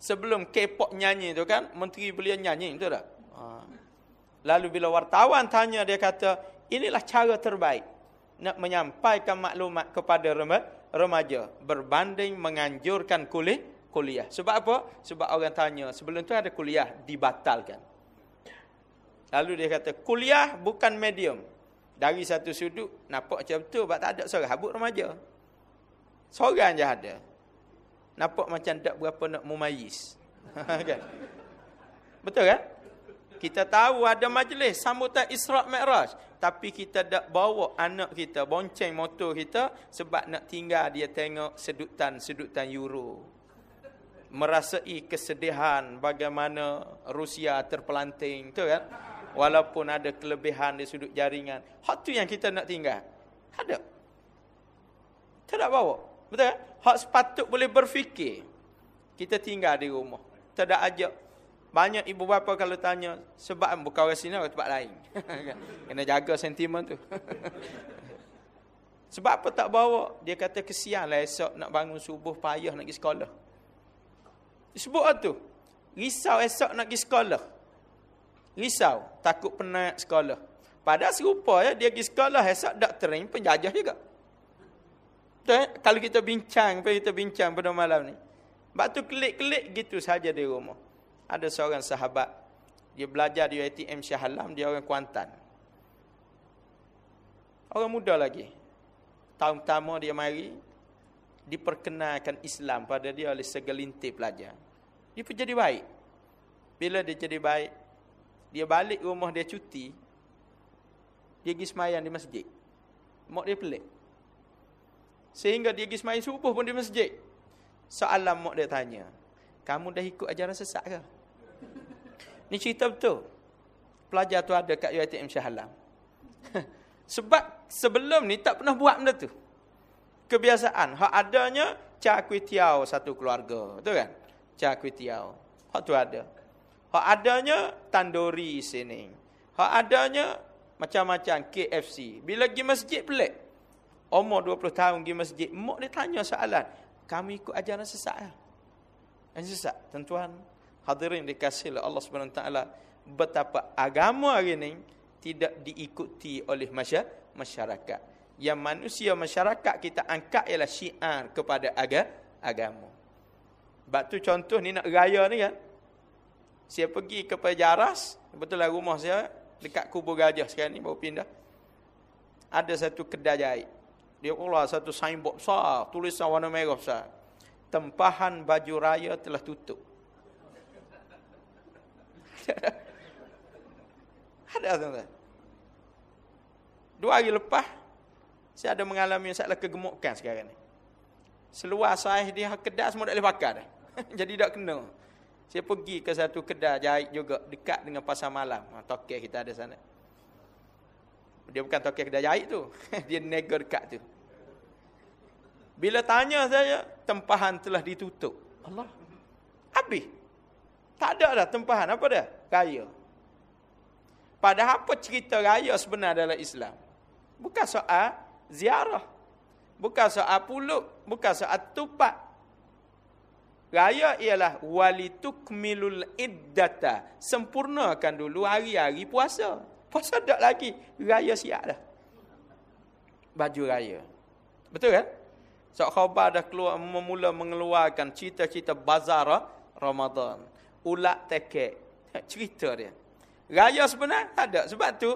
Sebelum K-pop nyanyi tu kan, menteri beliau nyanyi tu dah. Ha. Lalu bila wartawan tanya dia kata, inilah cara terbaik nak menyampaikan maklumat kepada remaja berbanding menganjurkan kuliah kuliah. Sebab apa? Sebab orang tanya, sebelum tu ada kuliah dibatalkan. Lalu dia kata, kuliah bukan medium. Dari satu sudut, nampak macam tu, sebab tak ada seorang habuk remaja. Seorang je ada. Nampak macam tak berapa nak memayis. kan? Betul kan? Kita tahu ada majlis sambutan Isra' Mi'raj. Tapi kita tak bawa anak kita, bonceng motor kita sebab nak tinggal dia tengok sedutan-sedutan Euro. Merasai kesedihan bagaimana Rusia terpelanting tu kan? Walaupun ada kelebihan di sudut jaringan. Hak tu yang kita nak tinggal. Ada. Tidak bawa. Betul kan? Hak sepatut boleh berfikir. Kita tinggal di rumah. Tidak ajak banyak ibu bapa kalau tanya sebab buka orang sini orang tempat lain kena jaga sentimen tu sebab apa tak bawa dia kata kesianlah esok nak bangun subuh payah nak pergi sekolah Sebut tu. Risau esok nak pergi sekolah. Risau. Takut penat sekolah. Padahal serupa ya, dia pergi sekolah esok doktorin penjajah juga. Betul, eh? Kalau kita bincang, kita bincang pada malam ni. Sebab tu klik-klik gitu saja di rumah. Ada seorang sahabat. Dia belajar di ATM Shah Alam. Dia orang Kuantan. Orang muda lagi. Tahun pertama dia mari. Diperkenalkan Islam pada dia oleh segelintir pelajar. Dia pun jadi baik. Bila dia jadi baik, dia balik rumah dia cuti, dia pergi semayang di masjid. Mak dia pelik. Sehingga dia pergi semayang subuh pun di masjid. Soalan mak dia tanya, kamu dah ikut ajaran sesat ke? Ni cerita betul. Pelajar tu ada kat UiTM Shah Alam. Sebab sebelum ni tak pernah buat benda tu. Kebiasaan. Hak adanya cak kuih tiaw satu keluarga. Betul kan? Char kuih tiaw. Hak tu ada. Hak adanya tandori sini. Hak adanya macam-macam KFC. Bila pergi masjid pelik. Umur 20 tahun pergi masjid. Mak dia tanya soalan. Kami ikut ajaran sesat lah. Yang sesat. Tentuan hadirin dikasih oleh Allah SWT. Betapa agama hari ini tidak diikuti oleh masyarakat. Yang manusia masyarakat kita angkat ialah syiar kepada agama. Sebab tu contoh ni nak raya ni kan. Saya pergi ke Pejaras, betul lah rumah saya dekat kubur gajah sekarang ni baru pindah. Ada satu kedai jahit. Dia pula satu signboard besar, tulisan warna merah besar. Tempahan baju raya telah tutup. ada tuan-tuan. Dua hari lepas, saya ada mengalami masalah kegemukan sekarang ni. Seluar saiz dia kedai semua tak boleh pakai dah. Jadi tak kena. Saya pergi ke satu kedai jahit juga dekat dengan pasar malam. Ha, tokek kita ada sana. Dia bukan tokek kedai jahit tu. dia negar dekat tu. Bila tanya saya, tempahan telah ditutup. Allah. Habis. Tak ada dah tempahan. Apa dah? Raya. Padahal apa cerita raya sebenar dalam Islam? Bukan soal ziarah. Bukan soal puluk. Bukan soal tupat. Raya ialah walitukmilul iddata. Sempurnakan dulu hari-hari puasa. Puasa tak lagi. Raya siap dah. Baju raya. Betul kan? So khabar dah keluar memula mengeluarkan cerita-cerita bazar Ramadan. Ulat tekek. Cerita dia. Raya sebenar tak ada. Sebab tu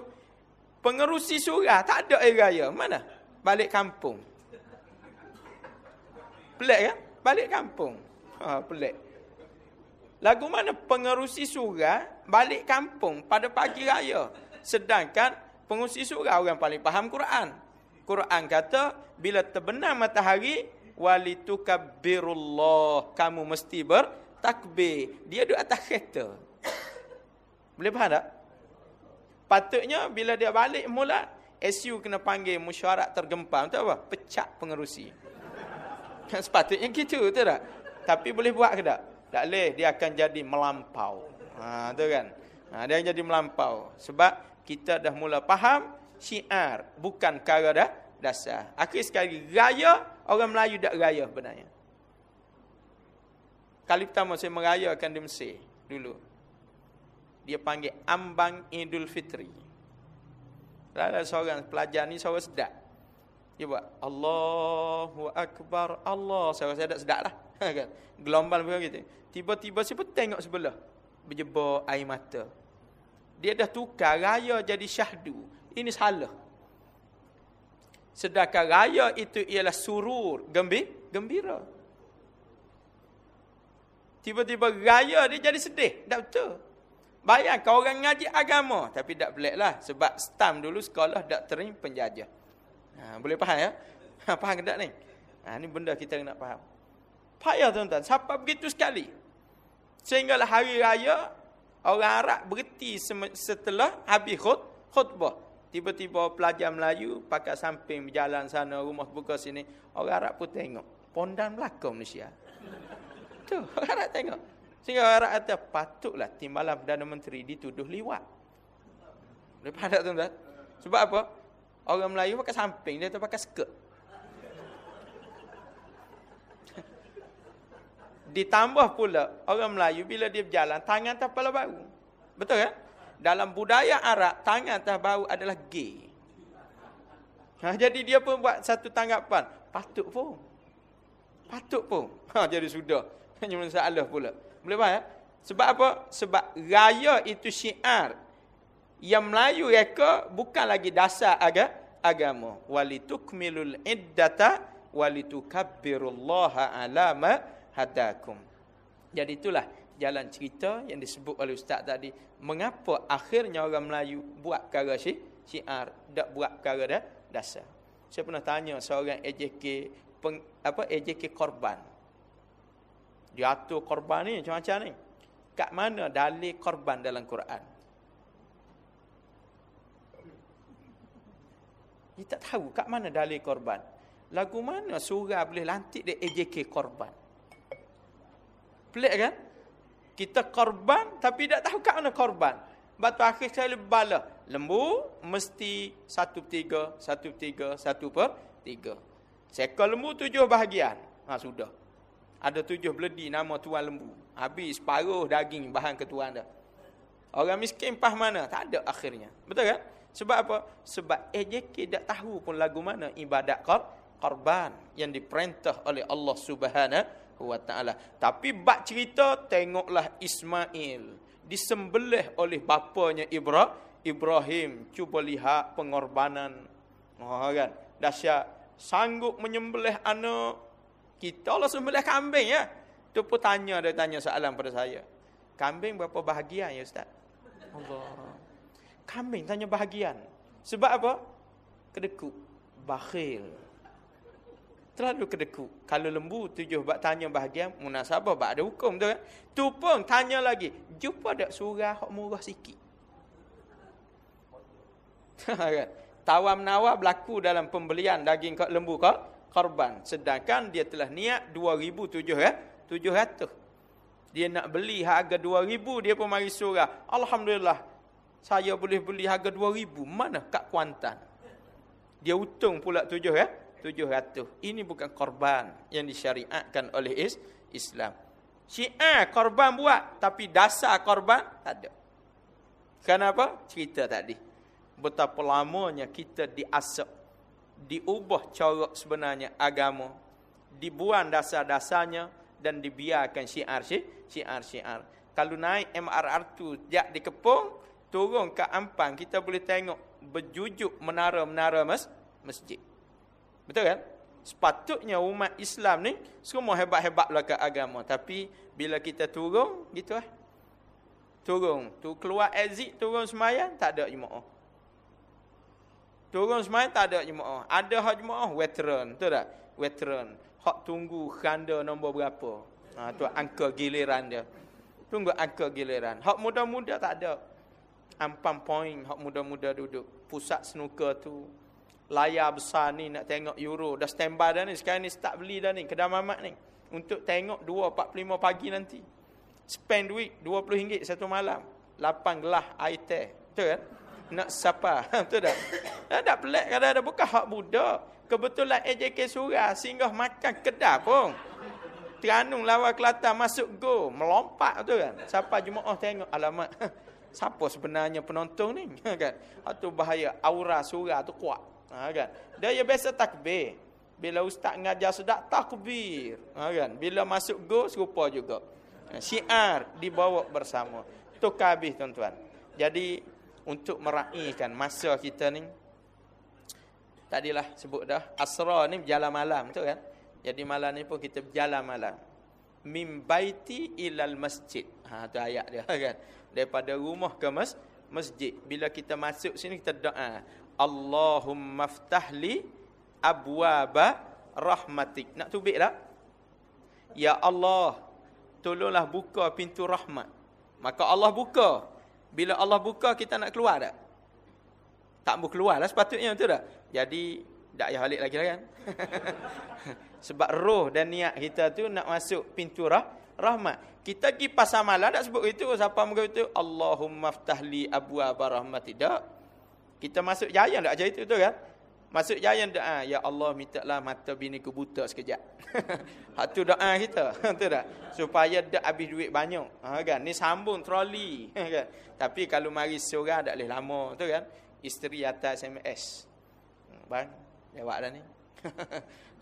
pengerusi surah tak ada air raya. Mana? Balik kampung. Pelik kan? Balik kampung. Ha, pelik. Lagu mana pengerusi surah balik kampung pada pagi raya. Sedangkan pengerusi surah orang paling faham Quran. Quran kata bila terbenam matahari walitukabbirullah kamu mesti bertakbir. Dia duduk atas kereta. Boleh faham tak? Patutnya bila dia balik mula SU kena panggil mesyuarat tergempar. Betul apa? Pecah pengerusi. Sepatutnya gitu, betul tak? Tapi boleh buat ke tak? Tak boleh. Dia akan jadi melampau. Ha, tu kan? Ha, dia jadi melampau. Sebab kita dah mula faham syiar. Bukan kara dah dasar. Akhir sekali, raya, orang Melayu tak raya sebenarnya. Kali pertama saya merayakan di Mesir dulu. Dia panggil Ambang Idul Fitri. Lalu seorang pelajar ni seorang sedap. Dia buat Allahu Akbar Allah. Rasa tak sedap lah. Kan? Gelombang macam gitu. Tiba-tiba siapa tengok sebelah. Berjebak air mata. Dia dah tukar raya jadi syahdu. Ini salah. Sedangkan raya itu ialah surur, gembira. gembira. Tiba-tiba raya dia jadi sedih. Tak betul. Bayangkan orang ngaji agama. Tapi tak pelik lah. Sebab stam dulu sekolah doktrin penjajah. Ha, boleh faham ya? Ha, faham ke tak ni? Ha, ni benda kita nak faham. Payah tuan-tuan. Siapa begitu sekali? Sehinggalah hari raya, orang Arab berhenti setelah habis khut, khutbah. Tiba-tiba pelajar Melayu pakai samping berjalan sana rumah buka sini. Orang Arab pun tengok. Pondan belakang Malaysia. Tu, orang Arab tengok. Sehingga orang kata, patutlah timbalan Perdana Menteri dituduh liwat. Lepas tak tuan-tuan? Sebab apa? Orang Melayu pakai samping, dia tu pakai skirt. Ditambah pula, orang Melayu bila dia berjalan, tangan tak kepala baru. Betul kan? dalam budaya Arab, tangan atas bau adalah gay. Ha, jadi dia pun buat satu tanggapan. Patut pun. Patut pun. Ha, jadi sudah. Hanya masalah pula. Boleh faham ya? Sebab apa? Sebab raya itu syiar. Yang Melayu reka bukan lagi dasar aga, agama. Walitukmilul iddata walitukabbirullaha alama hadakum. Jadi itulah jalan cerita yang disebut oleh ustaz tadi mengapa akhirnya orang Melayu buat perkara syi syiar tak buat perkara dah dasar saya pernah tanya seorang AJK peng, apa AJK korban dia atur korban ni macam-macam ni kat mana dalil korban dalam Quran dia tak tahu kat mana dalil korban lagu mana surah boleh lantik dia AJK korban pelik kan kita korban tapi tak tahu kat mana korban. Batu akhir sekali bala. Lembu mesti satu tiga, satu tiga, satu per tiga. Seekor lembu tujuh bahagian. Ha, sudah. Ada tujuh beledi nama tuan lembu. Habis separuh daging bahan ketuan dah. Orang miskin pah mana? Tak ada akhirnya. Betul kan? Sebab apa? Sebab AJK tak tahu pun lagu mana ibadat kor korban yang diperintah oleh Allah Subhanahu taala. Tapi bab cerita tengoklah Ismail disembelih oleh bapanya Ibrahim. Ibrahim cuba lihat pengorbanan. Oh kan. Dahsyat sanggup menyembelih anak kita Allah sembelih kambing ya. Tu pun tanya dia tanya soalan pada saya. Kambing berapa bahagian ya ustaz? Allah. Kambing tanya bahagian. Sebab apa? Kedekut. Bakhil. Terlalu kedekut. Kalau lembu tujuh bak tanya bahagian, munasabah bak ada hukum tu kan. Tu pun tanya lagi. Jumpa tak surah hok murah sikit. Kan? Tawam menawar berlaku dalam pembelian daging lembu korban. Sedangkan dia telah niat 2,700. Dia nak beli harga 2,000 dia pun mari surah. Alhamdulillah. Saya boleh beli harga 2,000. Mana kat Kuantan? Dia utung pula 700. Ini bukan korban yang disyariatkan oleh Islam. Syiah korban buat. Tapi dasar korban tak ada. Kenapa? Cerita tadi betapa lamanya kita diasap, diubah cara sebenarnya agama, dibuang dasar-dasarnya dan dibiarkan syiar-syiar. Kalau naik MRR tu jak di Kepung, turun ke Ampang, kita boleh tengok berjujuk menara-menara mas masjid. Betul kan? Sepatutnya umat Islam ni semua hebat-hebatlah ke agama. Tapi bila kita turun, gitu lah. Turun. Tu keluar exit, turun semayang, tak ada jemaah. Turun semain tak ada jemaah. Ada hak jemaah veteran, betul tak? Veteran. Hak tunggu khanda nombor berapa. Ha tu angka giliran dia. Tunggu angka giliran. Hak muda-muda tak ada. Ampang point hak muda-muda duduk. Pusat snooker tu. Layar besar ni nak tengok Euro. Dah standby dah ni. Sekarang ni start beli dah ni. Kedai mamak ni. Untuk tengok 2.45 pagi nanti. Spend duit RM20 satu malam. 8 gelas air teh. Betul kan? Nak siapa? Betul tak? Ada pelik kada ada bukan hak budak. Kebetulan AJK surah singgah makan kedai pun. Teranung lawan Kelantan masuk go melompat tu kan? Siapa jemaah tengok alamat siapa sebenarnya penonton ni? Kan? Atau bahaya aura surah tu kuat. Ha kan? Dia biasa takbir. Bila ustaz ngajar sedak takbir. Ha kan? Bila masuk go serupa juga. Syiar dibawa bersama. Tu kabih tuan-tuan. Jadi untuk meraihkan masa kita ni. Tadilah sebut dah asra ni berjalan malam tu kan? Jadi malam ni pun kita berjalan malam. Mim baiti ilal masjid. Ha tu ayat dia kan? Daripada rumah ke mas masjid. Bila kita masuk sini kita doa Allahumma ftahli abwaba rahmatik. Nak tubik tak? Ya Allah tolonglah buka pintu rahmat. Maka Allah buka bila Allah buka kita nak keluar tak? Tak mau keluar lah sepatutnya betul tak? Jadi tak payah balik lagi lah kan? Sebab roh dan niat kita tu nak masuk pintu rah, rahmat. Kita pergi pasal malam tak sebut itu. Siapa muka itu? Allahumma ftahli abu rahmat. Tidak. Kita masuk jaya tak macam itu tu kan? Masuk jaya doa, ya Allah mintalah mata bini ku buta sekejap. Hak tu doa kita, betul tak? Supaya dak habis duit banyak. Ha kan? Ni sambung troli, kan? Tapi kalau mari seorang dak boleh lama, betul kan? Isteri atas SMS. Bang, lewat dah ni.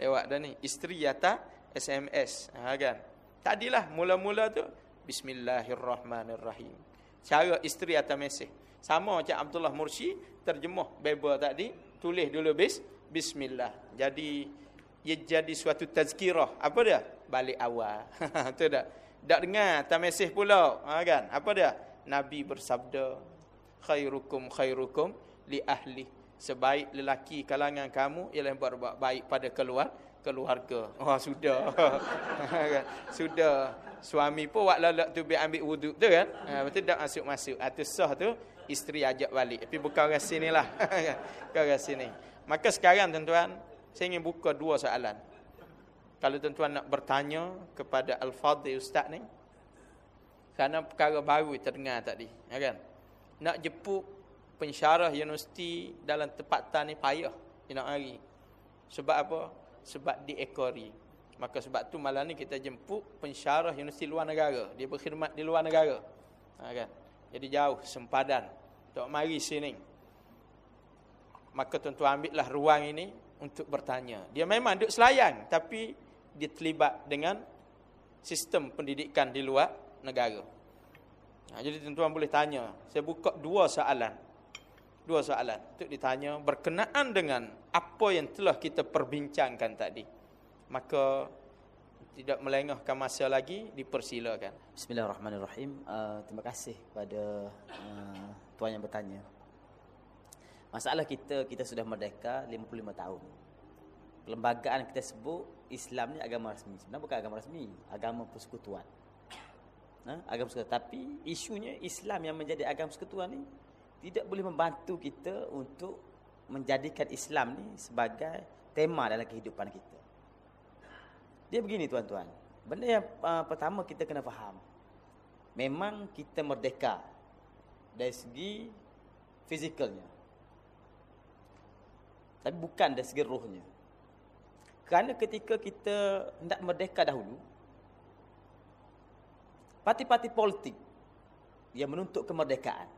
lewat dah ni. Isteri atas SMS. Ha kan? Tadilah mula-mula tu bismillahirrahmanirrahim. Cara isteri atas mesej. Sama macam Abdullah Mursi terjemah Bible tadi tulis dulu bis bismillah. Jadi ia jadi suatu tazkirah. Apa dia? Balik awal. tu dah. Tak dengar tak mesej pula. Ha kan? Apa dia? Nabi bersabda, khairukum khairukum li ahli. Sebaik lelaki kalangan kamu ialah yang berbuat baik pada keluar keluarga. Oh sudah. Ha kan? sudah. Suami pun wak lalak tu ambil wuduk tu kan. Ha, betul tak masuk-masuk. Atau sah tu isteri ajak balik. Tapi bukan orang sini lah. bukan orang sini. Maka sekarang tuan-tuan, saya ingin buka dua soalan. Kalau tuan-tuan nak bertanya kepada Al-Fadhil Ustaz ni, kerana perkara baru terdengar tadi. Ya kan? Nak jepuk pensyarah universiti dalam tempatan ni payah. Nak hari. Sebab apa? Sebab diekori. Maka sebab tu malam ni kita jemput pensyarah universiti luar negara. Dia berkhidmat di luar negara. Ha, kan? Jadi jauh sempadan. Tak mari sini. Maka tuan-tuan ambillah ruang ini untuk bertanya. Dia memang duduk selayang. Tapi dia terlibat dengan sistem pendidikan di luar negara. Ha, jadi tuan-tuan boleh tanya. Saya buka dua soalan. Dua soalan untuk ditanya berkenaan dengan apa yang telah kita perbincangkan tadi. Maka tidak melengahkan masa lagi dipersilakan. Bismillahirrahmanirrahim. Uh, terima kasih kepada uh, tuan yang bertanya. Masalah kita kita sudah merdeka 55 tahun. Perlembagaan kita sebut Islam ni agama rasmi. Sebenarnya bukan agama rasmi, agama persekutuan ha? agama persekutuan. Tapi isunya Islam yang menjadi agama persekutuan ni tidak boleh membantu kita untuk menjadikan Islam ni sebagai tema dalam kehidupan kita. Dia begini tuan-tuan. Benda yang uh, pertama kita kena faham. Memang kita merdeka dari segi fizikalnya. Tapi bukan dari segi rohnya. Kerana ketika kita hendak merdeka dahulu, parti-parti politik yang menuntut kemerdekaan.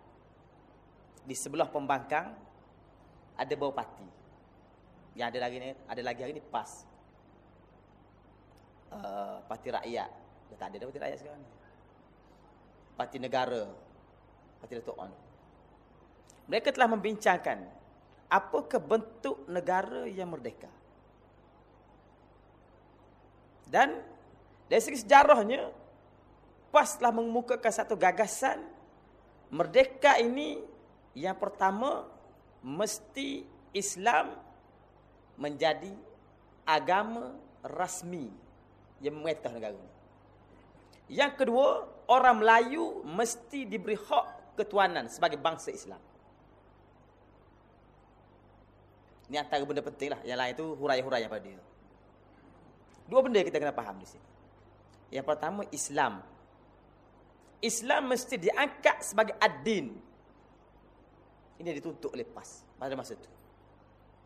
Di sebelah pembangkang ada bawah parti. Yang ada lagi ni, ada lagi hari ni PAS. Uh, parti rakyat. Dah tak ada dah parti rakyat sekarang. Parti negara. Parti Datuk On. Mereka telah membincangkan apakah bentuk negara yang merdeka. Dan dari segi sejarahnya PAS telah mengemukakan satu gagasan merdeka ini yang pertama mesti Islam menjadi agama rasmi yang memerintah negara ini. Yang kedua, orang Melayu mesti diberi hak ketuanan sebagai bangsa Islam. Ini antara benda penting lah. Yang lain itu huraya-huraya pada dia. Dua benda kita kena faham di sini. Yang pertama, Islam Islam mesti diangkat sebagai ad-din. Ini dituntut oleh PAS pada masa itu.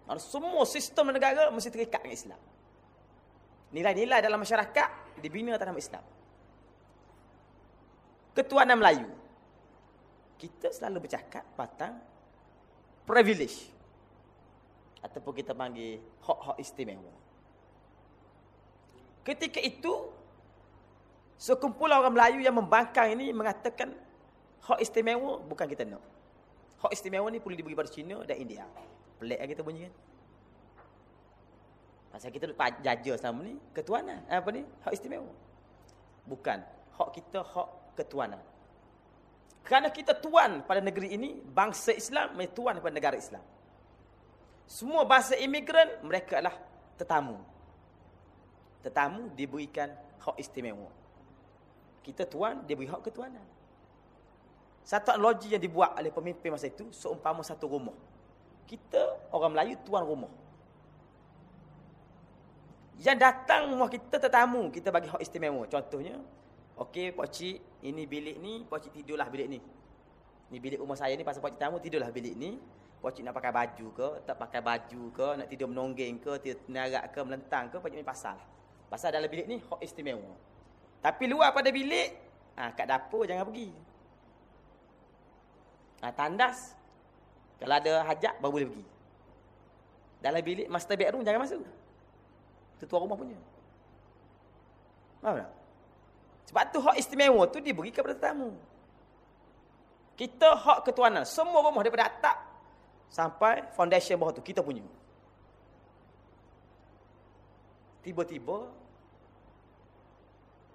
Maksudnya semua sistem negara mesti terikat dengan Islam. Nilai-nilai dalam masyarakat dibina atas nama Islam. Ketuanan Melayu. Kita selalu bercakap patang privilege. Ataupun kita panggil hak-hak istimewa. Ketika itu Sekumpulan orang Melayu yang membangkang ini mengatakan hak istimewa bukan kita nak. Hak istimewa ni boleh diberi pada China dan India. Pelik kan kita bunyi kan? Pasal kita jaja selama ni ketuanan. Apa ni? Hak istimewa. Bukan. Hak kita hak ketuanan. Kerana kita tuan pada negeri ini, bangsa Islam mereka tuan pada negara Islam. Semua bangsa imigran, mereka adalah tetamu. Tetamu diberikan hak istimewa. Kita tuan, dia beri hak ketuanan. Satu analogi yang dibuat oleh pemimpin masa itu, seumpama satu rumah. Kita, orang Melayu, tuan rumah. Yang datang rumah kita tetamu, kita bagi hak istimewa. Contohnya, okey, Pak Cik, ini bilik ni, Pak Cik tidurlah bilik ni. Ni bilik rumah saya ni, pasal Pak Cik tamu, tidurlah bilik ni. Pak Cik nak pakai baju ke, tak pakai baju ke, nak tidur menonggeng ke, tidur nerak ke, melentang ke, Pak Cik ni pasal. Pasal dalam bilik ni, hak istimewa. Tapi luar pada bilik, ha, kat dapur jangan pergi. Ha, tandas, kalau ada hajat, baru boleh pergi. Dalam bilik, master bedroom jangan masuk. Itu tuan rumah punya. Faham tak? Sebab tu hak istimewa tu diberi kepada tetamu. Kita hak ketuanan. Semua rumah daripada atap sampai foundation bawah tu kita punya. Tiba-tiba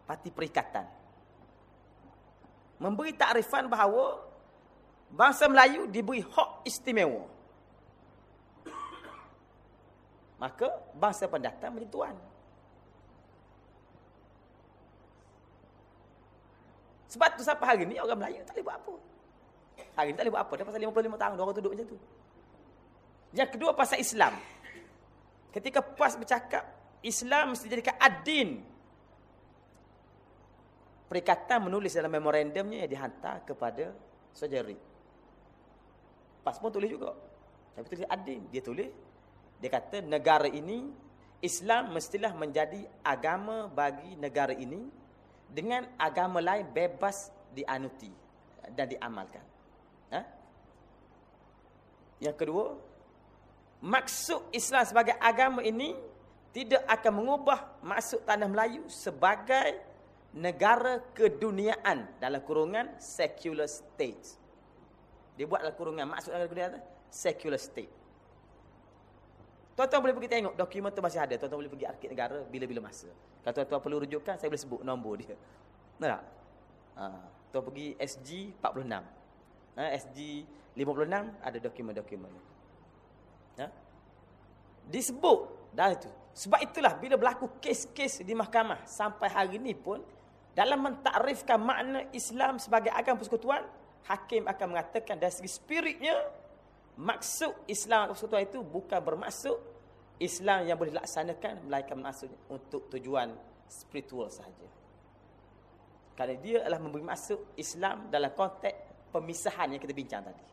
parti perikatan. Memberi takrifan bahawa bangsa Melayu diberi hak istimewa. Maka bangsa pendatang menjadi tuan. Sebab tu sampai hari ni orang Melayu tak boleh buat apa. Hari ni tak boleh buat apa. Dah pasal 55 tahun orang duduk macam tu. Yang kedua pasal Islam. Ketika PAS bercakap Islam mesti jadikan ad-din perikatan menulis dalam memorandumnya yang dihantar kepada Sojari. Pas pun tulis juga. Tapi tulis adin. Dia tulis. Dia kata negara ini, Islam mestilah menjadi agama bagi negara ini dengan agama lain bebas dianuti dan diamalkan. Ha? Yang kedua, maksud Islam sebagai agama ini tidak akan mengubah maksud tanah Melayu sebagai negara keduniaan dalam kurungan secular state. Dia buat dalam kurungan maksud negara keduniaan secular state. Tuan-tuan boleh pergi tengok dokumen tu masih ada. Tuan-tuan boleh pergi arkid negara bila-bila masa. Kalau tuan-tuan perlu rujukan saya boleh sebut nombor dia. Benar tak? Ha, tuan pergi SG 46. Ha, SG 56 ada dokumen-dokumen. Ha? Disebut dah itu. Sebab itulah bila berlaku kes-kes di mahkamah sampai hari ini pun dalam mentakrifkan makna Islam sebagai agama persekutuan, hakim akan mengatakan dari segi spiritnya maksud Islam persekutuan itu bukan bermaksud Islam yang boleh dilaksanakan melainkan maksud untuk tujuan spiritual sahaja. Kerana dia adalah memberi maksud Islam dalam konteks pemisahan yang kita bincang tadi.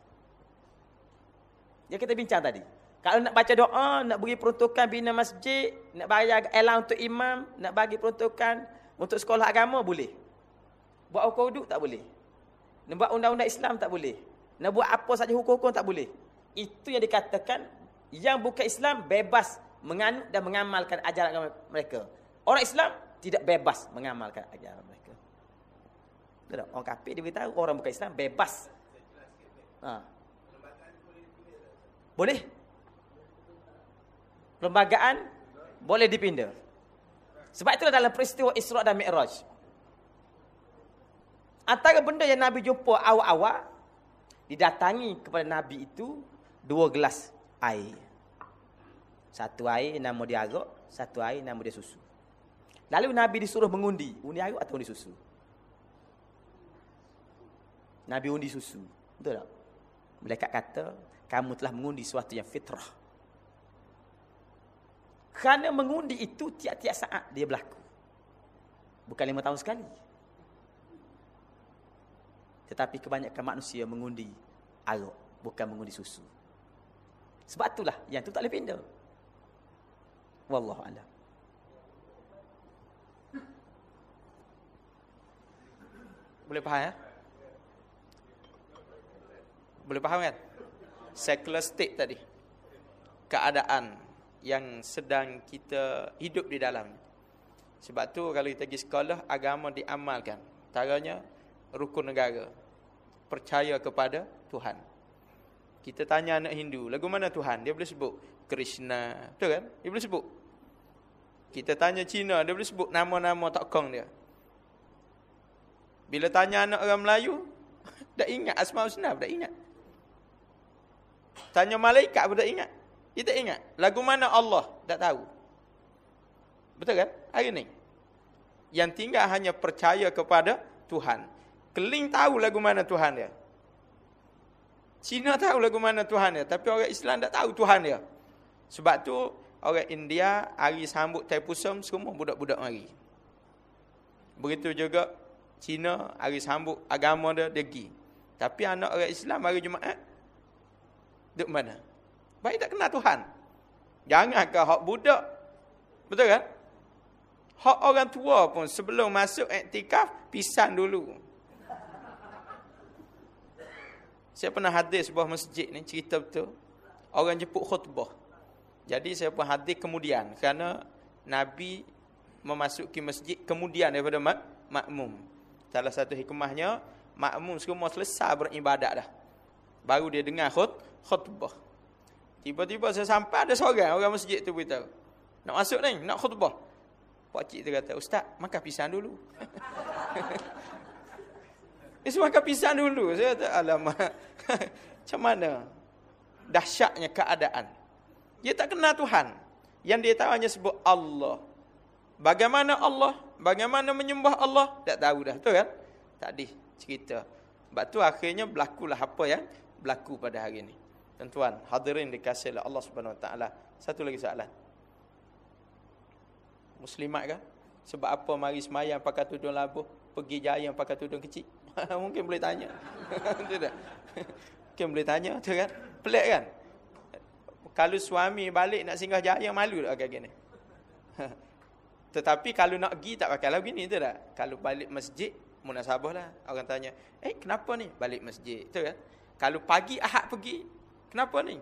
Yang kita bincang tadi. Kalau nak baca doa, nak beri peruntukan bina masjid, nak bayar elang untuk imam, nak bagi peruntukan untuk sekolah agama, boleh. Buat hukum hudud, tak boleh. Nak buat undang-undang Islam, tak boleh. Nak buat apa saja hukum-hukum, tak boleh. Itu yang dikatakan, yang bukan Islam, bebas menganut dan mengamalkan ajaran agama mereka. Orang Islam, tidak bebas mengamalkan ajaran mereka. Tak Orang kafir dia beritahu, orang bukan Islam, bebas. Ha. Boleh? Perlembagaan boleh dipindah. Sebab itulah dalam peristiwa Isra' dan Mi'raj. Antara benda yang Nabi jumpa awal-awal, didatangi kepada Nabi itu dua gelas air. Satu air nama dia arak, satu air nama dia susu. Lalu Nabi disuruh mengundi, undi arak atau undi susu? Nabi undi susu. Betul tak? Mereka kata, kamu telah mengundi sesuatu yang fitrah. Kerana mengundi itu tiap-tiap saat dia berlaku. Bukan lima tahun sekali. Tetapi kebanyakan manusia mengundi arak. Bukan mengundi susu. Sebab itulah yang itu tak boleh pindah. Wallahu'alam. Boleh faham ya? Boleh faham kan? Secular state tadi. Keadaan yang sedang kita hidup di dalam. Sebab tu kalau kita pergi sekolah, agama diamalkan. Taranya rukun negara. Percaya kepada Tuhan. Kita tanya anak Hindu, lagu mana Tuhan? Dia boleh sebut Krishna. Betul kan? Dia boleh sebut. Kita tanya Cina, dia boleh sebut nama-nama tokong dia. Bila tanya anak orang Melayu, dah ingat Asmaul Husna, dah ingat. Tanya malaikat pun dah ingat. Kita ingat, lagu mana Allah? Tak tahu. Betul kan? Hari ni. Yang tinggal hanya percaya kepada Tuhan. Keling tahu lagu mana Tuhan dia. Cina tahu lagu mana Tuhan dia. Tapi orang Islam tak tahu Tuhan dia. Sebab tu, orang India, hari sambut Taipusam, semua budak-budak mari. Begitu juga Cina, hari sambut agama dia, pergi. Tapi anak orang Islam, hari Jumaat, duduk mana? Baik tak kenal Tuhan. Jangan ke hak budak. Betul kan? Hak orang tua pun sebelum masuk iktikaf, pisan dulu. Saya pernah hadir sebuah masjid ni, cerita betul. Orang jemput khutbah. Jadi saya pun hadir kemudian. Kerana Nabi memasuki masjid kemudian daripada mak makmum. Salah satu hikmahnya, makmum semua selesai beribadat dah. Baru dia dengar khut khutbah. Tiba-tiba saya sampai ada seorang orang masjid tu beritahu. Nak masuk ni, nak khutbah. Pak cik tu kata, "Ustaz, makan pisang dulu." Is makan pisang dulu. Saya kata, "Alamak. Macam mana?" Dahsyatnya keadaan. Dia tak kenal Tuhan. Yang dia tahu hanya sebut Allah. Bagaimana Allah? Bagaimana menyembah Allah? Tak tahu dah. Betul kan? Tadi cerita. Sebab tu akhirnya berlakulah apa yang berlaku pada hari ini. Tuan-tuan, hadirin dikasih oleh Allah Subhanahu Wa Taala. Satu lagi soalan. Muslimat ke? Sebab apa mari semayang pakai tudung labuh, pergi jaya pakai tudung kecil? Mungkin boleh tanya. Tidak. Mungkin boleh tanya, tu kan? Pelik kan? Kalau suami balik nak singgah jaya malu tak kayak gini. Tetapi kalau nak pergi tak pakai lagu gini tu tak? Kalau balik masjid, munasabah lah. Orang tanya, eh kenapa ni balik masjid? Tu kan? Kalau pagi ahad pergi, Kenapa ni?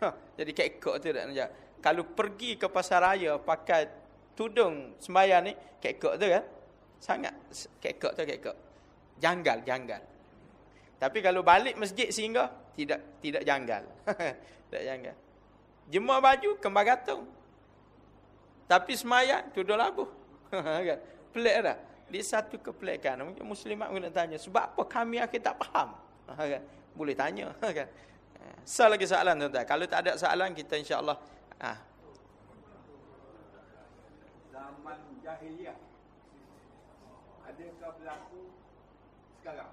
Ha, jadi kekok tu tak nak Kalau pergi ke pasar raya pakai tudung sembahyang ni, kekok tu kan? Sangat kekok tu kekok. Janggal, janggal. Tapi kalau balik masjid sehingga tidak tidak janggal. tidak janggal. Jemur baju kembar gantung. Tapi semayang duduk labuh. kan? Pelik tak? Di satu kepelikan. Mungkin muslimat kena tanya. Sebab apa kami akhir tak faham? kan? Boleh tanya. kan? So lagi soalan tuan-tuan. Kalau tak ada soalan kita insya-Allah ah. Zaman jahiliah. Adakah berlaku sekarang?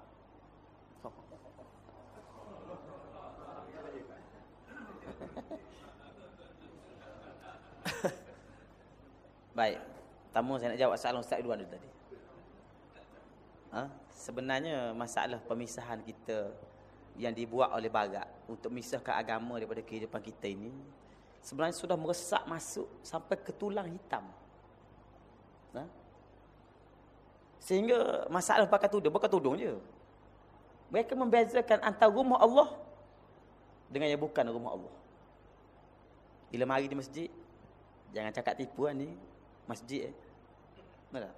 Baik. Pertama saya nak jawab soalan Ustaz Idwan tadi. Ha? Sebenarnya masalah pemisahan kita yang dibuat oleh barat untuk memisahkan agama daripada kehidupan kita ini sebenarnya sudah meresak masuk sampai ke tulang hitam. Ha? Sehingga masalah pakai tudung, pakai tudung je. Mereka membezakan antara rumah Allah dengan yang bukan rumah Allah. Bila mari di masjid, jangan cakap tipuan ni masjid eh. Mana?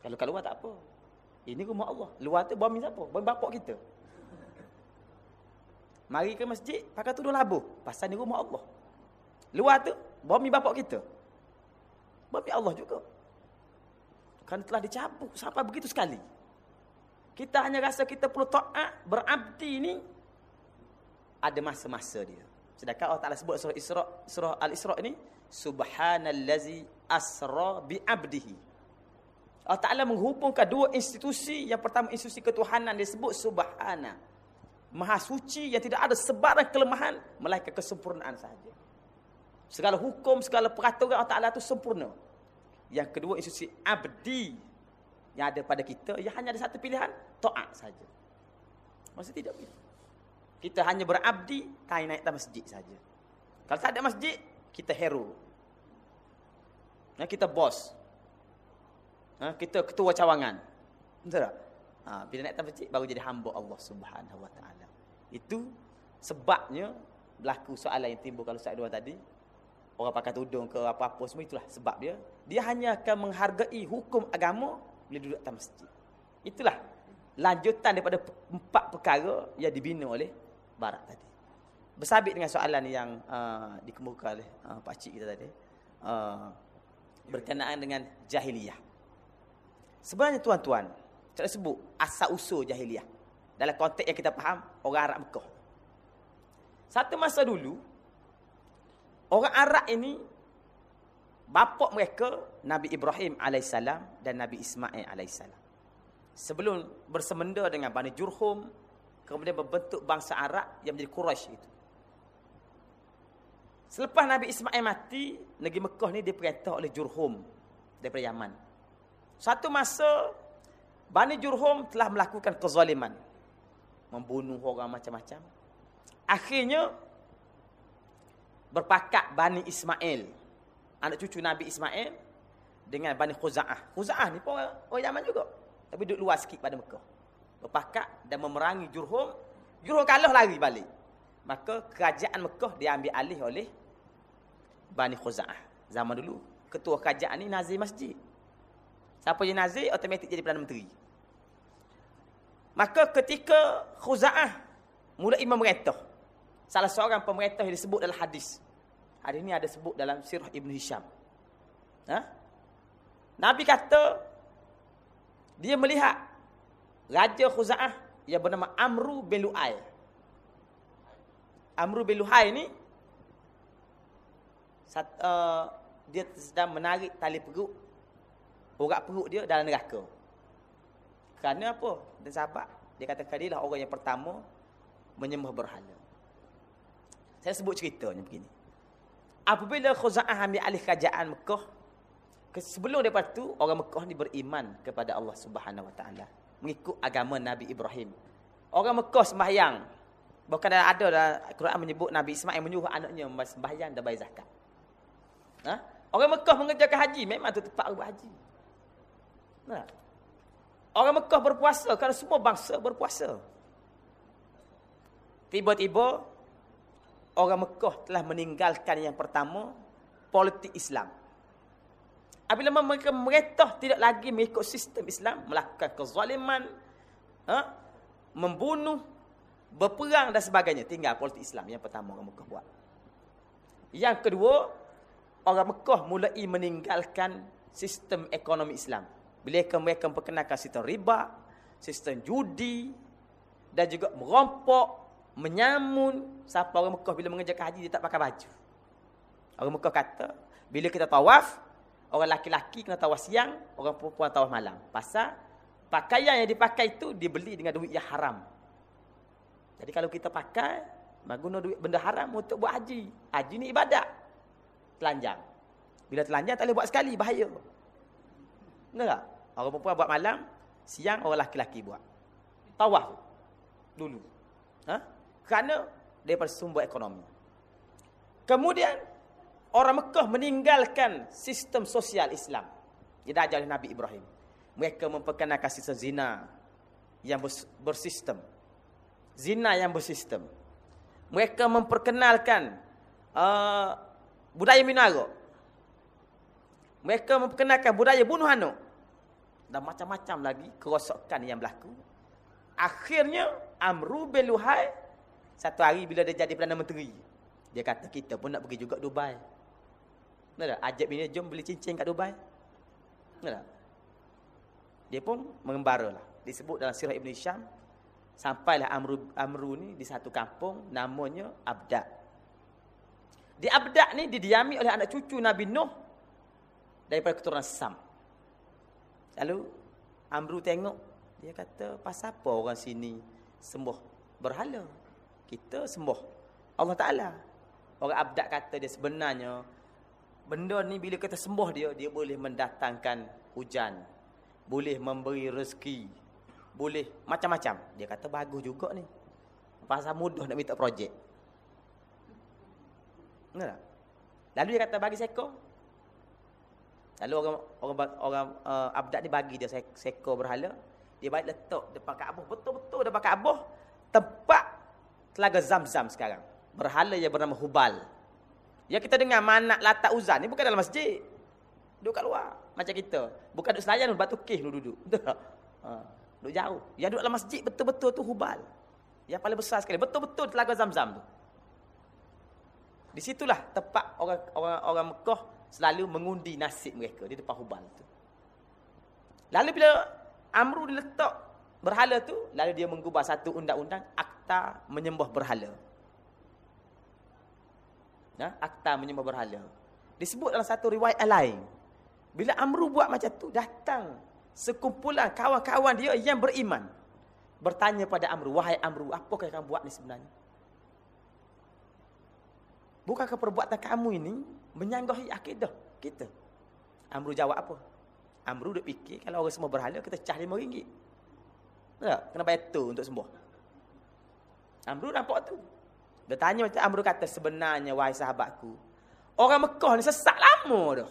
Kalau kat luar tak apa. Ini rumah Allah. Luar tu bumi siapa? Bumi bapak kita. Mari ke masjid, pakai tudung labuh. Pasal ni rumah Allah. Luar tu, bumi bapak kita. Bumi Allah juga. Kan telah dicabut sampai begitu sekali. Kita hanya rasa kita perlu taat, berabdi ni. Ada masa-masa dia. Sedangkan Allah Ta'ala sebut surah Isra, surah Al-Isra ni. Subhanallazi asra bi'abdihi. Allah Ta'ala menghubungkan dua institusi. Yang pertama institusi ketuhanan disebut Subhana. Maha suci yang tidak ada sebarang kelemahan melainkan kesempurnaan sahaja. Segala hukum, segala peraturan Allah Taala itu sempurna. Yang kedua institusi abdi yang ada pada kita yang hanya ada satu pilihan, taat saja. Maksud tidak begitu. Kita hanya berabdi kain naik atas masjid saja. Kalau tak ada masjid, kita hero. Ya, kita bos. Ha, kita ketua cawangan. Betul tak? Ha, bila naik atas masjid, baru jadi hamba Allah subhanahu wa ta'ala. Itu sebabnya berlaku soalan yang timbul kalau Ustaz Dua tadi. Orang pakai tudung ke apa-apa semua itulah sebab dia. Dia hanya akan menghargai hukum agama bila duduk atas masjid. Itulah lanjutan daripada empat perkara yang dibina oleh barat tadi. Bersabit dengan soalan yang uh, dikemukakan oleh uh, pak cik kita tadi. Uh, berkenaan dengan jahiliyah. Sebenarnya tuan-tuan, saya sebut asal usul jahiliyah dalam konteks yang kita faham orang Arab Mekah. Satu masa dulu orang Arab ini bapa mereka Nabi Ibrahim alaihissalam dan Nabi Ismail alaihissalam. Sebelum bersemenda dengan Bani Jurhum kemudian berbentuk bangsa Arab yang menjadi Quraisy itu. Selepas Nabi Ismail mati, negeri Mekah ni diperintah oleh Jurhum daripada Yaman. Satu masa Bani Jurhum telah melakukan kezaliman membunuh orang macam-macam. Akhirnya berpakat Bani Ismail, anak cucu Nabi Ismail dengan Bani Khuza'ah. Khuza'ah ni pun orang, Yaman juga. Tapi duduk luar sikit pada Mekah. Berpakat dan memerangi Jurhum. Jurhum kalah lari balik. Maka kerajaan Mekah diambil alih oleh Bani Khuza'ah. Zaman dulu, ketua kerajaan ni Nazir Masjid. Siapa yang Nazir, otomatik jadi Perdana Menteri. Maka ketika Khuza'ah mulai memerintah. Salah seorang pemerintah yang disebut dalam hadis. Hadis ini ada sebut dalam sirah Ibn Hisham. Ha? Nabi kata, dia melihat Raja Khuza'ah yang bernama Amru bin Lu'ay. Amru bin Lu'ay ni, sat, uh, dia sedang menarik tali perut, urat perut dia dalam neraka. Kerana apa? Dan sahabat, dia katakan dia orang yang pertama menyembah berhala. Saya sebut ceritanya begini. Apabila Khuza'ah ambil alih kerajaan Mekah, sebelum daripada itu, orang Mekah ni beriman kepada Allah Subhanahu Wa Taala mengikut agama Nabi Ibrahim. Orang Mekah sembahyang. Bukan ada dalam Quran menyebut Nabi Ismail menyuruh anaknya sembahyang dan bayar zakat. Ha? Orang Mekah mengerjakan haji, memang itu tempat berhaji. Nah, Orang Mekah berpuasa kerana semua bangsa berpuasa. Tiba-tiba orang Mekah telah meninggalkan yang pertama politik Islam. Apabila mereka meretah tidak lagi mengikut sistem Islam, melakukan kezaliman, ha? membunuh, berperang dan sebagainya. Tinggal politik Islam yang pertama orang Mekah buat. Yang kedua, orang Mekah mulai meninggalkan sistem ekonomi Islam. Bila mereka memperkenalkan sistem riba, sistem judi, dan juga merompok, menyamun. Siapa orang Mekah bila mengerjakan haji, dia tak pakai baju. Orang Mekah kata, bila kita tawaf, orang laki-laki kena tawaf siang, orang perempuan tawaf malam. Pasal pakaian yang dipakai itu dibeli dengan duit yang haram. Jadi kalau kita pakai, guna duit benda haram untuk buat haji. Haji ni ibadat. Telanjang. Bila telanjang tak boleh buat sekali, bahaya. Benar tak? Orang perempuan buat malam, siang orang laki-laki buat. Tawaf dulu. Ha? Kerana daripada sumber ekonomi. Kemudian orang Mekah meninggalkan sistem sosial Islam. Dia dah oleh Nabi Ibrahim. Mereka memperkenalkan sistem zina yang bersistem. Zina yang bersistem. Mereka memperkenalkan uh, budaya minara. Mereka memperkenalkan budaya bunuh anak. Dan macam-macam lagi kerosakan yang berlaku. Akhirnya Amru bin Luhai satu hari bila dia jadi Perdana Menteri. Dia kata kita pun nak pergi juga Dubai. Benar tak? Ajak bini jom beli cincin kat Dubai. Benar tak? Dia pun mengembara lah. Disebut dalam sirah Ibn Hisham. Sampailah Amru, Amru ni di satu kampung. Namanya Abda. Di Abda ni didiami oleh anak cucu Nabi Nuh. Daripada keturunan Sam. Lalu Amru tengok. Dia kata pasal apa orang sini sembuh berhala. Kita sembuh Allah Ta'ala. Orang Abda kata dia sebenarnya Benda ni bila kita sembuh dia, dia boleh mendatangkan hujan. Boleh memberi rezeki. Boleh macam-macam. Dia kata bagus juga ni. Pasal mudah nak minta projek. Tak? Lalu dia kata bagi seko. Lalu orang orang orang uh, abdad ni bagi dia seko berhala. Dia baik letak depan Kaabah. Betul-betul depan Kaabah. Tempat telaga Zam-Zam sekarang. Berhala yang bernama Hubal. Yang kita dengar manak latak uzan ni bukan dalam masjid. Duduk kat luar. Macam kita. Bukan duduk selayan, batu kih duduk. Betul Ha. Duduk jauh. Yang duduk dalam masjid betul-betul tu hubal. Yang paling besar sekali. Betul-betul telaga zam-zam tu. Di situlah tempat orang orang orang Mekah selalu mengundi nasib mereka di depan hubal tu. Lalu bila Amru diletak berhala tu, lalu dia menggubah satu undang-undang akta menyembah berhala ya, akta menyembah berhala. Disebut dalam satu riwayat lain. Bila Amru buat macam tu, datang sekumpulan kawan-kawan dia yang beriman. Bertanya pada Amru, wahai Amru, apa yang kamu buat ni sebenarnya? Bukankah perbuatan kamu ini menyanggahi akidah kita? Amru jawab apa? Amru duk fikir kalau orang semua berhala kita cah lima ringgit. Tak? Kena bayar tu untuk sembuh. Amru nampak tu. Dia tanya macam Amru kata sebenarnya wahai sahabatku. Orang Mekah ni sesat lama dah.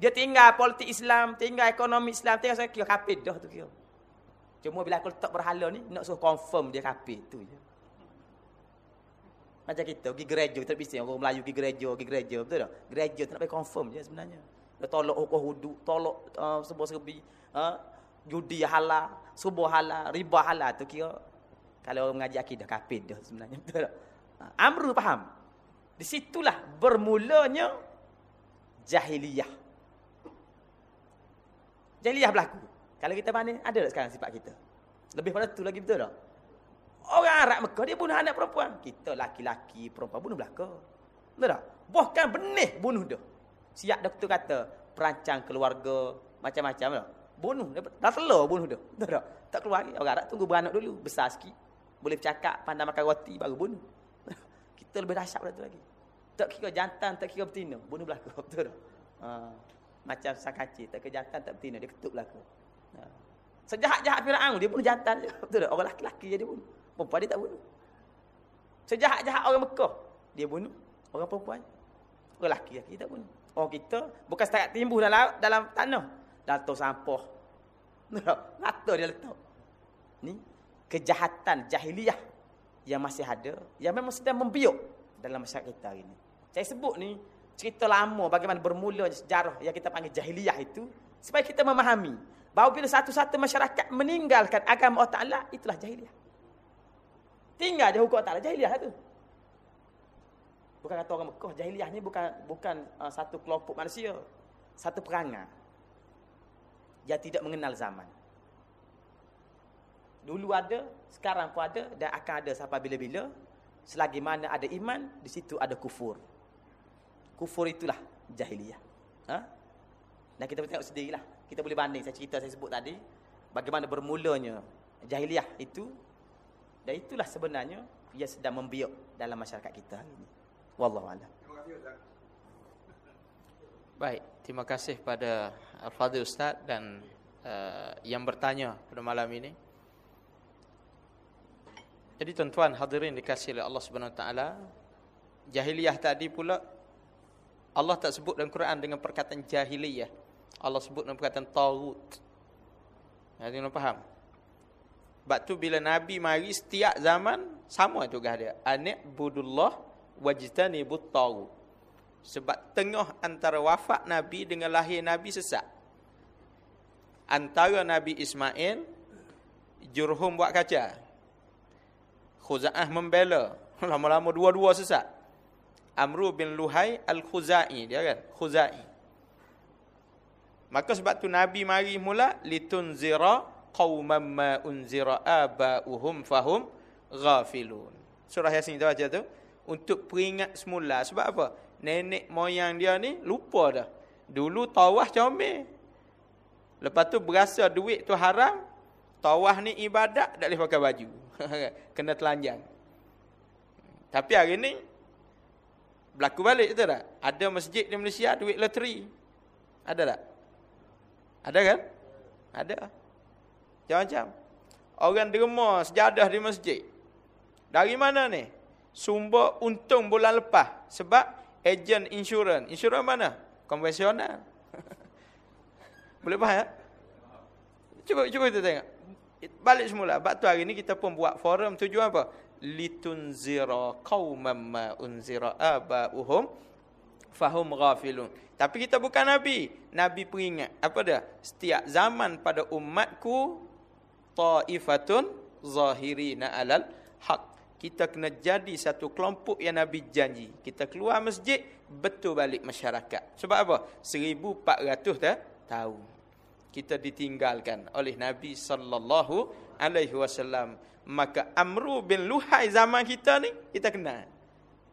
Dia tinggal politik Islam, tinggal ekonomi Islam, tinggal saya kira kafir dah tu kira. Cuma bila aku letak berhala ni, nak suruh confirm dia kafir tu je. Macam kita pergi gereja, kita bising orang Melayu pergi gereja, pergi gereja, betul tak? Gereja tu nak pergi confirm je sebenarnya. Dia tolak hukum hudu, tolak uh, sebuah serbi, uh, judi halal, subuh halal, riba halal tu kira kalau orang mengaji akidah kafir dah sebenarnya. Betul tak? Ha, Amru faham. Di situlah bermulanya jahiliyah. Jahiliyah berlaku. Kalau kita mana ada tak sekarang sifat kita? Lebih pada tu lagi betul tak? Orang Arab Mekah dia bunuh anak perempuan. Kita laki-laki perempuan bunuh belaka. Betul tak? Bahkan benih bunuh dah. Siap doktor kata perancang keluarga macam-macam tak? Bunuh. Dah telur bunuh dah. Betul tak? Tak keluar lagi. Orang Arab tunggu beranak dulu. Besar sikit. Boleh bercakap, pandai makan roti, baru bunuh. Kita lebih dahsyat pada tu lagi. Tak kira jantan, tak kira betina. Bunuh belaka. Betul tak? Ha. Macam sang kacir. Tak kira jantan, tak betina. Dia ketuk belaka. Ha. Sejahat-jahat Fir'aun, dia bunuh jantan. Betul tak? Orang laki-laki je dia bunuh. Perempuan dia tak bunuh. Sejahat-jahat orang Mekah, dia bunuh. Orang perempuan. Orang laki-laki tak bunuh. Orang kita, bukan setakat timbuh dalam dalam tanah. Dalam sampah. Rata dia letak. Ni kejahatan jahiliyah yang masih ada yang memang sedang membiuk dalam masyarakat kita hari ini. Saya sebut ni cerita lama bagaimana bermula sejarah yang kita panggil jahiliyah itu supaya kita memahami bahawa bila satu-satu masyarakat meninggalkan agama Allah Taala itulah jahiliyah. Tinggal je hukum Allah Taala jahiliyah itu. Bukan kata orang Mekah jahiliyah ni bukan bukan uh, satu kelompok manusia, satu perangai yang tidak mengenal zaman. Dulu ada, sekarang pun ada dan akan ada sampai bila-bila. Selagi mana ada iman, di situ ada kufur. Kufur itulah jahiliyah. Ha? Dan kita boleh tengok sendirilah. Kita boleh banding saya cerita saya sebut tadi bagaimana bermulanya jahiliyah itu dan itulah sebenarnya ia sedang membiak dalam masyarakat kita hari ini. Wallahu a'lam. Baik, terima kasih pada Al-Fadhil Ustaz dan uh, yang bertanya pada malam ini. Jadi tuan-tuan hadirin dikasihi oleh Allah Subhanahu Taala, jahiliyah tadi pula Allah tak sebut dalam Quran dengan perkataan jahiliyah. Allah sebut dengan perkataan tagut. Jadi nak faham? Sebab tu bila Nabi mari setiap zaman sama tugas dia. Anik budullah wajtanibut tagut. Sebab tengah antara wafat Nabi dengan lahir Nabi sesat. Antara Nabi Ismail Jurhum buat kaca. Khuza'ah membela. Lama-lama dua-dua sesat. Amru bin Luhai Al-Khuzai. Dia kan? Khuzai. Maka sebab tu Nabi mari mula. Litunzira qawman ma unzira aba'uhum fahum ghafilun. Surah Yasin tu baca tu. Untuk peringat semula. Sebab apa? Nenek moyang dia ni lupa dah. Dulu tawah comel. Lepas tu berasa duit tu haram. Tawah ni ibadat tak boleh pakai baju. Kena telanjang. Tapi hari ni berlaku balik tu tak? Ada masjid di Malaysia duit loteri. Ada tak? Ada kan? Ada. Macam-macam. Orang derma sejadah di masjid. Dari mana ni? Sumber untung bulan lepas. Sebab ejen insurans. Insurans mana? Konvensional. Boleh faham? Cuba cuba kita tengok balik semula. Sebab tu hari ni kita pun buat forum tujuan apa? Litunzira qauman ma unzira aba'uhum fahum ghafilun. Tapi kita bukan nabi. Nabi peringat. Apa dia? Setiap zaman pada umatku taifatun zahirina alal haq. Kita kena jadi satu kelompok yang Nabi janji. Kita keluar masjid, betul balik masyarakat. Sebab apa? 1400 dah tahun kita ditinggalkan oleh Nabi sallallahu alaihi wasallam maka Amru bin Luhai zaman kita ni kita kenal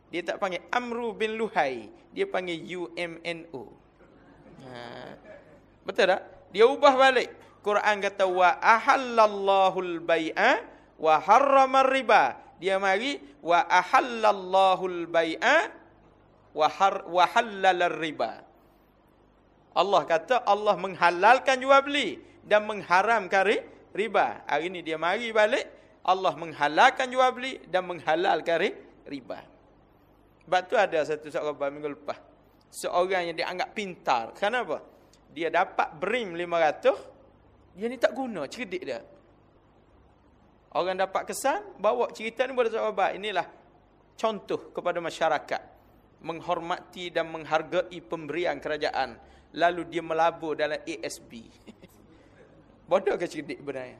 dia tak panggil Amru bin Luhai dia panggil UMNO ha. betul tak dia ubah balik Quran kata wa ahallallahu al-bai'a wa harrama riba dia mari wa ahallallahu al-bai'a wa har wa halala riba Allah kata Allah menghalalkan jual beli dan mengharamkan riba. Hari ini dia mari balik Allah menghalalkan jual beli dan menghalalkan riba. Sebab tu ada satu sahabat minggu lepas. Seorang yang dianggap pintar. Kenapa? Dia dapat berim 500. Dia ni tak guna. Cerdik dia. Orang dapat kesan. Bawa cerita ni pada sahabat. Inilah contoh kepada masyarakat. Menghormati dan menghargai pemberian kerajaan lalu dia melabur dalam ASB. bodoh ke cerdik sebenarnya?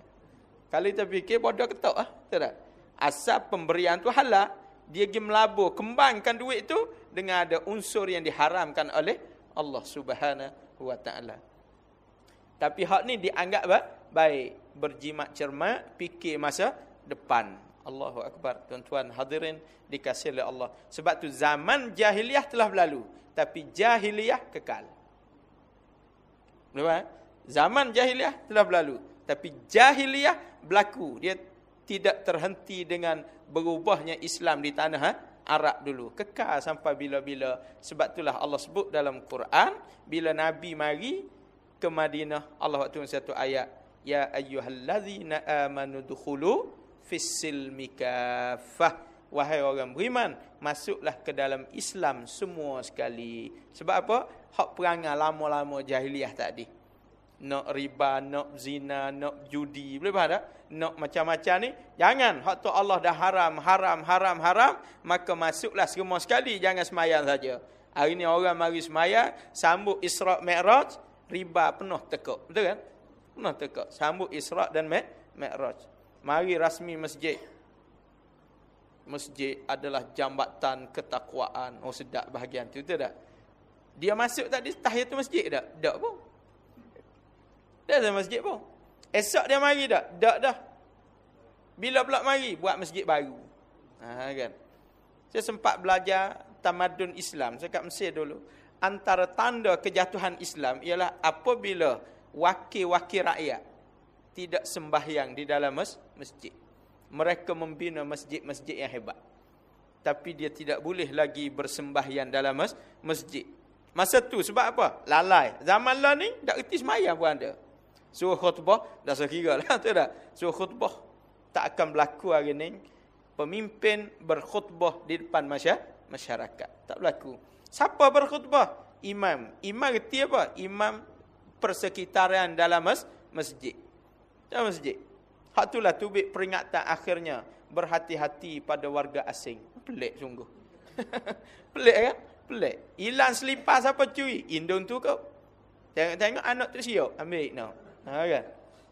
Kalau kita fikir bodoh ke tak? Ah? Tak Asal pemberian tu halal, dia pergi melabur, kembangkan duit tu dengan ada unsur yang diharamkan oleh Allah Subhanahu taala. Tapi hak ni dianggap apa? Baik, berjimat cermat, fikir masa depan. Allahu akbar. Tuan-tuan hadirin dikasihi oleh Allah. Sebab tu zaman jahiliah telah berlalu, tapi jahiliah kekal. Nampak? Zaman jahiliah telah berlalu. Tapi jahiliah berlaku. Dia tidak terhenti dengan berubahnya Islam di tanah ha? Arab dulu. Kekal sampai bila-bila. Sebab itulah Allah sebut dalam Quran. Bila Nabi mari ke Madinah. Allah waktu satu ayat. Ya ayyuhallazina amanu dukhulu fissilmi kafah. Wahai orang beriman. Masuklah ke dalam Islam semua sekali. Sebab apa? hak perangai lama-lama jahiliah tadi. Nak riba, nak zina, nak judi. Boleh faham tak? Nak macam-macam ni. Jangan. Hak tu Allah dah haram, haram, haram, haram. Maka masuklah semua sekali. Jangan semayang saja. Hari ni orang mari semaya, sambut Isra' Mi'raj, riba penuh tekuk. Betul kan? Penuh tekuk. Sambut Isra' dan Mi'raj. Mari rasmi masjid. Masjid adalah jambatan ketakwaan. Oh sedap bahagian tu, tak? Dia masuk tadi tahiyatul masjid tak? Tak pun. Dah masjid pun. Esok dia mari tak? Tak dah. Bila pula mari? Buat masjid baru. Ha, kan? Saya sempat belajar tamadun Islam. Saya kat Mesir dulu. Antara tanda kejatuhan Islam ialah apabila wakil-wakil rakyat tidak sembahyang di dalam masjid. Mereka membina masjid-masjid yang hebat. Tapi dia tidak boleh lagi bersembahyang dalam masjid. Masa tu sebab apa? Lalai. Zaman lah ni, tak kerti semayang pun ada. Suruh khutbah, dah sekira lah. Tu dah. Suruh khutbah. Tak akan berlaku hari ni. Pemimpin berkhutbah di depan masyarakat. Tak berlaku. Siapa berkhutbah? Imam. Imam kerti apa? Imam persekitaran dalam masjid. Dalam masjid. Hak itulah tubik peringatan akhirnya. Berhati-hati pada warga asing. Pelik sungguh. Pelik kan? Pelik. Hilang selipar siapa curi? Indung tu kau. Tengok-tengok anak tu siap. Ambil. No. Ha, kan?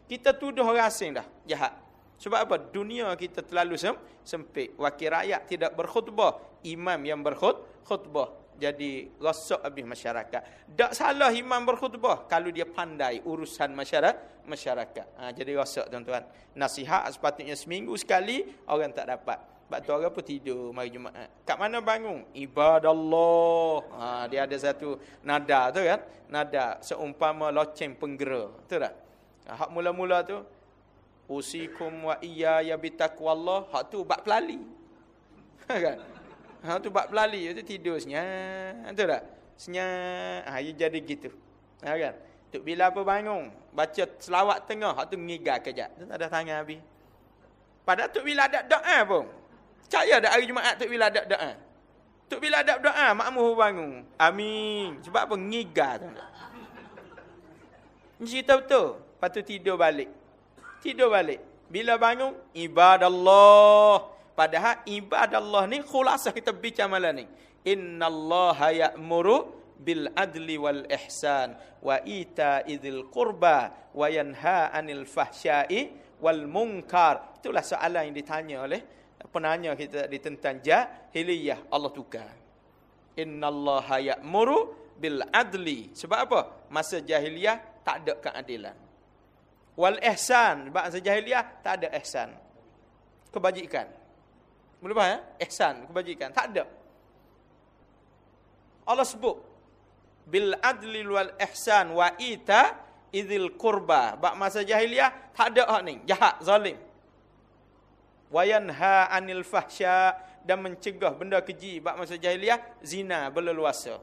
Kita tuduh orang asing dah. Jahat. Sebab apa? Dunia kita terlalu sem sempit. Wakil rakyat tidak berkhutbah. Imam yang berkhutbah. Jadi rosak habis masyarakat. Tak salah imam berkhutbah. Kalau dia pandai urusan masyarakat. masyarakat. Ha, jadi rosak tuan-tuan. Nasihat sepatutnya seminggu sekali. Orang tak dapat. Sebab tu orang pun tidur mari Jumaat. Kat mana bangun? Ibadallah. Ha, dia ada satu nada tu kan. Nada seumpama loceng penggera. Betul tak? Ha, hak mula-mula tu. Usikum wa iya ya bitaqwallah. Hak tu bak pelali. Ha, kan? Hak tu bak pelali. Itu tidur senyap. Betul tak? Senyap. Ha, jadi gitu. Ha, kan? Tuk bila apa bangun? Baca selawat tengah. Hak tu ngigah kejap. Tu ada tangan habis. Padahal tu bila ada doa pun. Percaya ada hari Jumaat Tok Bila ada doa. Tok Bila ada doa, makmum bangun. Amin. Sebab apa? Ngigar. Cerita betul. Lepas tu tidur balik. Tidur balik. Bila bangun, ibadallah. Padahal ibadallah ni khulasah kita bicara malam ni. Inna Allah ya'muru bil adli wal ihsan wa ita idil qurba wa yanha anil fahsyai wal munkar. Itulah soalan yang ditanya oleh penanya kita di tentang jahiliyah Allah tukar. Innallaha ya'muru bil adli. Sebab apa? Masa jahiliyah tak ada keadilan. Wal ihsan, masa jahiliyah tak ada ihsan. Kebajikan. Boleh faham ya? Ihsan, kebajikan, tak ada. Allah sebut bil adli wal ihsan wa ita idzil qurba. Bak masa jahiliyah tak ada hak ni, jahat, zalim. Wayanha anil fahsya. Dan mencegah benda keji bab masa jahiliah zina berleluasa.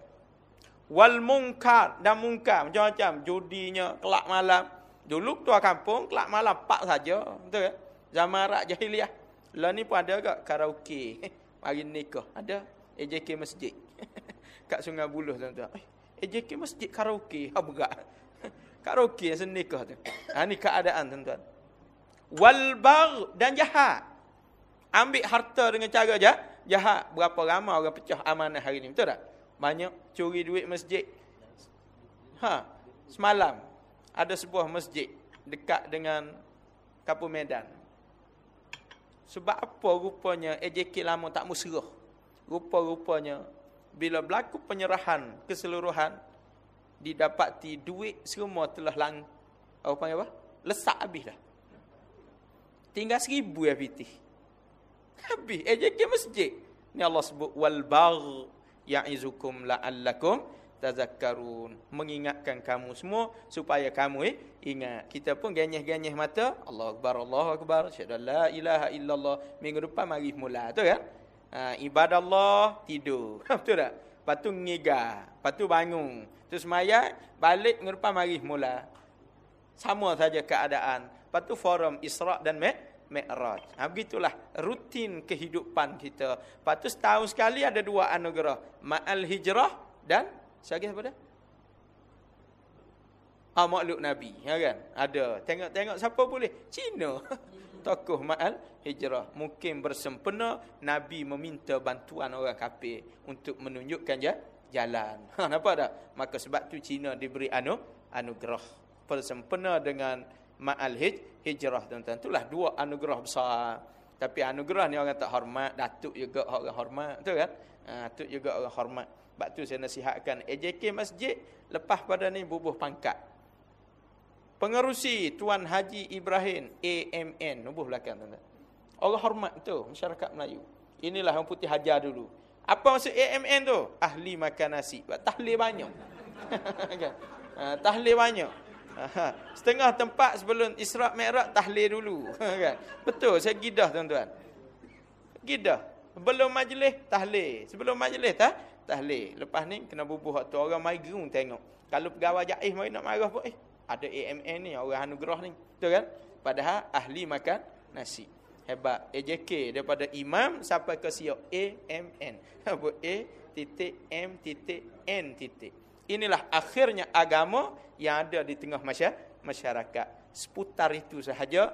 Wal munkar. Dan munkar macam-macam. Judinya kelak malam. Dulu tua kampung kelak malam pak saja. Betul kan zaman rak jahiliah lah ni pun ada gak karaoke. Mari nikah. Ada AJK masjid. Kat Sungai Buloh tuan-tuan. Eh, AJK masjid karaoke? Ha berat. Karaoke yang senikah tu? Ha ni keadaan tuan-tuan. Wal bar dan jahat. Ambil harta dengan cara jahat, jahat. Berapa ramai orang pecah amanah hari ni betul tak? Banyak curi duit masjid. Ha semalam ada sebuah masjid dekat dengan Kapur Medan sebab apa rupanya AJK lama tak musrah rupa-rupanya bila berlaku penyerahan keseluruhan didapati duit semua telah lang apa panggil apa? Lesak habis dah. Tinggal seribu FPT Habis. AJK masjid. Ni Allah sebut wal bagh ya'izukum la'allakum tazakkarun. Mengingatkan kamu semua supaya kamu eh, ingat. Kita pun ganyah-ganyah mata. Allah Akbar, Allah Akbar. Syahadah la ilaha illallah. Minggu depan mari mula. tu kan? Ha, ibadah Allah, tidur. Betul tak? Lepas tu ngigar. Lepas tu bangun. Terus maya, balik minggu depan mari mula. Sama saja keadaan. Lepas tu forum Isra' dan Mek. Mi'raj. Ha, begitulah rutin kehidupan kita. Lepas tu setahun sekali ada dua anugerah. Ma'al hijrah dan siapa apa dia? Ah, makhluk Nabi. Ya kan? Ada. Tengok-tengok siapa boleh? Cina. Tokoh Ma'al hijrah. Mungkin bersempena Nabi meminta bantuan orang kafir untuk menunjukkan je jalan. Ha, nampak tak? Maka sebab tu Cina diberi anu anugerah bersempena dengan ma'al hij, hijrah tuan-tuan. Itulah dua anugerah besar. Tapi anugerah ni orang tak hormat, datuk juga orang hormat, betul kan? Ha, datuk juga orang hormat. Sebab tu saya nasihatkan AJK Masjid lepas pada ni bubuh pangkat. Pengerusi Tuan Haji Ibrahim AMN, nubuh belakang tuan-tuan. Orang hormat tu masyarakat Melayu. Inilah orang putih hajar dulu. Apa maksud AMN tu? Ahli makan nasi. Tahlil banyak. kan? Ha, tahlil banyak. Ha, setengah tempat sebelum Isra' Mi'raj tahlil dulu. kan? Betul, saya gidah tuan-tuan. Gidah. Belum majlis, tahlil. Sebelum majlis, tak? Tahlil. Lepas ni, kena bubuh waktu. Orang mai gerung tengok. Kalau pegawai jaih mari nak marah pun, eh, ada AMN ni, orang anugerah ni. Betul kan? Padahal ahli makan nasi. Hebat. AJK daripada imam sampai ke siap AMN. Apa A titik M titik N titik. Inilah akhirnya agama yang ada di tengah masyarakat. Seputar itu sahaja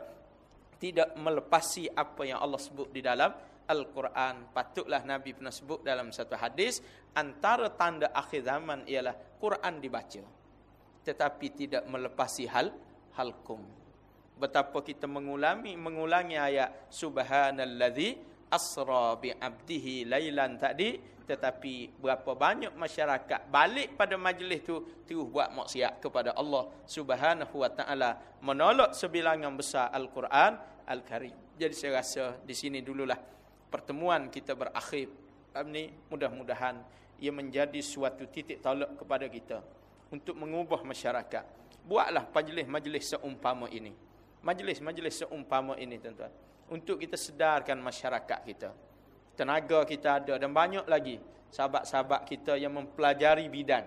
tidak melepasi apa yang Allah sebut di dalam Al-Quran. Patutlah Nabi pernah sebut dalam satu hadis antara tanda akhir zaman ialah Quran dibaca. Tetapi tidak melepasi hal halkum betapa kita mengulangi mengulangi ayat subhanallazi asra bi abdihi lailan tadi tetapi berapa banyak masyarakat balik pada majlis tu terus buat maksiat kepada Allah Subhanahu wa taala menolak sebilangan besar al-Quran al-Karim. Jadi saya rasa di sini dululah pertemuan kita berakhir. Ini mudah-mudahan ia menjadi suatu titik tolak kepada kita untuk mengubah masyarakat. Buatlah majlis-majlis seumpama ini majlis-majlis seumpama ini tuan-tuan untuk kita sedarkan masyarakat kita tenaga kita ada dan banyak lagi sahabat-sahabat kita yang mempelajari bidang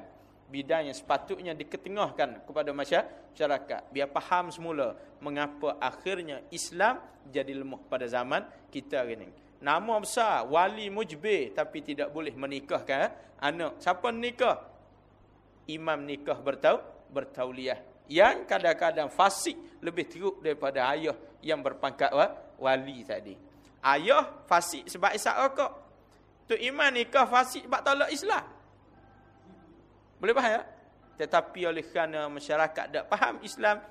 bidang yang sepatutnya diketengahkan kepada masyarakat biar faham semula mengapa akhirnya Islam jadi lemah pada zaman kita ini nama besar wali mujbir tapi tidak boleh menikahkan anak siapa nikah imam nikah bertau bertauliah yang kadang-kadang fasik lebih teruk daripada ayah yang berpangkat wali tadi. Ayah fasik sebab isap rokok. Tu iman nikah fasik sebab tolak Islam. Boleh faham ya? Tetapi oleh kerana masyarakat tak faham Islam,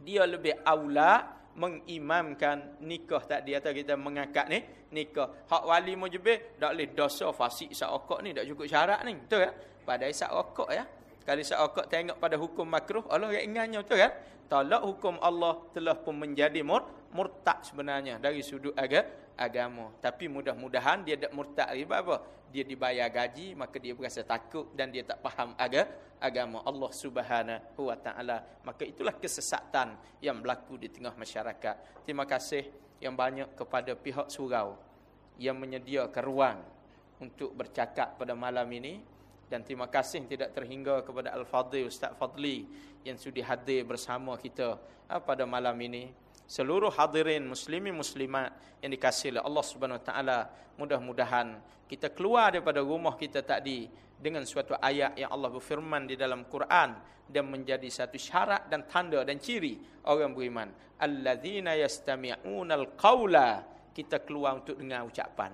dia lebih aula mengimamkan nikah tadi atau kita mengangkat ni nikah. Hak wali mujibir tak boleh dosa fasik isap rokok ni tak cukup syarat ni. Betul ya? Pada rokok ya. Kalau seokok tengok pada hukum makruh, Allah yang ingatnya betul kan? Tolak hukum Allah telah pun menjadi mur, murtad sebenarnya dari sudut aga, agama. Tapi mudah-mudahan dia tak murtad lagi. Apa? Dia dibayar gaji, maka dia berasa takut dan dia tak faham aga, agama Allah subhanahu wa ta'ala. Maka itulah kesesatan yang berlaku di tengah masyarakat. Terima kasih yang banyak kepada pihak surau yang menyediakan ruang untuk bercakap pada malam ini dan terima kasih tidak terhingga kepada Al-Fadhil Ustaz Fadli yang sudi hadir bersama kita ah, pada malam ini. Seluruh hadirin muslimin muslimat yang dikasihi oleh Allah Subhanahu Wa Taala, mudah-mudahan kita keluar daripada rumah kita tadi dengan suatu ayat yang Allah berfirman di dalam Quran dan menjadi satu syarat dan tanda dan ciri orang beriman. Alladzina yastami'unal qawla kita keluar untuk dengar ucapan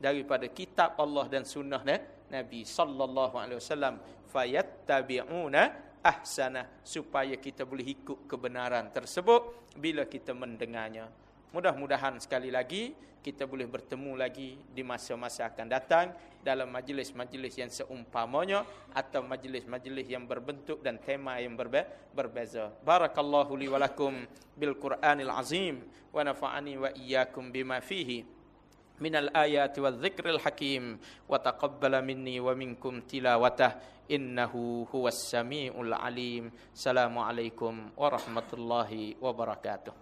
daripada kitab Allah dan sunnah Nabi sallallahu alaihi wasallam fayattabi'una ahsana supaya kita boleh ikut kebenaran tersebut bila kita mendengarnya. Mudah-mudahan sekali lagi kita boleh bertemu lagi di masa-masa akan datang dalam majlis-majlis yang seumpamanya atau majlis-majlis yang berbentuk dan tema yang berbe berbeza. Barakallahu li wa lakum bil Qur'anil azim wa nafa'ani wa iyyakum bima fihi. من الآيات والذكر الحكيم وتقبل مني ومنكم تلاوته إنه هو السميع العليم سلام عليكم ورحمة الله وبركاته